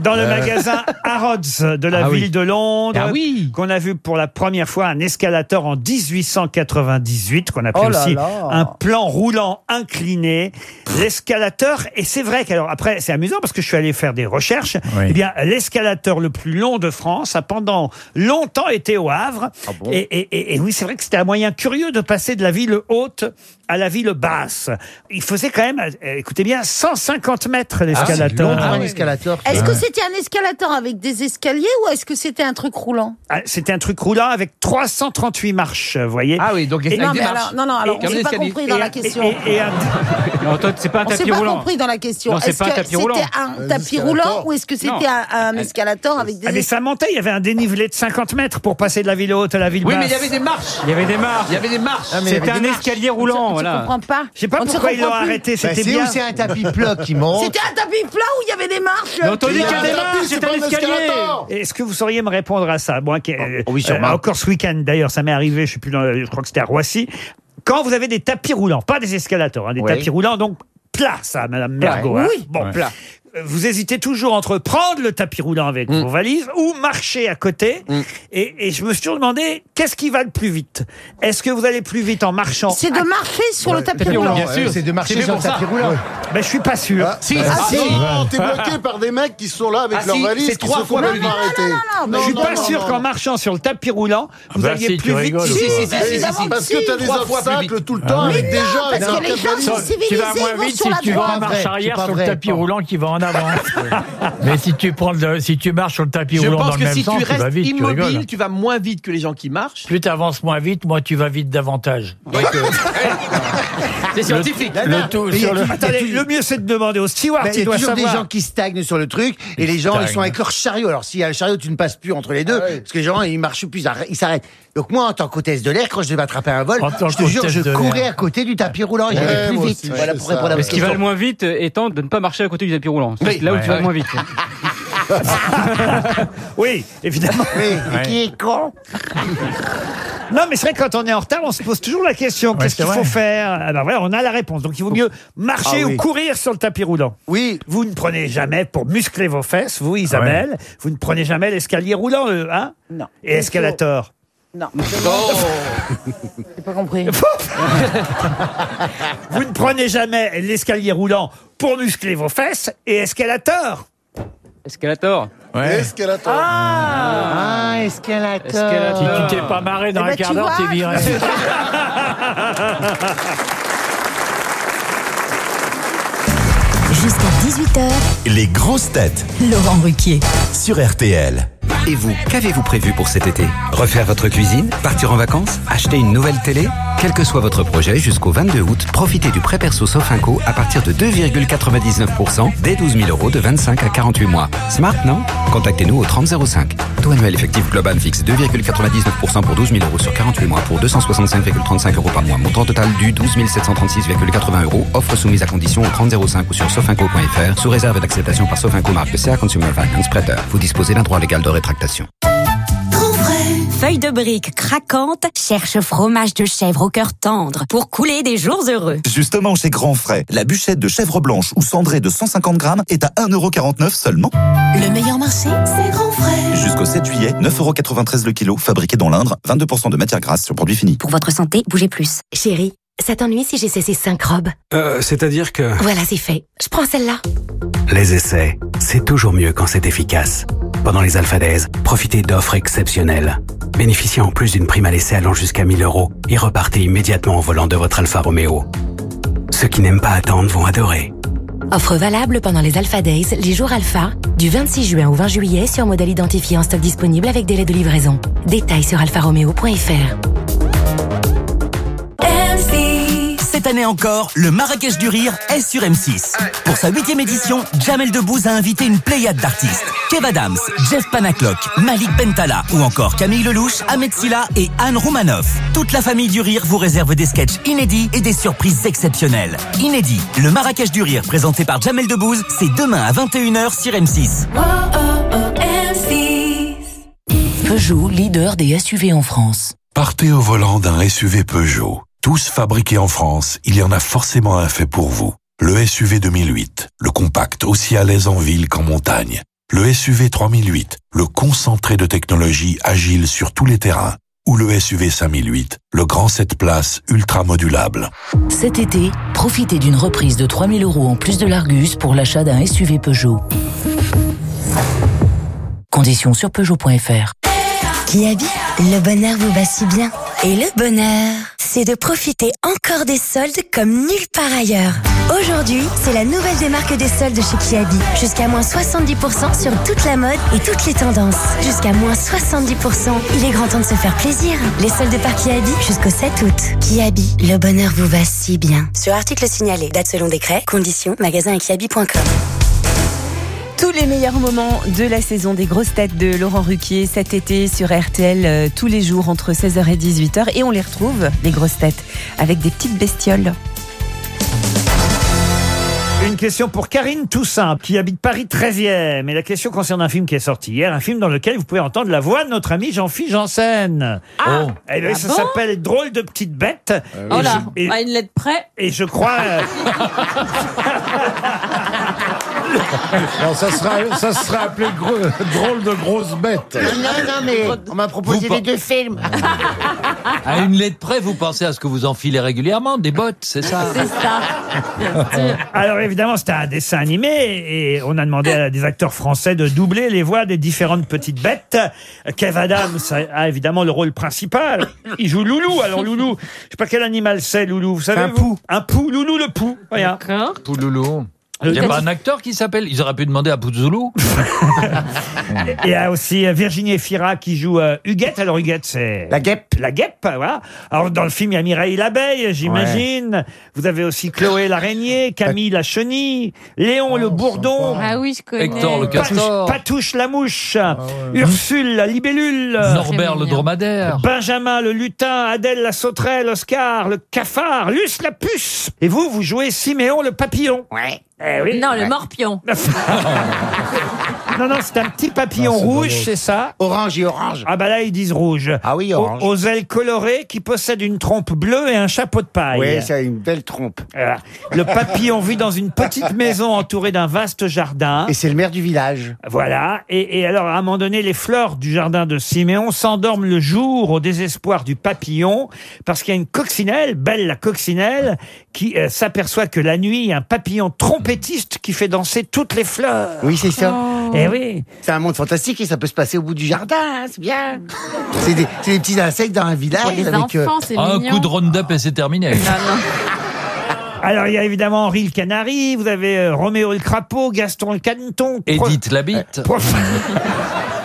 Dans le magasin Harrods de la Ah oui. ville de Londres, Ah oui. qu'on a vu pour la première fois un escalator en 1898, qu'on appelle Oh là aussi là. un plan roulant incliné. L'escalateur, et c'est vrai qu'alors après, c'est amusant parce que je suis allé faire des recherches. Oui. Eh bien, l'escalateur le plus long de France a pendant longtemps été au Havre. et, et- et- et oui, c'est vrai que c'était un moyen curieux de passer de la ville haute à la ville basse. Il faisait quand même, euh, écoutez bien, 150 mètres l'escalator. Un escalator. Est-ce que c'était un escalator avec des escaliers ou est-ce que c'était un truc roulant? Ah, C'était un truc roulant avec 338 marches, vous voyez. Ah oui, donc Et- Non, mais alors, non, non, alors Et- on s'est pas compris dans Et- la et- question. et- et un- Non, toi, c'est pas un On s'est tapis pas roulant. compris dans la question. Non, c'est Est-ce pas un que tapis c'était roulant. un Un tapis roulant ou est-ce que c'était un, un escalator avec des Ah, mais ça montait, il y avait un dénivelé de 50 mètres pour passer de la ville haute à la ville Oui, basse. mais il y avait des marches. Il y avait des marches. Il y avait des marches. Ah, C'était un escalier roulant, voilà. comprends pas. Je sais pas On se pourquoi ils l'ont comprend plus. arrêté, Bah, c'était c'est bien. où c'est un tapis plat qui monte C'était un tapis plat où il y avait des marches Mais dit qu'il y a des marches, c'est un escalier. escalator. Est-ce que vous sauriez me répondre à ça? Moi, qui, euh, oui, sûrement. euh, encore ce week-end d'ailleurs, ça m'est arrivé, je sais plus, dans- je crois que c'était à Roissy. Quand vous avez des tapis roulants, pas des escalators, hein, des Oui. tapis roulants, donc plat, ça, Madame. Mergot. hein. Oui, bon, plat. Vous hésitez toujours entre prendre le tapis roulant avec Mm. vos valises ou marcher à côté. Et, et je me suis toujours demandé, qu'est-ce qui va le plus vite? Est-ce que vous allez plus vite en marchant C'est de marcher sur le tapis roulant. Bien sûr, c'est de marcher sur le tapis roulant. Ben, je suis pas sûr. Si, Ah, si, si. non, t'es bloqué par des mecs qui sont là avec Ah, leurs si, valises, c'est trois fois plus vite. arrêter. je suis pas sûr qu'en marchant sur le tapis roulant, vous bah alliez si, plus vite. Si, si, si, si, si, parce que t'as des obstacles tout le temps Ah. avec Mais des gens parce que les gens sont Tu vas civilisés, moins vont vite sur si la tu vas en marche arrière sur le tapis roulant qui va en Mais si tu prends le- si tu marches sur le tapis Je roulant dans le que même si sens, tu tu vas restes vite, tu rigoles. tu vas moins vite que les gens qui marchent. Plus tu avances moins vite, moins tu vas vite davantage. C'est scientifique. Le tout Mais il y a sur le. tout- Attendez, le mieux c'est de demander au steward. Mais il il y a doit toujours des gens qui stagnent sur le truc et les gens ils sont avec leur chariot. Alors s'il y a le chariot, tu ne passes plus entre les deux parce que les gens ils marchent plus, ils arrêtent- ils s'arrêtent. Donc moi en tant qu'hôtesse de l'air, quand je devais attraper un vol, En tant je te jure, qu'hôtesse je de courais l'air. à côté du tapis roulant et Ouais, j'allais plus moi vite. aussi, voilà c'est pour ça. répondre à Mais votre ce qui va le moins vite étant de ne pas marcher à côté du tapis roulant. C'est Oui. là où tu vas moins vite. Oui, évidemment. Oui, qui est con Non, mais c'est vrai que quand on est en retard, on se pose toujours la question Ouais, qu'est-ce c'est qu'il faut faire? Alors voilà, on a la réponse. Donc il vaut mieux marcher Ah oui. ou courir sur le tapis roulant. Oui. Vous ne prenez jamais pour muscler vos fesses, vous Isabelle, vous ne prenez jamais l'escalier roulant, euh, hein? Non. Et escalator. Non. J'ai pas compris. Vous ne prenez jamais l'escalier roulant pour muscler vos fesses et escalator. Escalator. Ouais. Escalator. Ah, escalator. Escalator. Si tu t'es pas marré dans Eh ben, un quart tu d'heure, vois, t'es viré. Jusqu'à 18h, Les grosses têtes Laurent Ruquier. sur RTL. Et vous, qu'avez-vous prévu pour cet été? Refaire votre cuisine? Partir en vacances? Acheter une nouvelle télé? Quel que soit votre projet, jusqu'au 22 août, profitez du prêt perso Sofinco à partir de 2,99% dès 12 000 euros de 25 à 48 mois. Smart, non? Contactez-nous au 3005. Taux annuel effectif global fixe 2,99% pour 12 000 euros sur 48 mois pour 265,35 euros par mois. Montant total du 12 736,80 euros. Offre soumise à condition au 3005 ou sur sofinco.fr sous réserve d'acceptation par Sofinco marque CA Consumer Finance Prêteur. Vous disposez d'un droit légal de rétractation. Feuille de brique craquante, cherche fromage de chèvre au cœur tendre pour couler des jours heureux. Justement, chez Grand Frais, la bûchette de chèvre blanche ou cendrée de 150 grammes est à 1,49€ seulement. Le meilleur marché, c'est grand frais. Jusqu'au 7 juillet, 9,93€ le kilo, fabriqué dans l'Indre, 22% de matière grasse sur produit fini. Pour votre santé, bougez plus. Chérie, ça t'ennuie si j'essaie ces cinq robes? Euh, c'est-à-dire que Voilà, c'est fait. Je prends celle-là. les essais, c'est toujours mieux quand c'est efficace. Pendant les Alpha Days, profitez d'offres exceptionnelles. Bénéficiez en plus d'une prime à l'essai allant jusqu'à 1000 euros et repartez immédiatement au volant de votre Alfa Romeo. Ceux qui n'aiment pas attendre vont adorer. Offre valable pendant les Alpha Days, les jours Alpha, du 26 juin au 20 juillet sur modèle identifié en stock disponible avec délai de livraison. Détails sur alfaromeo.fr. Cette année encore, le Marrakech du Rire est sur M6. Pour sa huitième édition, Jamel Debbouze a invité une pléiade d'artistes. Kev Adams, Jeff Panaclock, Malik Bentala ou encore Camille Lelouch, Ahmed Silla et Anne Roumanoff. Toute la famille du Rire vous réserve des sketchs inédits et des surprises exceptionnelles. Inédit, le Marrakech du Rire présenté par Jamel Debbouze, c'est demain à 21h sur M6. Peugeot, leader des SUV en France. Partez au volant d'un SUV Peugeot. Tous fabriqués en France, il y en a forcément un fait pour vous. Le SUV 2008, le compact aussi à l'aise en ville qu'en montagne. Le SUV 3008, le concentré de technologie agile sur tous les terrains. Ou le SUV 5008, le grand 7 places ultra modulable. Cet été, profitez d'une reprise de 3000 euros en plus de l'Argus pour l'achat d'un SUV Peugeot. Conditions sur Peugeot.fr. Kiabi, le bonheur vous va si bien. Et le bonheur, c'est de profiter encore des soldes comme nulle part ailleurs. Aujourd'hui, c'est la nouvelle démarque des soldes chez Kiabi. Jusqu'à moins 70% sur toute la mode et toutes les tendances. Jusqu'à moins 70%. Il est grand temps de se faire plaisir. Les soldes par Kiabi jusqu'au 7 août. Kiabi, le bonheur vous va si bien. Sur article signalé, date selon décret, conditions, magasin et kiabi.com. Tous les meilleurs moments de la saison des grosses têtes de Laurent Ruquier cet été sur RTL euh, tous les jours entre 16h et 18h et on les retrouve, les grosses têtes, avec des petites bestioles. Une question pour Karine Toussaint, qui habite Paris 13e. Et la question concerne un film qui est sorti hier, un film dans lequel vous pouvez entendre la voix de notre ami Jean-Philippe Janssen. Ah. Eh bien, Ah ça bon s'appelle Drôle de petite bête. Oh Et là, je- et- à une lettre près. et je crois. euh, Non, ça sera, ça sera appelé gros- drôle de grosse bête. Non, non, mais on m'a proposé Vous les deux films. À une lettre près, vous pensez à ce que vous enfilez régulièrement, des bottes, c'est ça C'est ça. Alors évidemment, c'était un dessin animé et on a demandé à des acteurs français de doubler les voix des différentes petites bêtes. Kev Adams a, évidemment le rôle principal. Il joue Loulou. Alors Loulou, je sais pas quel animal c'est Loulou. Vous savez Un vous Un pou. Loulou le pou. Voilà. Pouloulou. Il n'y a pas un acteur qui s'appelle? Ils auraient pu demander à Pouzoulou. Il y a aussi euh, Virginie Efira qui joue euh, Huguette. Alors Huguette, c'est... La guêpe. La guêpe, voilà. Alors dans le film, il y a Mireille l'abeille, j'imagine. Vous avez aussi Chloé l'araignée, Camille la chenille, Léon le bourdon. Ah oui, je connais. Hector le Patouche, castor. Patouche la mouche, Ursule la libellule, Norbert le dromadaire. Benjamin le lutin, Adèle la sauterelle, Oscar le cafard, Luce la puce. Et vous, vous jouez Siméon le papillon. Ouais. Eh oui. Non, le morpion. Non, non, c'est un petit papillon Non, c'est rouge, drôle. c'est ça Orange et orange. Ah bah là, ils disent rouge. Ah oui, orange. aux ailes colorées qui possèdent une trompe bleue et un chapeau de paille. Oui, c'est une belle trompe. Voilà. Le papillon vit dans une petite maison entourée d'un vaste jardin. Et c'est le maire du village. Voilà. Et, et alors, à un moment donné, les fleurs du jardin de Siméon s'endorment le jour au désespoir du papillon, parce qu'il y a une coccinelle, belle la coccinelle, qui euh, s'aperçoit que la nuit, il y a un papillon trompettiste qui fait danser toutes les fleurs. Oui, c'est ça. Eh oui. C'est un monde fantastique et ça peut se passer au bout du jardin, hein, c'est bien. C'est des, petits insectes dans un village. Pour les avec, euh, enfants, c'est Un mignon. coup de round-up et c'est terminé. Alors, il y a évidemment Henri le canari, vous avez euh, Roméo le crapaud, Gaston le caneton, Pro- Edith la bite.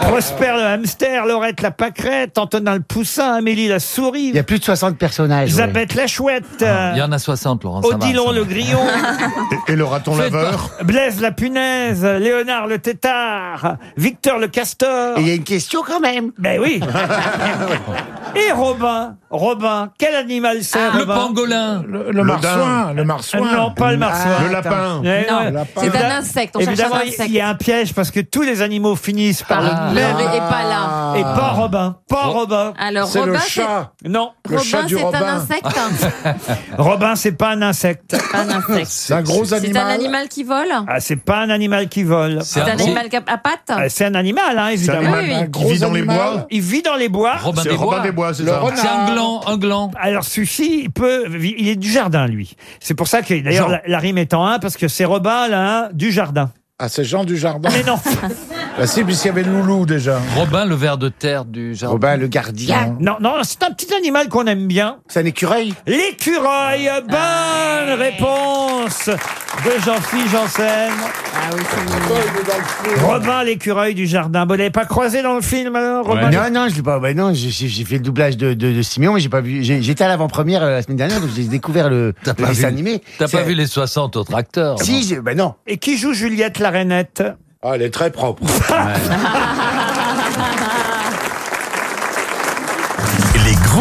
Prosper le hamster, Laurette la pâquerette, Antonin le poussin, Amélie la souris, Il y a plus de 60 personnages. ouais. Elisabeth la chouette, Il y en a 60, Laurent. ça va, Odilon ça le grillon, Et le raton laveur. Blaise la punaise, Léonard le tétard, Victor le castor. Et il y a une question quand même. Ben oui. Et Robin, Robin, quel animal c'est Ah, Le Robin pangolin. Le, le marsouin. Le marsouin. Non, pas le marsouin. Le lapin. Eh, Non, ouais. c'est Évidemment- un insecte. On cherche Évidemment, un il insecte. y a un piège parce que tous les animaux finissent par Ah. le même. Et pas là. Et pas Robin, pas Robin. Alors, C'est le Robin, c'est chat. Non, Le chat Robin, du c'est un insecte. Robin, c'est pas un insecte. Pas un insecte. C'est un gros C'est un animal. animal qui vole. Ah, c'est pas un animal qui vole. C'est un un- animal qui a- à pattes. Ah, C'est un animal, hein, C'est un évidemment. animal Oui, oui. un gros vit dans les animal. bois. Il vit dans les bois. Robin C'est des Robin Bois. des Bois, c'est Le ça. renard. C'est un gland, un gland. Alors celui-ci, il peut, il est du jardin, lui. C'est pour ça que d'ailleurs Jean. la, la rime est en un parce que c'est Robin là, hein, du jardin. Ah, c'est Jean du Jardin. Mais non, Bah si, puisqu'il y avait Loulou déjà. Robin, le ver de terre du jardin. Robin le gardien. non, non, c'est un petit animal qu'on aime bien. C'est un écureuil. L'écureuil. Bonne réponse de Jean-Philippe Janssen. Ah oui, c'est mignon. Robin l'écureuil du jardin. Vous l'avez pas croisé dans le film alors, Robin Non, non, je l'ai pas. Bah non, j'ai- j'ai j'ai fait le doublage de, de, de Siméon, mais j'ai pas vu. j'ai- J'étais à l'avant-première euh, la semaine dernière, donc j'ai découvert le, T'as le pas dessin vu- animé. T'as pas C'est- vu les 60 autres acteurs Si, j'ai- bah non. Et qui joue Juliette la Rainette Ah, elle est très propre.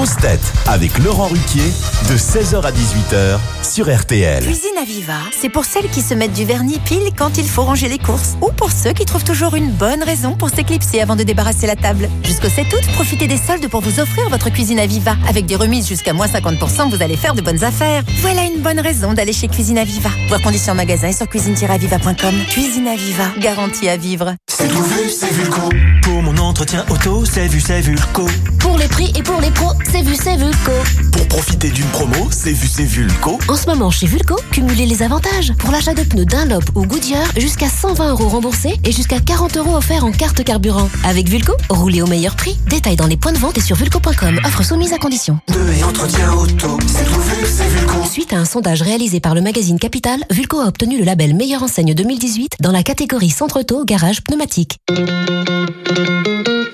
grosses têtes avec Laurent Ruquier de 16h à 18h sur RTL. Cuisine Aviva, c'est pour celles qui se mettent du vernis pile quand il faut ranger les courses. Ou pour ceux qui trouvent toujours une bonne raison pour s'éclipser avant de débarrasser la table. Jusqu'au 7 août, profitez des soldes pour vous offrir votre cuisine Aviva. Avec des remises jusqu'à moins 50%, vous allez faire de bonnes affaires. Voilà une bonne raison d'aller chez Cuisine Aviva. Voir conditions en magasin et sur cuisine-aviva.com. Cuisine Aviva, garantie à vivre. C'est tout vu, c'est Vulco. Pour mon entretien auto, c'est vu, c'est Vulco. Pour les prix et pour les pros, c'est vu, c'est Vulco. Pour profiter d'une promo, c'est vu, c'est Vulco. En ce moment, chez Vulco, cumulez les avantages. Pour l'achat de pneus Dunlop ou Goodyear, jusqu'à 120 euros remboursés et jusqu'à 40 euros offerts en carte carburant. Avec Vulco, roulez au meilleur prix. Détail dans les points de vente et sur vulco.com. Offre soumise à condition. Deux et entretien auto, c'est tout vu, c'est Vulco. Suite à un sondage réalisé par le magazine Capital, Vulco a obtenu le label Meilleure enseigne 2018 dans la catégorie centre auto garage pneumatique.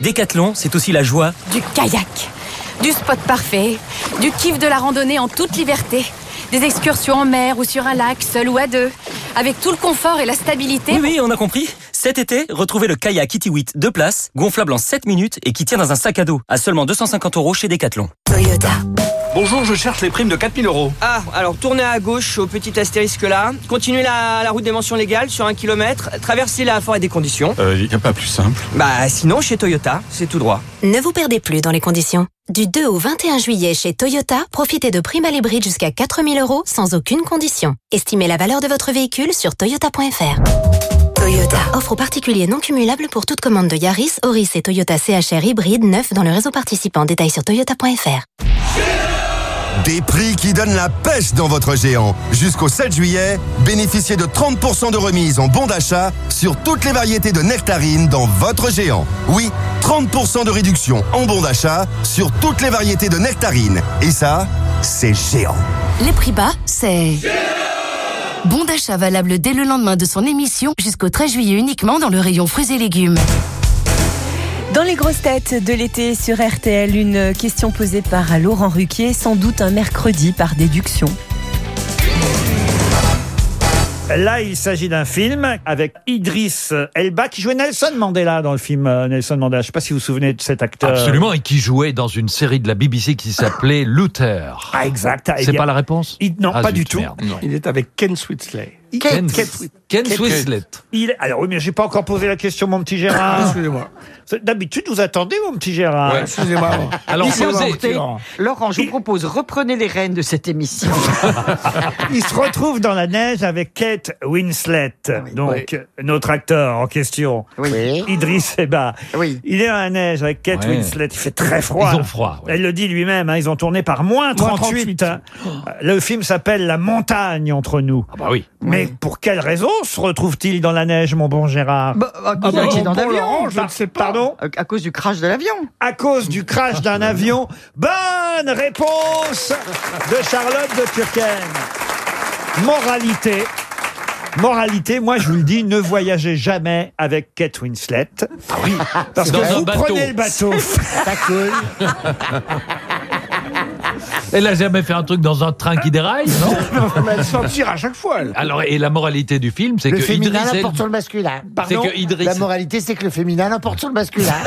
Décathlon, c'est aussi la joie. Du kayak, du spot parfait, du kiff de la randonnée en toute liberté, des excursions en mer ou sur un lac, seul ou à deux, avec tout le confort et la stabilité. Oui, oui, on a compris. Cet été, retrouvez le kayak Kitiwit 2 places, gonflable en 7 minutes et qui tient dans un sac à dos, à seulement 250 euros chez Décathlon. Toyota. Bonjour, je cherche les primes de 4000 euros. Ah, alors tournez à gauche au petit astérisque là, continuez la, la route des mentions légales sur un kilomètre, traversez la forêt des conditions. Euh, y a pas plus simple. Bah sinon chez Toyota, c'est tout droit. Ne vous perdez plus dans les conditions. Du 2 au 21 juillet chez Toyota, profitez de primes à l'hybride jusqu'à 4000 euros sans aucune condition. Estimez la valeur de votre véhicule sur toyota.fr. Toyota. Offre aux particuliers non cumulable pour toute commande de Yaris, Auris et Toyota CHR hybride neuf dans le réseau participant. Détail sur toyota.fr. Des prix qui donnent la pêche dans votre géant. Jusqu'au 7 juillet, bénéficiez de 30% de remise en bon d'achat sur toutes les variétés de nectarines dans votre géant. Oui, 30% de réduction en bon d'achat sur toutes les variétés de nectarines. Et ça, c'est géant. Les prix bas, c'est... Bon d'achat valable dès le lendemain de son émission jusqu'au 13 juillet uniquement dans le rayon fruits et légumes. Dans les grosses têtes de l'été sur RTL, une question posée par Laurent Ruquier, sans doute un mercredi par déduction. Là, il s'agit d'un film avec Idriss Elba qui jouait Nelson Mandela dans le film euh, Nelson Mandela. Je ne sais pas si vous vous souvenez de cet acteur. Absolument, et qui jouait dans une série de la BBC qui s'appelait Luther. Ah, exact. C'est pas la réponse Il- non, Ah, pas zut, du tout. merde. Il est avec Ken Switzley. Ken, Ken- Ken Swislett. Il, alors oui, mais j'ai pas encore posé la question, mon petit Gérard. Excusez-moi. C'est- D'habitude, vous attendez, mon petit Gérard. Ouais, excusez-moi. Alors, posez- Laurent. Je vous propose, reprenez les rênes de cette émission. Il se retrouve dans la neige avec Kate Winslet, donc notre acteur en question, Idriss Elba. Il est dans la neige avec Kate Ouais. Winslet, il fait très froid. Ils ont froid, ouais. Elle le dit lui-même, hein, ils ont tourné par moins 38. hein. Le film s'appelle La montagne entre nous. Ah bah oui. Mais pour quelle raison se retrouve-t-il dans la neige, mon bon Gérard Bah, à cause d'un accident d'avion. je ne sais pas. Pardon À cause du crash de l'avion. À cause du crash d'un avion. Bonne réponse de Charlotte de Turckheim. Moralité. Moralité, moi je vous le dis, ne voyagez jamais avec Kate Winslet. Ah oui, parce que Dans un vous bateau. prenez le bateau. Elle a jamais fait un truc dans un train qui déraille, non elle s'en tire à chaque fois. elle. Alors, et la moralité du film, c'est Le que féminin Idriss l'emporte Elba- sur le masculin. C'est que Idriss- La moralité, c'est que le féminin l'emporte sur le masculin.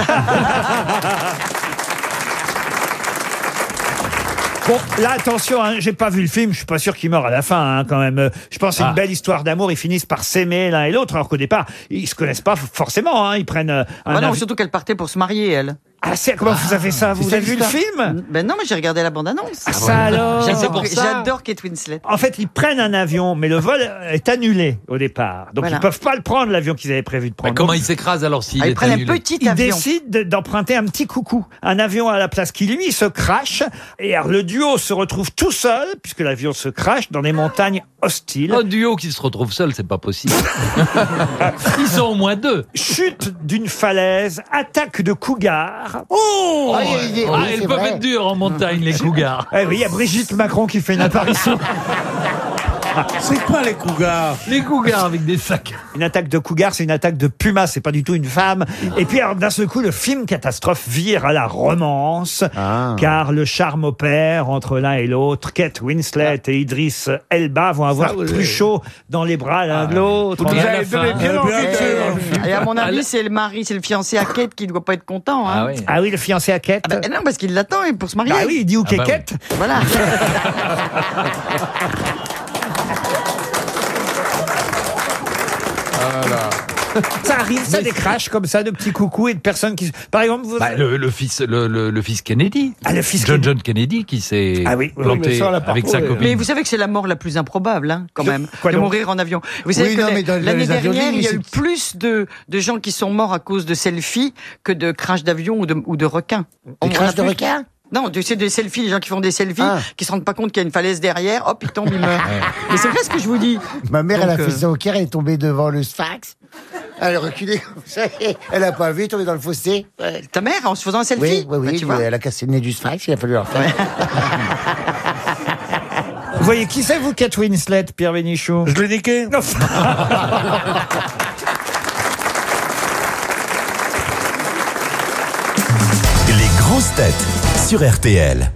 Bon, là, attention, hein, j'ai pas vu le film, je suis pas sûr qu'il meurt à la fin, hein, quand même. Euh, Je pense que c'est une Ah. belle histoire d'amour, ils finissent par s'aimer l'un et l'autre, alors qu'au départ, ils se connaissent pas forcément, hein, ils prennent euh, un Ah non, avi- surtout qu'elle partait pour se marier, elle. Ah, c'est comment vous avez ça? Vous avez vu le film? Ben non, mais j'ai regardé la bande-annonce. Ah, ça alors? J'adore J'adore Kate Winslet. En fait, ils prennent un avion, mais le vol est annulé au départ. Donc, Voilà. ils peuvent pas le prendre, l'avion qu'ils avaient prévu de prendre. Mais comment il s'écrase alors s'il Ah, ils est prennent un annulé petit ils avion. décident de- d'emprunter un petit coucou, un avion à la place qui lui se crache. Et alors, le duo se retrouve tout seul, puisque l'avion se crache dans des montagnes hostiles. Un duo qui se retrouve seul, c'est pas possible. Ils sont au moins deux. Chute d'une falaise, attaque de cougars. Oh Ah, il Ah, c'est peuvent vrai. être durs en montagne, les cougars. Eh oui, il y a Brigitte Macron qui fait une apparition. C'est quoi les cougars Les cougars avec des sacs. Une attaque de cougar, c'est une attaque de puma, c'est pas du tout une femme. Et puis, alors, d'un seul coup, le film catastrophe vire à la romance, Ah. car le charme opère entre l'un et l'autre. Kate Winslet et Idriss Elba vont avoir plus chaud dans les bras l'un de l'autre. Vous Et à avez la donné fin, bien euh, envie de-. Et à mon Ah, avis, c'est le mari, c'est le fiancé à Kate qui ne doit pas être content. Hein. Ah oui. Ah oui, le fiancé à Kate. Ah ben non, parce qu'il l'attend et pour se marier. Bah oui, il dit où Ah qu'est bah oui. Kate Voilà. Ça arrive, ça des crashs comme ça, de petits coucous et de personnes qui... Par exemple, vous... Bah, le, le fils, le, le- le fils Kennedy. Ah, le fils John, Kennedy. John Kennedy qui s'est Ah oui, oui, planté ça, avec sa copine. Mais vous savez que c'est la mort la plus improbable, hein, quand même, quoi de mourir en avion. Vous savez Oui, que l'année dernière, il y a eu plus de, de gens qui sont morts à cause de selfies que de crash d'avion ou de, ou de requins. On- Des on crashs de requins? Non, tu sais, des selfies, les gens qui font des selfies, Ah. qui se rendent pas compte qu'il y a une falaise derrière, hop, ils tombent, ils meurent. Mais c'est vrai ce que je vous dis. Ma mère, elle a Donc, fait euh, ça au Caire, elle est tombée devant le sphinx. Elle a reculé comme ça. Elle a pas vu, elle est tombée dans le fossé. Ta mère, en se faisant un selfie Oui, oui, Bah, oui. tu vois elle a cassé le nez du sphinx, il a fallu leur faire. Vous voyez qui c'est, vous, Kate Winslet, Pierre Bénichou Je l'ai niqué Non. Les grosses têtes sur RTL.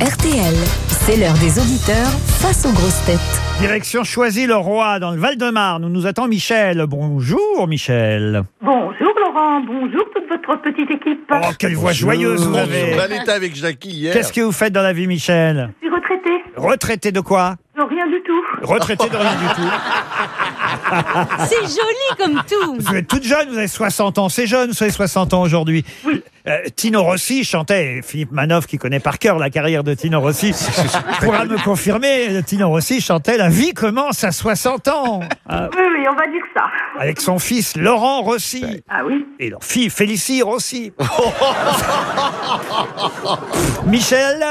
RTL, c'est l'heure des auditeurs face aux grosses têtes. Direction Choisy-le-Roi, dans le Val-de-Marne, où nous attend Michel. Bonjour, Michel. Bonjour Laurent, bonjour toute votre petite équipe. Oh, quelle voix joyeuse vous avez. Elle était avec Jackie hier. Qu'est-ce que vous faites dans la vie, Michel Je suis retraitée. Retraité de quoi Non, rien du tout. Retraité de rien du tout. C'est joli comme tout. Vous êtes toute jeune, vous avez 60 ans. C'est jeune, vous avez 60 ans aujourd'hui. Euh, Tino Rossi chantait, et Philippe Manoff, qui connaît par cœur la carrière de Tino Rossi, pourra me confirmer, Tino Rossi chantait La vie commence à 60 ans. Oui, oui, on va dire ça. avec son fils Laurent Rossi. Ah oui Et leur fille Félicie Rossi. Michel,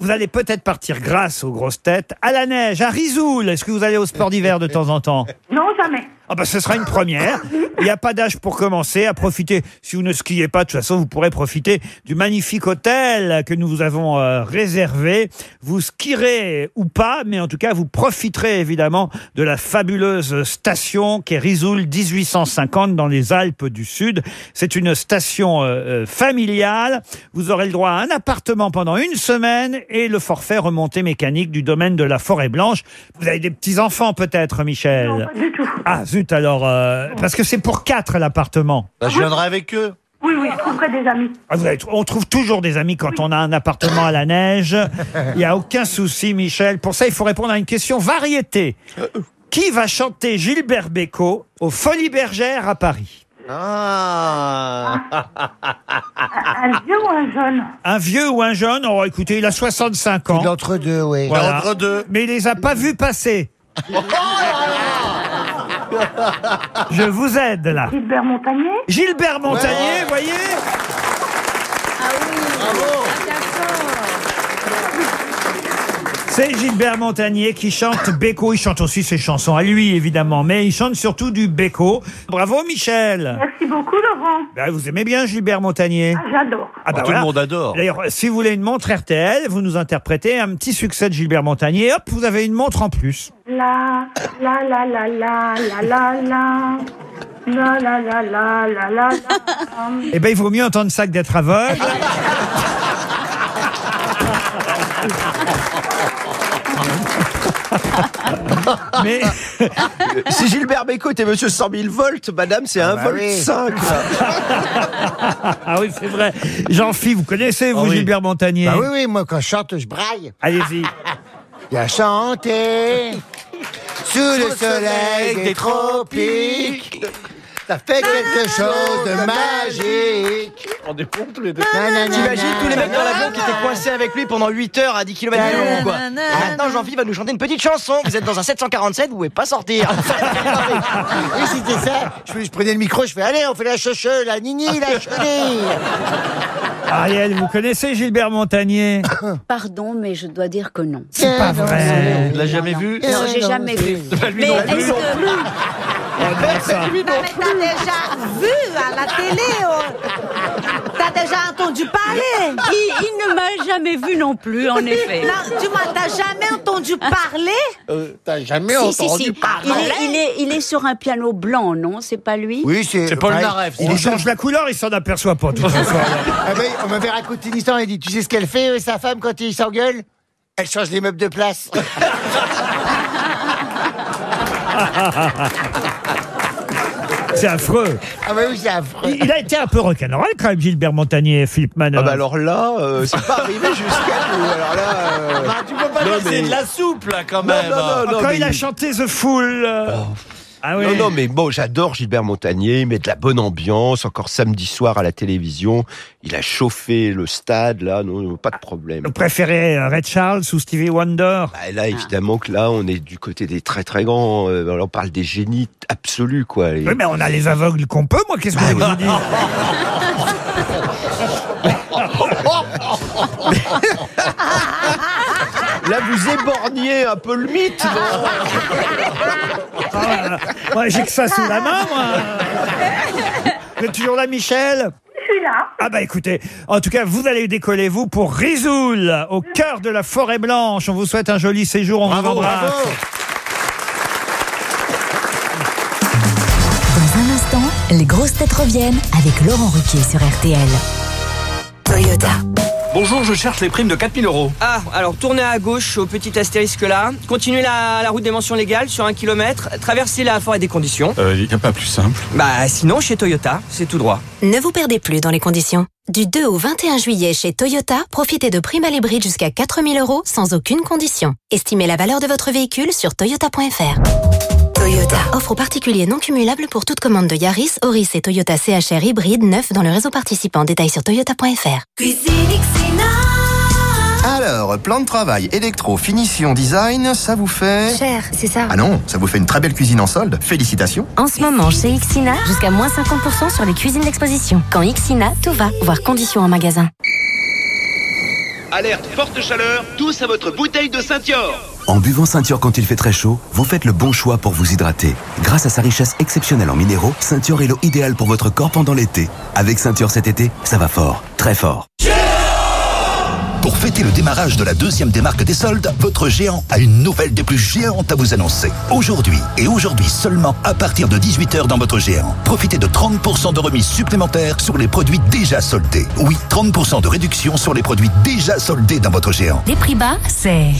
vous allez peut-être partir grâce aux grosses têtes à la neige, à Rizoul. Est-ce que vous allez au sport d'hiver de temps en temps? Non, jamais. Ah bah ce sera une première. Il n'y a pas d'âge pour commencer à profiter. Si vous ne skiez pas, de toute façon, vous pourrez profiter du magnifique hôtel que nous vous avons euh, réservé. Vous skierez ou pas, mais en tout cas, vous profiterez évidemment de la fabuleuse station qui est Rizoul 1850 dans les Alpes du Sud. C'est une station euh, euh, familiale. Vous aurez le droit à un appartement pendant une semaine et le forfait remontée mécanique du domaine de la Forêt Blanche. Vous avez des petits-enfants peut-être, Michel? Non, pas du tout. ah zut alors, euh, parce que c'est pour quatre l'appartement. Bah, je viendrai avec eux. Oui, oui, je trouverai des amis. Ah, vous avez- on trouve toujours des amis quand on a un appartement à la neige. Il n'y a aucun souci, Michel. Pour ça, il faut répondre à une question variété. Qui va chanter Gilbert Bécaud aux Folies Bergères à Paris? Ah. Un vieux ou un jeune? Un vieux ou un jeune? Oh, écoutez, il a 65 ans. Entre deux, oui. Voilà. Entre deux. Mais il les a pas vus passer. Je vous aide là. Gilbert Montagnier Gilbert Montagnier, voyez C'est Gilbert Montagnier qui chante Beko. Il chante aussi ses chansons à lui, évidemment, mais il chante surtout du Beko. Bravo, Michel. Merci beaucoup, Laurent. Ben, vous aimez bien Gilbert Montagnier Ah, J'adore. Ah bah Tout voilà. le monde adore. D'ailleurs, si vous voulez une montre RTL, vous nous interprétez un petit succès de Gilbert Montagnier. Hop, vous avez une montre en plus. La, la, la, la, la, la, la, la. La, la, la, la, la, la, la. Eh ben, il vaut mieux entendre ça que d'être aveugle. Mais Si Gilbert Bécaud était monsieur 100 000 volts, madame, c'est un bah volt oui. 5. ah oui, c'est vrai. Jean-Philippe, vous connaissez vous Ah oui. Gilbert Montagnier Bah oui, oui, moi quand je chante, je braille. Allez-y. Il a chanté sous le soleil des tropiques. Ça fait quelque chose de magique. On tous les deux. T'imagines tous les mecs dans l'avion qui étaient coincés avec lui pendant 8 heures à 10 km de long, quoi. Et Maintenant, Jean-Philippe va nous chanter une petite chanson. Vous êtes dans un 747, vous pouvez pas sortir. Oui, c'était ça. Je, je prenais le micro, je fais allez, on fait la choche, la nini, la chenille. Ariel, vous connaissez Gilbert Montagnier? Pardon, mais je dois dire que non. C'est pas vrai. Tu l'as jamais vu? Non, j'ai jamais vu. Lui non Oh, non, ça. mais t'as déjà vu à la télé oh. T'as déjà entendu parler? Il, il ne m'a jamais vu non plus, en effet. Non, tu m'as t'as jamais entendu parler? Euh, T'as jamais Si, si, entendu si. parler? Il est, il, est, il est sur un piano blanc, non? C'est pas lui? Oui, c'est. C'est Paul. Naref. Il change la couleur, il s'en aperçoit pas. façon. Ah ben, on m'avait raconté une histoire, il dit, tu sais ce qu'elle fait, euh, sa femme, quand il s'engueule? Elle change les meubles de place. C'est affreux. Ah bah oui, c'est affreux. Il il a été un peu rock'n'roll quand même, Gilbert Montagnier, Philippe Manor. Ah bah alors là, euh, c'est pas arrivé jusqu'à nous. Alors là, euh, Bah, tu peux pas Non, mais- de la soupe là quand Non, même. non, non, Ah, quand mais il a il- chanté The Fool. euh, Ah oui. Non, non, mais bon, j'adore Gilbert Montagnier, il met de la bonne ambiance, encore samedi soir à la télévision, il a chauffé le stade, là, non, pas de problème. Vous préférez euh, Red Charles ou Stevie Wonder? Bah, là, évidemment que là, on est du côté des très très grands, euh, on parle des génies absolus, quoi. Et- Oui, mais on a les aveugles qu'on peut, moi, qu'est-ce que vous dis Là, vous éborgnez un peu le mythe, Ah, Moi, j'ai que ça sous la main, moi. Vous êtes toujours là, Michel? Je suis là. Ah bah écoutez, en tout cas, vous allez décoller, vous, pour Rizoul, au cœur de la forêt blanche. On vous souhaite un joli séjour, on vous Bravo, embrasse. bravo. Dans un instant, les grosses têtes reviennent avec Laurent Ruquier sur RTL. Toyota. Bonjour, je cherche les primes de 4000 euros. Ah, alors tournez à gauche au petit astérisque là, continuez la, la route des mentions légales sur un kilomètre, traversez la forêt des conditions. Euh, y a pas plus simple. Bah sinon, chez Toyota, c'est tout droit. Ne vous perdez plus dans les conditions. Du 2 au 21 juillet chez Toyota, profitez de primes à l'hybride jusqu'à 4000 euros sans aucune condition. Estimez la valeur de votre véhicule sur toyota.fr. Toyota. Offre aux particuliers non cumulable pour toute commande de Yaris, Auris et Toyota CHR hybride neuf dans le réseau participant. Détail sur toyota.fr. Alors, plan de travail, électro, finition, design, ça vous fait... Cher, c'est ça. Ah non, ça vous fait une très belle cuisine en solde. Félicitations. En ce moment, chez Xina, jusqu'à moins 50% sur les cuisines d'exposition. Quand Xina, tout va, voir conditions en magasin. Alerte forte chaleur, tous à votre bouteille de Saint-Yor. En buvant Ceinture quand il fait très chaud, vous faites le bon choix pour vous hydrater. Grâce à sa richesse exceptionnelle en minéraux, Ceinture est l'eau idéale pour votre corps pendant l'été. Avec Ceinture cet été, ça va fort, très fort. Pour fêter le démarrage de la deuxième démarque des soldes, votre géant a une nouvelle des plus géantes à vous annoncer. Aujourd'hui, et aujourd'hui seulement, à partir de 18h dans votre géant, profitez de 30% de remise supplémentaire sur les produits déjà soldés. Oui, 30% de réduction sur les produits déjà soldés dans votre géant. Les prix bas, c'est...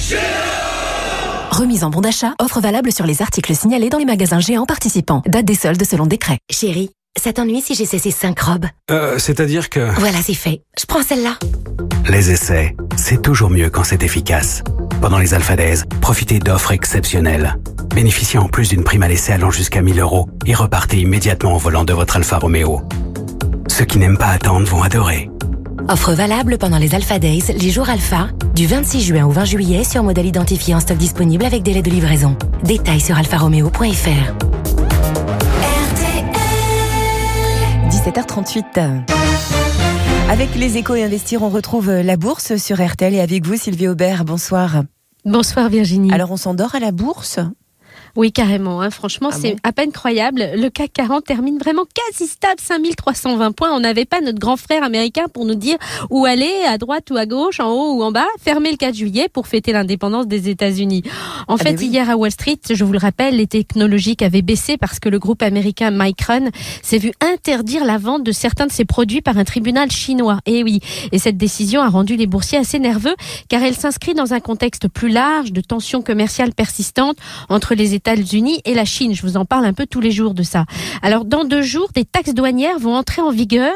Remise en bon d'achat, offre valable sur les articles signalés dans les magasins géants participants. Date des soldes selon décret. Chérie, ça t'ennuie si j'essaie ces 5 robes? Euh, c'est-à-dire que... Voilà, c'est fait. Je prends celle-là. Les essais, c'est toujours mieux quand c'est efficace. Pendant les Alpha Days, profitez d'offres exceptionnelles. Bénéficiez en plus d'une prime à l'essai allant jusqu'à 1000 euros et repartez immédiatement au volant de votre Alfa Romeo. Ceux qui n'aiment pas attendre vont adorer. Offre valable pendant les Alpha Days, les jours Alpha, du 26 juin au 20 juillet sur modèle identifié en stock disponible avec délai de livraison. Détails sur alfaromeo.fr. 17h38. Avec les échos et investir, on retrouve la bourse sur RTL et avec vous, Sylvie Aubert. Bonsoir. Bonsoir Virginie. Alors on s'endort à la bourse? Oui, carrément. hein. Franchement, Ah c'est bon à peine croyable. Le CAC 40 termine vraiment quasi stable, 5320 points. On n'avait pas notre grand frère américain pour nous dire où aller, à droite ou à gauche, en haut ou en bas. Fermé le 4 juillet pour fêter l'indépendance des États-Unis. En Ah fait, oui. hier à Wall Street, je vous le rappelle, les technologiques avaient baissé parce que le groupe américain Micron s'est vu interdire la vente de certains de ses produits par un tribunal chinois. Et oui. Et cette décision a rendu les boursiers assez nerveux car elle s'inscrit dans un contexte plus large de tensions commerciales persistantes entre les États-Unis et la Chine. Je vous en parle un peu tous les jours de ça. Alors, dans deux jours, des taxes douanières vont entrer en vigueur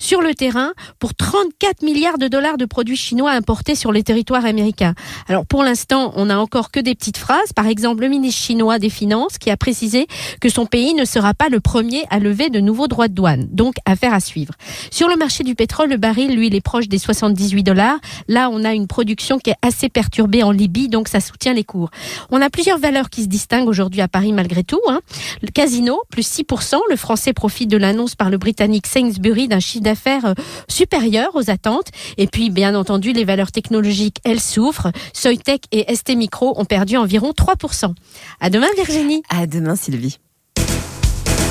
sur le terrain pour 34 milliards de dollars de produits chinois importés sur les territoires américains. Alors, pour l'instant, on n'a encore que des petites phrases. Par exemple, le ministre chinois des Finances qui a précisé que son pays ne sera pas le premier à lever de nouveaux droits de douane. Donc, affaire à suivre. Sur le marché du pétrole, le baril, lui, il est proche des 78 dollars. Là, on a une production qui est assez perturbée en Libye, donc ça soutient les cours. On a plusieurs valeurs qui se distinguent aujourd'hui à Paris malgré tout. hein. Le casino, plus 6%. Le français profite de l'annonce par le britannique Sainsbury d'un chiffre d'affaires euh, supérieur aux attentes. Et puis, bien entendu, les valeurs technologiques, elles souffrent. Soitec et ST Micro ont perdu environ 3%. À demain, Virginie. À demain, Sylvie.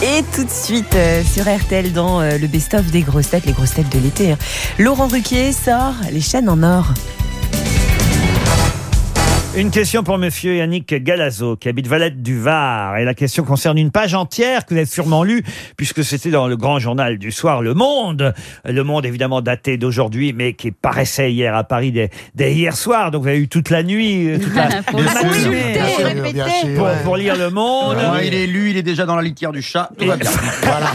Et tout de suite euh, sur RTL dans euh, le best-of des grosses têtes, les grosses têtes de l'été. hein. Laurent Ruquier sort les chaînes en or. Une question pour monsieur Yannick Galazo, qui habite Valette du Var. Et la question concerne une page entière que vous avez sûrement lue, puisque c'était dans le grand journal du soir, Le Monde. Le Monde, évidemment, daté d'aujourd'hui, mais qui paraissait hier à Paris dès, dès hier soir. Donc vous avez eu toute la nuit, euh, toute la, Pour la le matinée, bien sûr, bien sûr, pour, ouais. pour lire Le Monde. Ouais, il est lu, il est déjà dans la litière du chat. Tout va bien. voilà.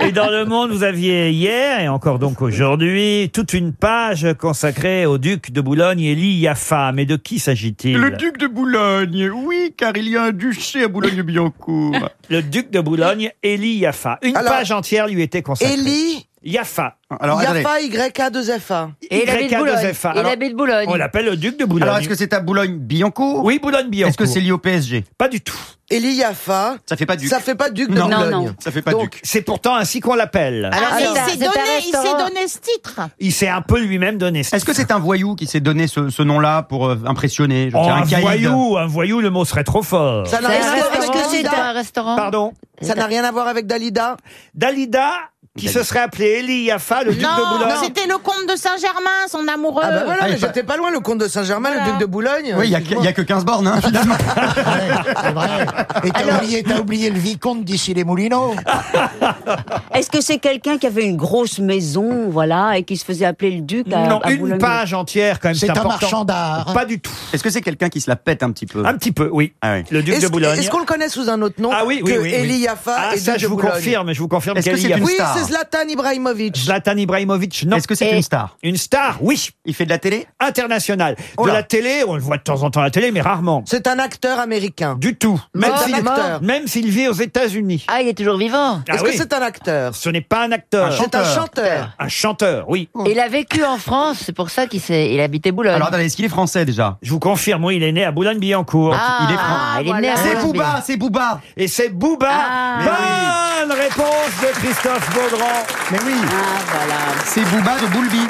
Et dans Le Monde, vous aviez hier, et encore donc aujourd'hui, toute une page consacrée au duc de Boulogne, Élie Yaffa. Mais de qui s'agit-il? Le duc de Boulogne, oui, car il y a un duché à Boulogne-Billancourt. Le duc de Boulogne, Élie Yaffa. Une Alors, page entière lui était consacrée. Élie Yaffa. Alors. Yafa, YA2FA. Et il habite Boulogne. Il habite Boulogne. On l'appelle le duc de Boulogne. Alors, est-ce que c'est à Boulogne-Billancourt? Oui, Boulogne-Billancourt. Est-ce que c'est lié au PSG Pas du tout. Élie Yafa. Ça fait pas duc. Ça fait pas duc de Non, Boulogne. ça fait pas Donc, duc. c'est pourtant ainsi qu'on l'appelle. Alors, Alors, il s'est donné, il s'est donné ce titre. Il s'est un peu lui-même donné ce Est-ce que c'est un voyou qui s'est donné ce, ce nom-là pour euh, impressionner je Oh, veux dire, un voyou, un voyou, le mot serait trop fort. Ça n'a rien à voir avec Est-ce que c'est Dalida. un restaurant Pardon? Ça n'a rien à voir avec Dalida. Dalida, qui se serait appelé Élie Yaffa, le duc de Non, Boulogne. c'était le comte de Saint-Germain, son amoureux. Ah bah voilà, Ah, mais il j'étais pas loin, le comte de Saint-Germain, le duc de Boulogne. Oui, il y a que- il y a que 15 bornes, hein, finalement. C'est vrai. Et t'as oublié, t'as oublié le vicomte d'ici les Moulineaux. Est-ce que c'est quelqu'un qui avait une grosse maison, voilà, et qui se faisait appeler le duc à, Non, à une Boulogne page entière quand même. C'est un important. marchand d'art. Pas du tout. Est-ce que c'est quelqu'un qui se la pète un petit peu? Un petit peu, oui. Ah oui. Le duc Est-ce de Boulogne. est-ce qu'on le connaît sous un autre nom Ah oui, oui, que oui. Yaffa Ah, et ça, duc je de vous Boulogne confirme, je vous confirme Est-ce que qu'Eli c'est Yaffa- une Oui, star c'est Zlatan Ibrahimovic. Zlatan Ibrahimovic, non. Est-ce que c'est Et- une star? Une star, oui. Il fait de la télé? Internationale. Oh de là. la télé, on le voit de temps en temps à la télé, mais rarement. C'est un acteur américain. Du tout. Même Mort, s'il acteur. même s'il vit aux États-Unis. Ah, il est toujours vivant. Ah Est-ce oui. que c'est un acteur? Ce n'est pas un acteur. C'est un chanteur. Un chanteur, oui. Il a vécu en France, c'est pour ça qu'il s'est, il habitait Boulogne. Alors attendez, est-ce qu'il est français déjà? Je vous confirme, oui, il est né à Boulogne-Billancourt. Ah, il est franc. il est né à C'est Boulogne. Booba, c'est Booba Et c'est Booba. Ah. Bonne réponse de Christophe Beaugrand. Mais oui, Ah, voilà. c'est Booba de Boulby.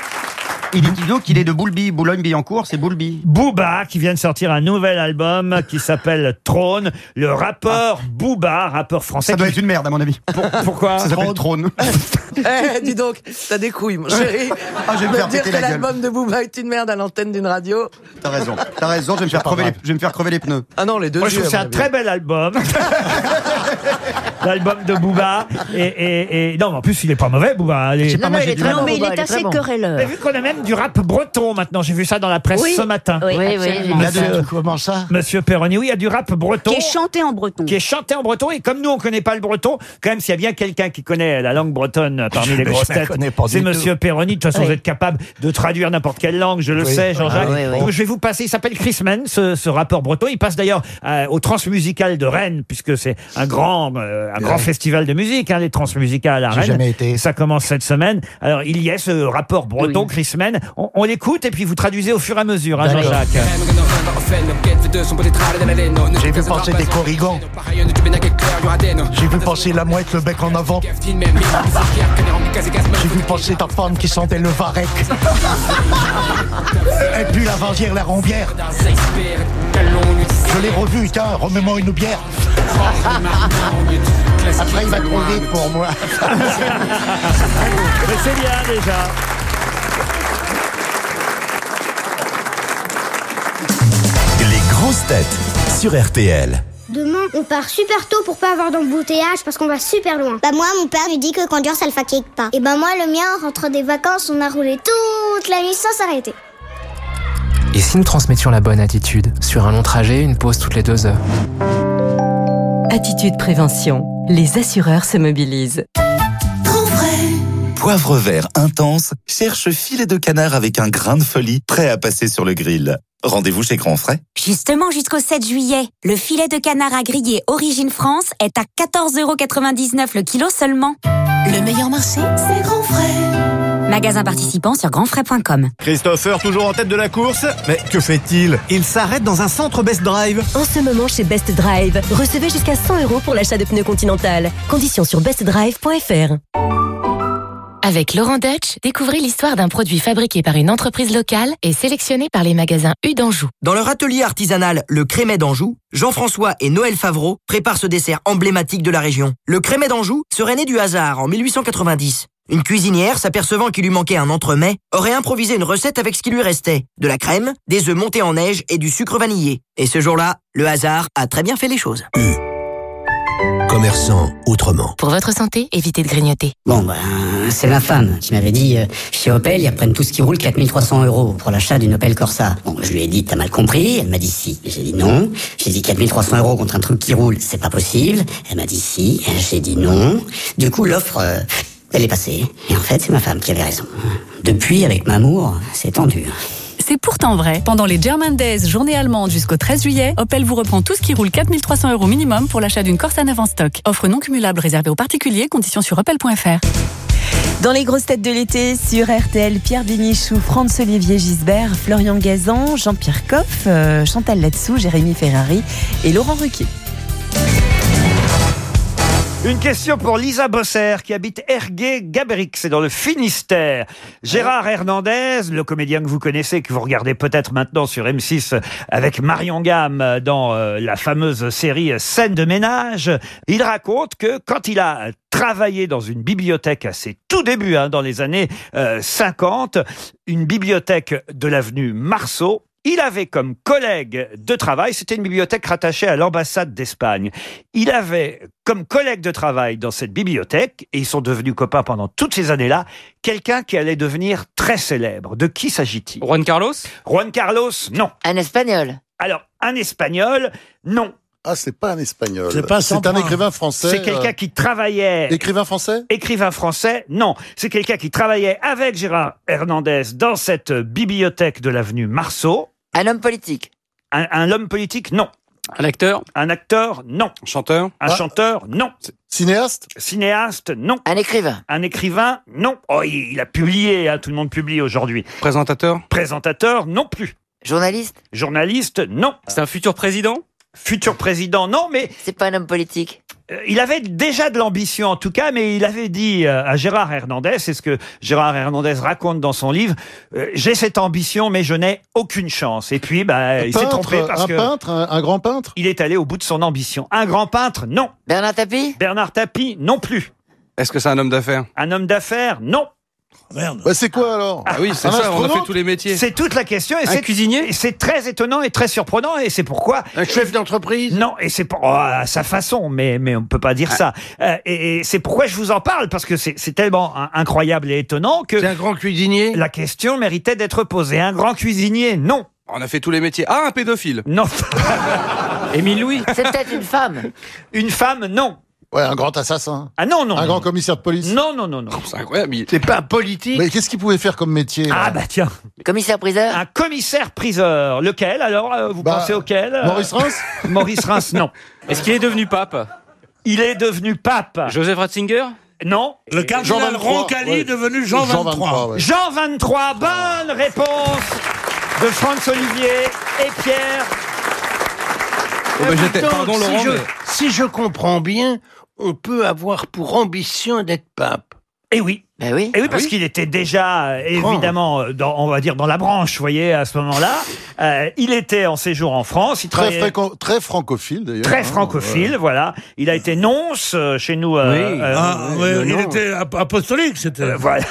Il dit donc qu'il est de Boulby, Boulogne-Billancourt, c'est Boulby. Booba qui vient de sortir un nouvel album qui s'appelle Trône. Le rappeur Booba, rappeur français. Ça doit qui- être une merde à mon avis. Pour- pourquoi Ça s'appelle Trône. Eh, dis donc, t'as des couilles, mon chéri. Ah, je vais me faire dire péter que l'album de Booba est une merde à l'antenne d'une radio. T'as raison, t'as raison, je vais me faire crever les, je vais me faire crever les pneus. Ah non, les deux Moi, je trouve que c'est un très bel album. L'album de Booba. Et, et, et- non, mais en plus, il est pas mauvais, Booba. Il est- sais pas, moi, j'ai du mal. Non, mais il est il est assez très bon. Querelleur. avez vu qu'on a même du rap breton maintenant. J'ai vu ça dans la presse Oui. ce matin. Oui, Oui, absolument. Comment ça Monsieur Perroni, oui, il y a du rap breton. Qui est chanté en breton. qui est chanté en breton et comme nous on connaît pas le breton, quand même s'il y a bien quelqu'un qui connaît la langue bretonne parmi les Mais grosses la têtes, connais pas c'est Monsieur Perroni. De toute façon, Oui. vous êtes capable de traduire n'importe quelle langue, je le Oui. sais, Jean-Jacques. Ah oui, oui. Donc, Je vais vous passer. Il s'appelle Chris Mann, ce, ce rappeur breton. Il passe d'ailleurs euh, au Transmusical de Rennes, puisque c'est un grand, euh, un grand festival de musique, hein, les Transmusicales à Rennes. jamais été. Ça commence cette semaine. Alors il y a ce rappeur breton, Chris Mann. On, on l'écoute et puis vous traduisez au fur et à mesure, hein, D'accord. Jean-Jacques. J'ai vu passer des corrigans. J'ai vu passer la mouette, le bec en avant. J'ai vu passer ta femme qui sentait le varech. Et puis la vasière, la rombière. Je l'ai revu, tiens, remets-moi une bière. Après, il va trop vite pour moi. Mais c'est bien déjà. Les grosses têtes sur RTL. Demain, on part super tôt pour pas avoir d'embouteillage parce qu'on va super loin. Bah moi, mon père lui dit que conduire ça le fatigue pas. Et bah moi, le mien, en rentrant des vacances, on a roulé toute la nuit sans s'arrêter. Et si nous transmettions la bonne attitude Sur un long trajet, une pause toutes les deux heures. Attitude prévention. Les assureurs se mobilisent. Poivre vert intense cherche filet de canard avec un grain de folie prêt à passer sur le grill. Rendez-vous chez Grand Frais. Justement, jusqu'au 7 juillet, le filet de canard à griller Origine France est à 14,99€ le kilo seulement. Le meilleur marché, c'est Grand Frais. Magasin participant sur grandfrais.com. Christopher toujours en tête de la course, mais que fait-il Il s'arrête dans un centre Best Drive. En ce moment chez Best Drive, recevez jusqu'à 100 euros pour l'achat de pneus Continental. Conditions sur bestdrive.fr. Avec Laurent Dutch, découvrez l'histoire d'un produit fabriqué par une entreprise locale et sélectionné par les magasins U d'Anjou. Dans leur atelier artisanal Le Crémet d'Anjou, Jean-François et Noël Favreau préparent ce dessert emblématique de la région. Le Crémet d'Anjou serait né du hasard en 1890. Une cuisinière, s'apercevant qu'il lui manquait un entremets, aurait improvisé une recette avec ce qui lui restait. De la crème, des œufs montés en neige et du sucre vanillé. Et ce jour-là, le hasard a très bien fait les choses. Commerçant autrement. Pour votre santé, évitez de grignoter. Bon, ben, c'est ma femme qui m'avait dit, euh, chez Opel, ils reprennent tout ce qui roule 4300 euros pour l'achat d'une Opel Corsa. Bon, je lui ai dit, t'as mal compris. Elle m'a dit si. J'ai dit non. J'ai dit 4300 euros contre un truc qui roule, c'est pas possible. Elle m'a dit si. J'ai dit non. Du coup, l'offre, euh, elle est passée. Et en fait, c'est ma femme qui avait raison. Depuis, avec Mamour, c'est tendu. C'est pourtant vrai. Pendant les German Days, journée allemande jusqu'au 13 juillet, Opel vous reprend tout ce qui roule 4300 euros minimum pour l'achat d'une Corsa neuve en stock. Offre non cumulable réservée aux particuliers, conditions sur opel.fr. Dans les grosses têtes de l'été, sur RTL, Pierre Bénichou, Franz-Olivier Gisbert, Florian Gazan, Jean-Pierre Coff, euh, Chantal Latsou, Jérémy Ferrari et Laurent Ruquier. Une question pour Lisa Bosser qui habite Ergué-Gabric, c'est dans le Finistère. Gérard Hernandez, le comédien que vous connaissez, que vous regardez peut-être maintenant sur M6 avec Marion Gamme dans euh, la fameuse série Scène de ménage, il raconte que quand il a travaillé dans une bibliothèque à ses tout débuts, hein, dans les années euh, 50, une bibliothèque de l'avenue Marceau, il avait comme collègue de travail, c'était une bibliothèque rattachée à l'ambassade d'Espagne. Il avait comme collègue de travail dans cette bibliothèque, et ils sont devenus copains pendant toutes ces années-là, quelqu'un qui allait devenir très célèbre. De qui s'agit-il? Juan Carlos? Juan Carlos, non. Un espagnol Alors, un espagnol, non. Ah, c'est pas un espagnol. C'est pas C'est un écrivain français. C'est quelqu'un euh, qui travaillait. Écrivain français? Écrivain français, non. C'est quelqu'un qui travaillait avec Gérard Hernandez dans cette bibliothèque de l'avenue Marceau. Un homme politique Un, un homme politique, non. Un acteur? Un acteur, non. Un chanteur? Un Ah. chanteur, non. Cinéaste? Cinéaste, non. Un écrivain Un écrivain, non. Oh, il, il a publié, hein, tout le monde publie aujourd'hui. Présentateur? Présentateur, non plus. Journaliste? Journaliste, non. C'est un futur président? Futur président, non, mais... C'est pas un homme politique il avait déjà de l'ambition en tout cas, mais il avait dit euh, à Gérard Hernandez, c'est ce que Gérard Hernandez raconte dans son livre, euh, j'ai cette ambition mais je n'ai aucune chance. Et puis bah, il s'est trompé parce un que... peintre, un, un grand peintre? Il est allé au bout de son ambition. Un grand peintre, non. Bernard Tapie? Bernard Tapie, non plus. Est-ce que c'est un homme d'affaires? Un homme d'affaires, non. Merde. Bah, c'est quoi alors Ah oui, c'est Un ça, on a fait tous les métiers. C'est toute la question. Et Un c'est- cuisinier et C'est très étonnant et très surprenant et c'est pourquoi. Un chef d'entreprise? Non, et c'est pour, oh, à sa façon, mais, mais on ne peut pas dire ça. Euh, et et c'est pourquoi je vous en parle, parce que c'est c'est tellement hein, incroyable et étonnant que. C'est un grand cuisinier? La question méritait d'être posée. Un grand cuisinier, non. On a fait tous les métiers. Ah, un pédophile Non. Émile Louis C'est peut-être une femme. Une femme, non. Ouais, un grand assassin. Ah non, non. Un non. grand commissaire de police. Non, non, non, non. C'est incroyable. C'est pas politique. Mais qu'est-ce qu'il pouvait faire comme métier là? Ah bah tiens. Commissaire-priseur Un commissaire-priseur. Lequel alors euh, Vous Bah, pensez auquel euh, Maurice Reims? Maurice Reims, non. Est-ce qu'il est devenu pape? Il est devenu pape. Joseph Ratzinger? Non. Le cardinal Roncalli est devenu Jean, 23. Jean 23, bonne réponse de Franz Olivier et Pierre. Oh, bah, j'étais- pardon, si, Laurent, je, mais- si je comprends bien, on peut avoir pour ambition d'être pape. Eh oui. Ben oui. Et oui, parce qu'il était déjà, euh, évidemment, euh, dans, on va dire dans la branche, vous voyez, à ce moment-là. Euh, il était en séjour en France. Il Très, travaillait fréquent- très francophile d'ailleurs. très hein, francophile, ouais. voilà. Il a été nonce euh, chez nous. euh, euh, Ah, ouais, le il nom. était ap- apostolique, c'était. Euh, voilà.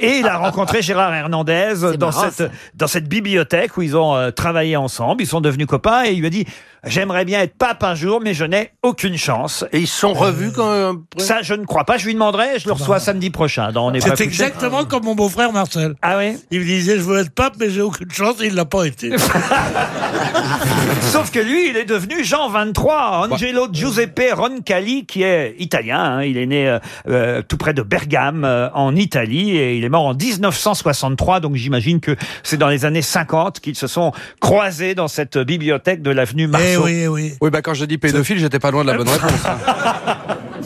Et il a rencontré Gérard Hernandez dans marrant, cette, dans cette bibliothèque où ils ont euh, travaillé ensemble. Ils sont devenus copains et il lui a dit J'aimerais bien être pape un jour, mais je n'ai aucune chance. Et ils se sont revus quand. euh, Ça, je ne crois pas. Je lui demanderai. Je le reçois samedi prochain. Dans On n'est pas C'est exactement comme mon beau-frère Marcel. Ah oui Il me disait je veux être pape, mais j'ai aucune chance, et il l'a pas été. Sauf que lui, il est devenu Jean 23, Angelo Giuseppe Roncalli, qui est italien. hein. Il est né euh, euh, tout près de Bergame, euh, en Italie, et il est mort en 1963. Donc j'imagine que c'est dans les années 50 qu'ils se sont croisés dans cette bibliothèque de l'avenue Marceau. Eh oui, oui. Oui, bah quand je dis pédophile, j'étais pas loin de la bonne réponse. hein.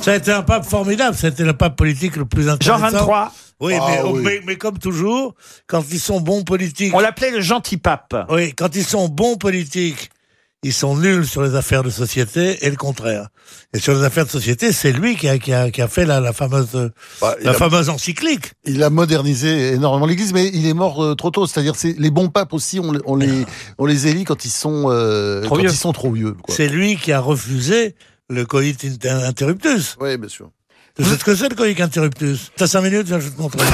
Ça a été un pape formidable, c'était le pape politique le plus intéressant. Jean 23. Oui, Ah mais, oui. mais, mais comme toujours, quand ils sont bons politiques. On l'appelait le gentil pape. Oui, quand ils sont bons politiques, ils sont nuls sur les affaires de société et le contraire. Et sur les affaires de société, c'est lui qui a, qui a, qui a fait la, la fameuse, Bah, la a- fameuse encyclique. Il a modernisé énormément l'Église, mais il est mort euh, trop tôt. C'est-à-dire, c'est les bons papes aussi, on, les- on les on les élit quand ils sont euh, Trop quand vieux. ils sont trop vieux. C'est lui qui a refusé le coït inter- interruptus. Oui, bien sûr. Tu sais ce que c'est le coït interruptus? T'as cinq minutes, viens, je vais te montrer.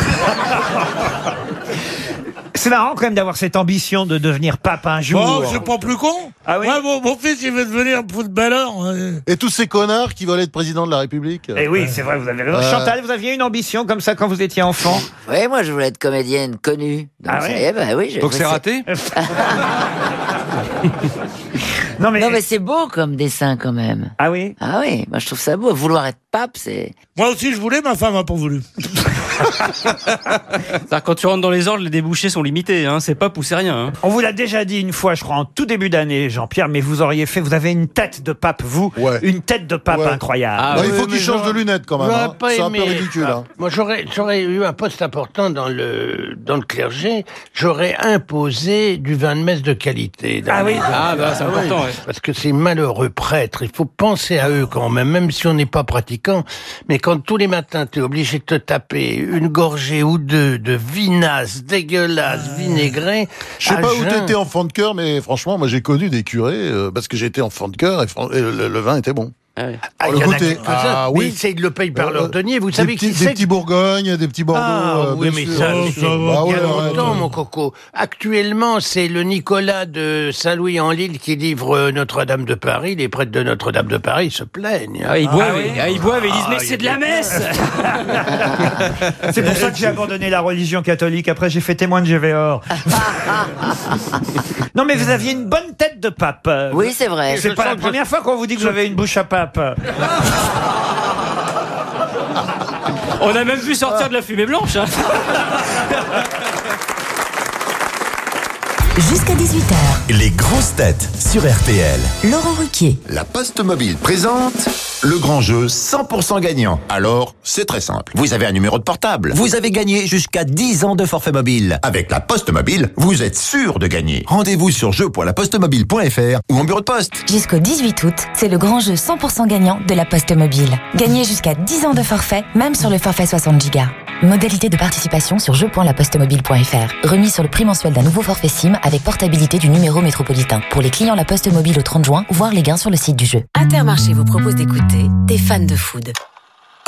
C'est marrant quand même d'avoir cette ambition de devenir pape un jour. Bon, je suis pas plus con? Ah oui? Moi, mon, mon fils, il veut devenir footballeur. Et tous ces connards qui veulent être président de la République? Eh oui, c'est vrai, vous avez raison. Euh, Chantal, vous aviez une ambition comme ça quand vous étiez enfant? Oui, moi je voulais être comédienne connue. Donc, Ah ça ouais y est, bah oui, j'ai Donc c'est raté? Non mais, Non mais c'est beau comme dessin quand même. Ah oui? Ah oui, moi je trouve ça beau. Vouloir être pape, c'est... Moi aussi, je voulais, ma femme a pas voulu. C'est-à-dire, Quand tu rentres dans les ordres, les débouchés sont limités. Hein. C'est pas pousser rien. hein. On vous l'a déjà dit une fois, je crois, en tout début d'année, Jean-Pierre, mais vous auriez fait, vous avez une tête de pape, vous, une tête de pape Ouais. incroyable. Bah, il faut qu'il change de lunettes quand même. J'aurais hein. pas C'est un peu aimé ridicule. ça. hein. Moi, j'aurais, j'aurais eu un poste important dans le, dans le clergé. J'aurais imposé du vin de messe de qualité. dans Ah oui. Ah, bah, c'est important, ouais. Parce que ces malheureux prêtres, il faut penser à eux quand même, même si on n'est pas Mais quand tous les matins, tu es obligé de te taper une gorgée ou deux de vinasse dégueulasse, vinaigré. Je sais pas où jeun. t'étais enfant de cœur, mais franchement, moi j'ai connu des curés euh, parce que j'étais enfant de cœur et, fran- et le, le vin était bon. Ah, le. Ah Mais oui. ils ils le payent par Euh, leur denier. Vous des savez petits, qui des c'est petits Bourgognes, des petits Bordeaux. Ah, euh, oui, mais ça, Oh, c'est ça va. il y a ouais, longtemps, ouais. mon coco. Actuellement, c'est le Nicolas de Saint-Louis-en-Lille qui livre Notre-Dame de Paris. Les prêtres de Notre-Dame de Paris se plaignent. Ah, ils boivent, ah, ils boivent et ils disent Ah, mais c'est de la des- messe. C'est pour ça que j'ai abandonné la religion catholique. Après, j'ai fait témoin de GVR. non, mais vous aviez une bonne tête de pape. Oui, c'est vrai. C'est pas la première fois qu'on vous dit que vous avez une bouche à pape. On a même vu sortir de la fumée blanche. hein. Jusqu'à 18h, Les grosses têtes sur RTL. Laurent Ruquier. La Poste Mobile présente le grand jeu 100% gagnant. Alors, c'est très simple. Vous avez un numéro de portable. Vous avez gagné jusqu'à 10 ans de forfait mobile. Avec la Poste Mobile, vous êtes sûr de gagner. Rendez-vous sur jeu.lapostemobile.fr ou en bureau de poste. Jusqu'au 18 août, c'est le grand jeu 100% gagnant de la Poste Mobile. Gagnez jusqu'à 10 ans de forfait, même sur le forfait 60 Go. Modalité de participation sur jeu.lapostemobile.fr. Remis sur le prix mensuel d'un nouveau forfait SIM avec portabilité du numéro métropolitain. Pour les clients La Poste Mobile au 30 juin, voir les gains sur le site du jeu. Intermarché vous propose d'écouter des fans de food.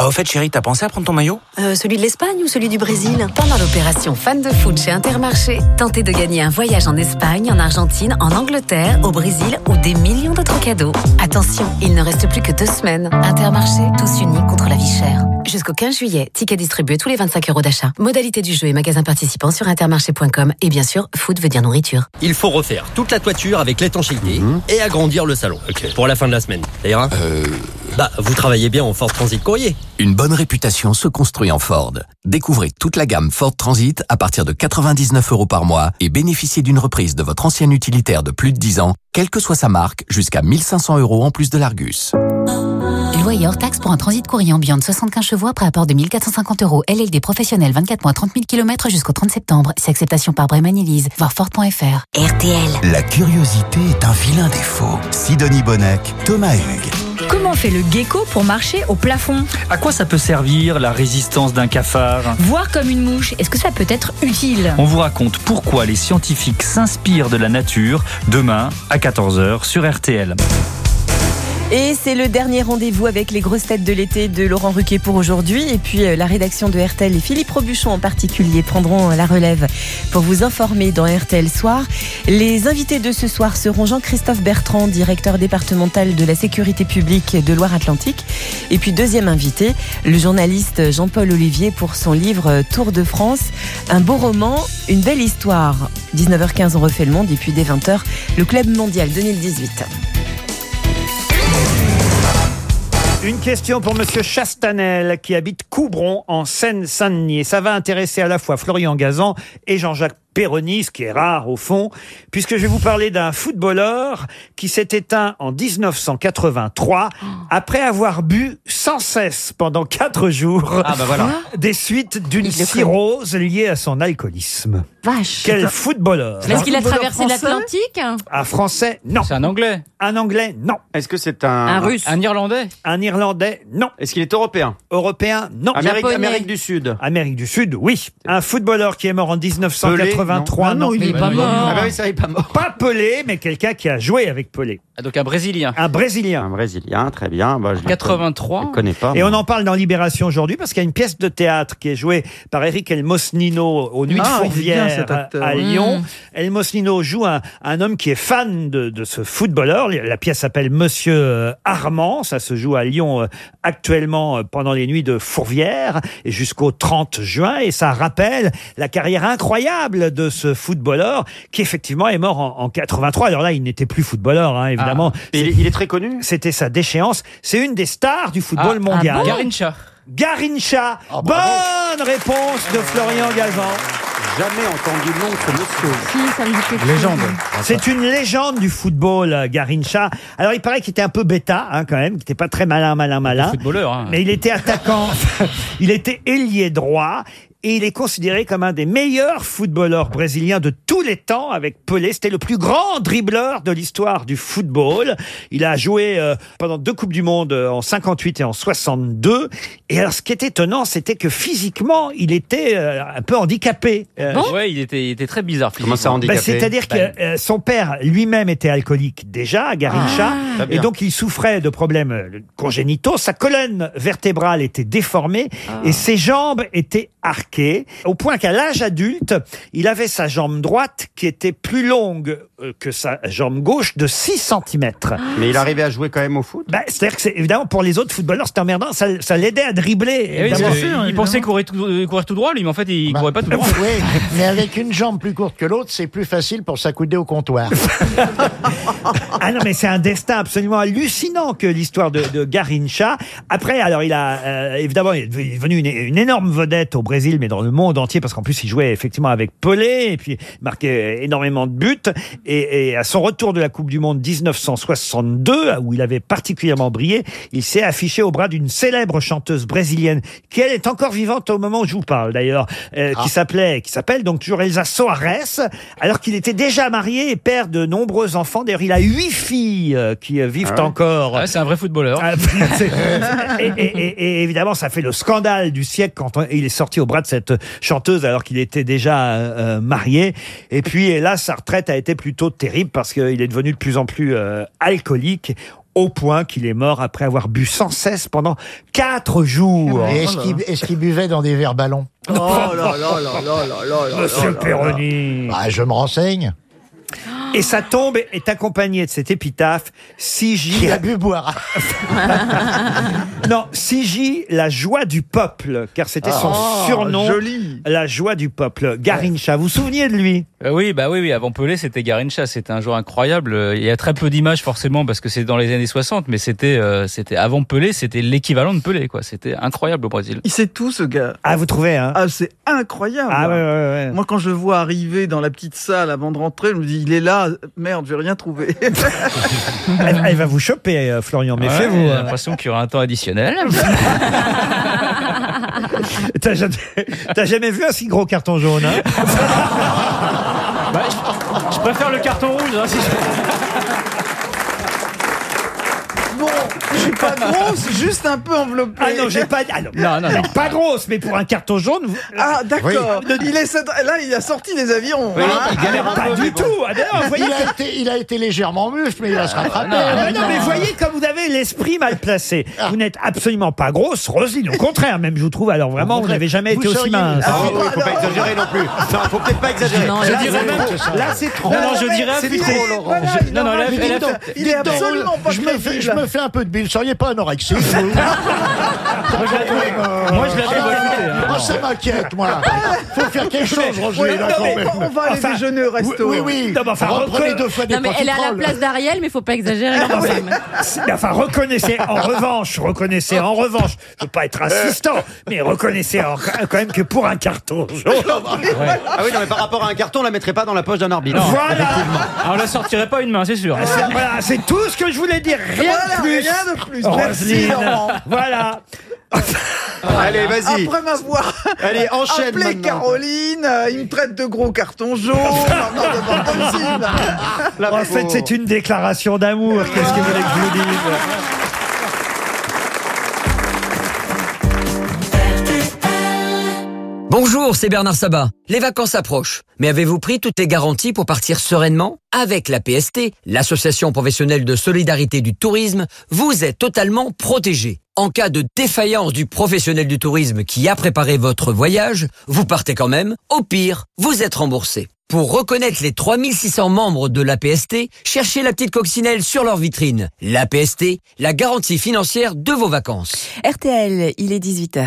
Ah, au fait, chérie, t'as pensé à prendre ton maillot? Euh, celui de l'Espagne ou celui du Brésil? Pendant l'opération Fan de food chez Intermarché, tentez de gagner un voyage en Espagne, en Argentine, en Angleterre, au Brésil ou des millions d'autres cadeaux. Attention, il ne reste plus que deux semaines. Intermarché, tous unis contre la vie chère. Jusqu'au 15 juillet, tickets distribués tous les 25 euros d'achat. Modalité du jeu et magasins participants sur intermarché.com. Et bien sûr, food veut dire nourriture. Il faut refaire toute la toiture avec l'étanchéité et agrandir le salon. Pour la fin de la semaine. D'ailleurs, bah, vous travaillez bien en Ford Transit Courrier. Une bonne réputation se construit en Ford. Découvrez toute la gamme Ford Transit à partir de 99 euros par mois et bénéficiez d'une reprise de votre ancien utilitaire de plus de 10 ans, quelle que soit sa marque, jusqu'à 1500 euros en plus de l'Argus. Hors taxe pour un transit courrier ambiant de 75 chevaux après apport de 1450 euros. LLD professionnel 24 mois 30 000 km jusqu'au 30 septembre. C'est acceptation par Bremen Elise. Voir Ford.fr. RTL. La curiosité est un vilain défaut. Sidonie Bonnec, Thomas Hugues. Comment fait le gecko pour marcher au plafond? À quoi ça peut servir la résistance d'un cafard? Voir comme une mouche, est-ce que ça peut être utile? On vous raconte pourquoi les scientifiques s'inspirent de la nature demain à 14h sur RTL. Et c'est le dernier rendez-vous avec les grosses têtes de l'été de Laurent Ruquier pour aujourd'hui. Et puis euh, la rédaction de RTL et Philippe Robuchon en particulier prendront euh, la relève pour vous informer dans RTL Soir. Les invités de ce soir seront Jean-Christophe Bertrand, directeur départemental de la sécurité publique de Loire-Atlantique. Et puis deuxième invité, le journaliste Jean-Paul Olivier pour son livre euh, Tour de France. Un beau roman, une belle histoire. 19h15, on refait le monde. Et puis dès 20h, le Club Mondial 2018. Une question pour Monsieur Chastanel qui habite Coubron en Seine-Saint-Denis. Ça va intéresser à la fois Florian Gazan et Jean-Jacques Perroni, ce qui est rare au fond, puisque je vais vous parler d'un footballeur qui s'est éteint en 1983 après avoir bu sans cesse pendant quatre jours Ah, bah voilà. des suites d'une cirrhose liée à son alcoolisme. Vache. Quel footballeur Est-ce qu'il a traversé l'Atlantique Un français, non. C'est un anglais. Un anglais, non. Est-ce que c'est un, Un Russe. un irlandais Un irlandais, non. Est-ce qu'il est européen Européen, non. Amérique, Japonais. Amérique du Sud. Amérique du Sud, oui. Un footballeur qui est mort en 1983, Pelé, non. non. Ah non, il est pas mort. Ah bah oui, ça, il est pas mort. Pas Pelé, mais quelqu'un qui a joué avec Pelé. Ah, donc un Brésilien. Un Brésilien. Un Brésilien, très bien. Bah, je le 83. Je le connais pas. Et moi. on en parle dans Libération aujourd'hui parce qu'il y a une pièce de théâtre qui est jouée par Eric Elmosnino aux Nuits Ah, de bien, Fourvière à. Lyon. Elmosnino joue un, un homme qui est fan de, de ce footballeur. La pièce s'appelle Monsieur euh, Armand. Ça se joue à Lyon euh, actuellement euh, pendant les Nuits de Fourvière et jusqu'au 30 juin. Et ça rappelle la carrière incroyable de ce footballeur qui effectivement est mort en, en 83. Alors là, il n'était plus footballeur, hein, évidemment. Ah. Il est- il est très connu C'était sa déchéance. C'est une des stars du football Ah, mondial. ah bon Garincha. Garincha. Bonne réponse de Florian Gazan. Jamais entendu le nom de ce monsieur. Si, ça me dit quelque chose. C'est une légende du football, Garincha. Alors, il paraît qu'il était un peu bêta, hein, quand même, qu'il n'était pas très malin, malin, malin. Footballeur. hein. Mais il était attaquant, il était ailier droit. Et il est considéré comme un des meilleurs footballeurs brésiliens de tous les temps avec Pelé. C'était le plus grand dribbleur de l'histoire du football. Il a joué euh, pendant deux Coupes du Monde euh, en 58 et en 62. Et alors, ce qui est étonnant, c'était que physiquement, il était euh, un peu handicapé. Euh, Ouais, il était, il était très bizarre. Comment ça, handicapé bah, C'est-à-dire que euh, son père lui-même était alcoolique déjà, Garincha, Très et donc il souffrait de problèmes congénitaux. Sa colonne vertébrale était déformée et ses jambes étaient arquées, au point qu'à l'âge adulte, il avait sa jambe droite qui était plus longue euh, que sa jambe gauche de 6 cm. Mais il arrivait à jouer quand même au foot? Bah, C'est-à-dire que évidemment pour les autres footballeurs c'était emmerdant, ça, ça l'aidait à dribbler. Eh oui, que il pensait courir tout, euh, courir tout droit, lui, mais en fait, il courait pas tout droit. Oui, mais avec une jambe plus courte que l'autre, c'est plus facile pour s'accouder au comptoir. Ah non, mais c'est un destin absolument hallucinant que l'histoire de, de Garincha. Après, alors il a euh, évidemment il est devenu une, une énorme vedette au Brésil, mais dans le monde entier, parce qu'en plus il jouait effectivement avec Pelé et puis il marquait énormément de buts. Et, et à son retour de la Coupe du Monde 1962, où il avait particulièrement brillé, il s'est affiché au bras d'une célèbre chanteuse brésilienne qui elle est encore vivante au moment où je vous parle d'ailleurs, euh, qui s'appelait, qui s'appelle donc toujours Elsa Soares, alors qu'il était déjà marié et père de nombreux enfants. D'ailleurs, il a huit filles euh, qui euh, vivent Ah ouais. encore. Ah, c'est un vrai footballeur. Ah, et, et- et- et évidemment, ça fait le scandale du siècle quand on- il est sorti au bras de cette chanteuse alors qu'il était déjà euh, euh, marié. Et puis, et là, sa retraite a été plutôt terrible parce qu'il est devenu de plus en plus euh, alcoolique au point qu'il est mort après avoir bu sans cesse pendant quatre jours. Et est-ce qu'il buvait dans des verres ballons Oh là là là là là là Monsieur Perroni. Bah, Je me renseigne. Et sa tombe est accompagnée de cette épitaphe Sigi. Qui a bu boire. non, Sigi, la joie du peuple, car c'était son Oh, surnom. joli. La joie du peuple. Garincha, vous vous souvenez de lui? Euh, oui, bah oui, oui. Avant Pelé, c'était Garincha. C'était un joueur incroyable. Euh, Il y a très peu d'images forcément parce que c'est dans les années 60, mais c'était, euh, c'était avant Pelé, c'était l'équivalent de Pelé, quoi. C'était incroyable au Brésil. Il sait tout, ce gars. Ah, vous trouvez, hein? Ah, c'est incroyable. Ah, ouais, ouais, ouais. Moi, quand je le vois arriver dans la petite salle avant de rentrer, je me dis, il est là. Merde, je vais rien trouver. elle, elle va vous choper, euh, Florian, Ouais, méfiez-vous. J'ai l'impression qu'il y aura un temps additionnel. T'as jamais, vu un si gros carton jaune, hein? Bah, je, je préfère le carton rouge. hein, si je- bon, je suis pas grosse, juste un peu enveloppée. Ah non, j'ai pas. Ah non, Non, non, non. Pas grosse, mais pour un carton jaune. vous- Ah, d'accord. Il est, là, il a sorti les avions. Oui, hein. il galère un Pas peu, du bon. tout. Ah, vous voyez Il que- a, été, il a été légèrement muscle, mais il va se rattraper. non, Ah, non, mais voyez comme vous avez l'esprit mal placé. Vous n'êtes absolument pas grosse, Roselyne. Au contraire, même, je vous trouve. Alors vraiment, vous n'avez jamais Vous été aussi seriez- mince. Ah, Ah oui, faut pas exagérer non plus. Non, faut peut-être pas exagérer. Non, Je là, dirais c'est- même. Là, c'est trop. Non, non, je dirais C'est affûté. trop, Laurent. Je- Non, non, il elle- est- elle a Dites donc, dites donc, absolument pas je me, fais, crédible. je me fais un peu de bile. Seriez pas anorexique vous Moi, je l'avais- moi, je l'avais Ah, hein. ah, ça m'inquiète, moi. Faut faire quelque chose, Roger, Ouais, là, non, quand mais même. on va aller Enfin, déjeuner au resto. Oui, oui. Non, mais enfin, Reprenez deux fois des Non, mais elle est à la place d'Ariel, mais faut pas exagérer quand même. Mais Enfin, reconnaissez, en revanche, reconnaissez, en revanche, je veux pas être insistant, mais reconnaissez en- quand même que pour un carton jaune, Ah oui, non, mais par rapport à un carton, on la mettrait pas dans la poche d'un arbitre. voilà, Ah, on la sortirait pas une main, c'est sûr. c'est voilà, c'est tout ce que je voulais dire, rien Voilà, de plus. rien de plus. Merci, Roselyne, Laurent. voilà. Allez, vas-y. Après m'avoir Allez, enchaîne appelé maintenant. Caroline, euh, il me traite de gros carton jaune. non, non, c'est pas possible. La En fait, c'est une déclaration d'amour. Qu'est-ce que vous voulez que je vous dise? Bonjour, c'est Bernard Sabat. Les vacances approchent, mais avez-vous pris toutes les garanties pour partir sereinement? Avec la PST, l'Association professionnelle de solidarité du tourisme, vous êtes totalement protégé. En cas de défaillance du professionnel du tourisme qui a préparé votre voyage, vous partez quand même. Au pire, vous êtes remboursé. Pour reconnaître les 3600 membres de l'APST, cherchez la petite coccinelle sur leur vitrine. L'APST, la garantie financière de vos vacances. RTL, il est 18h.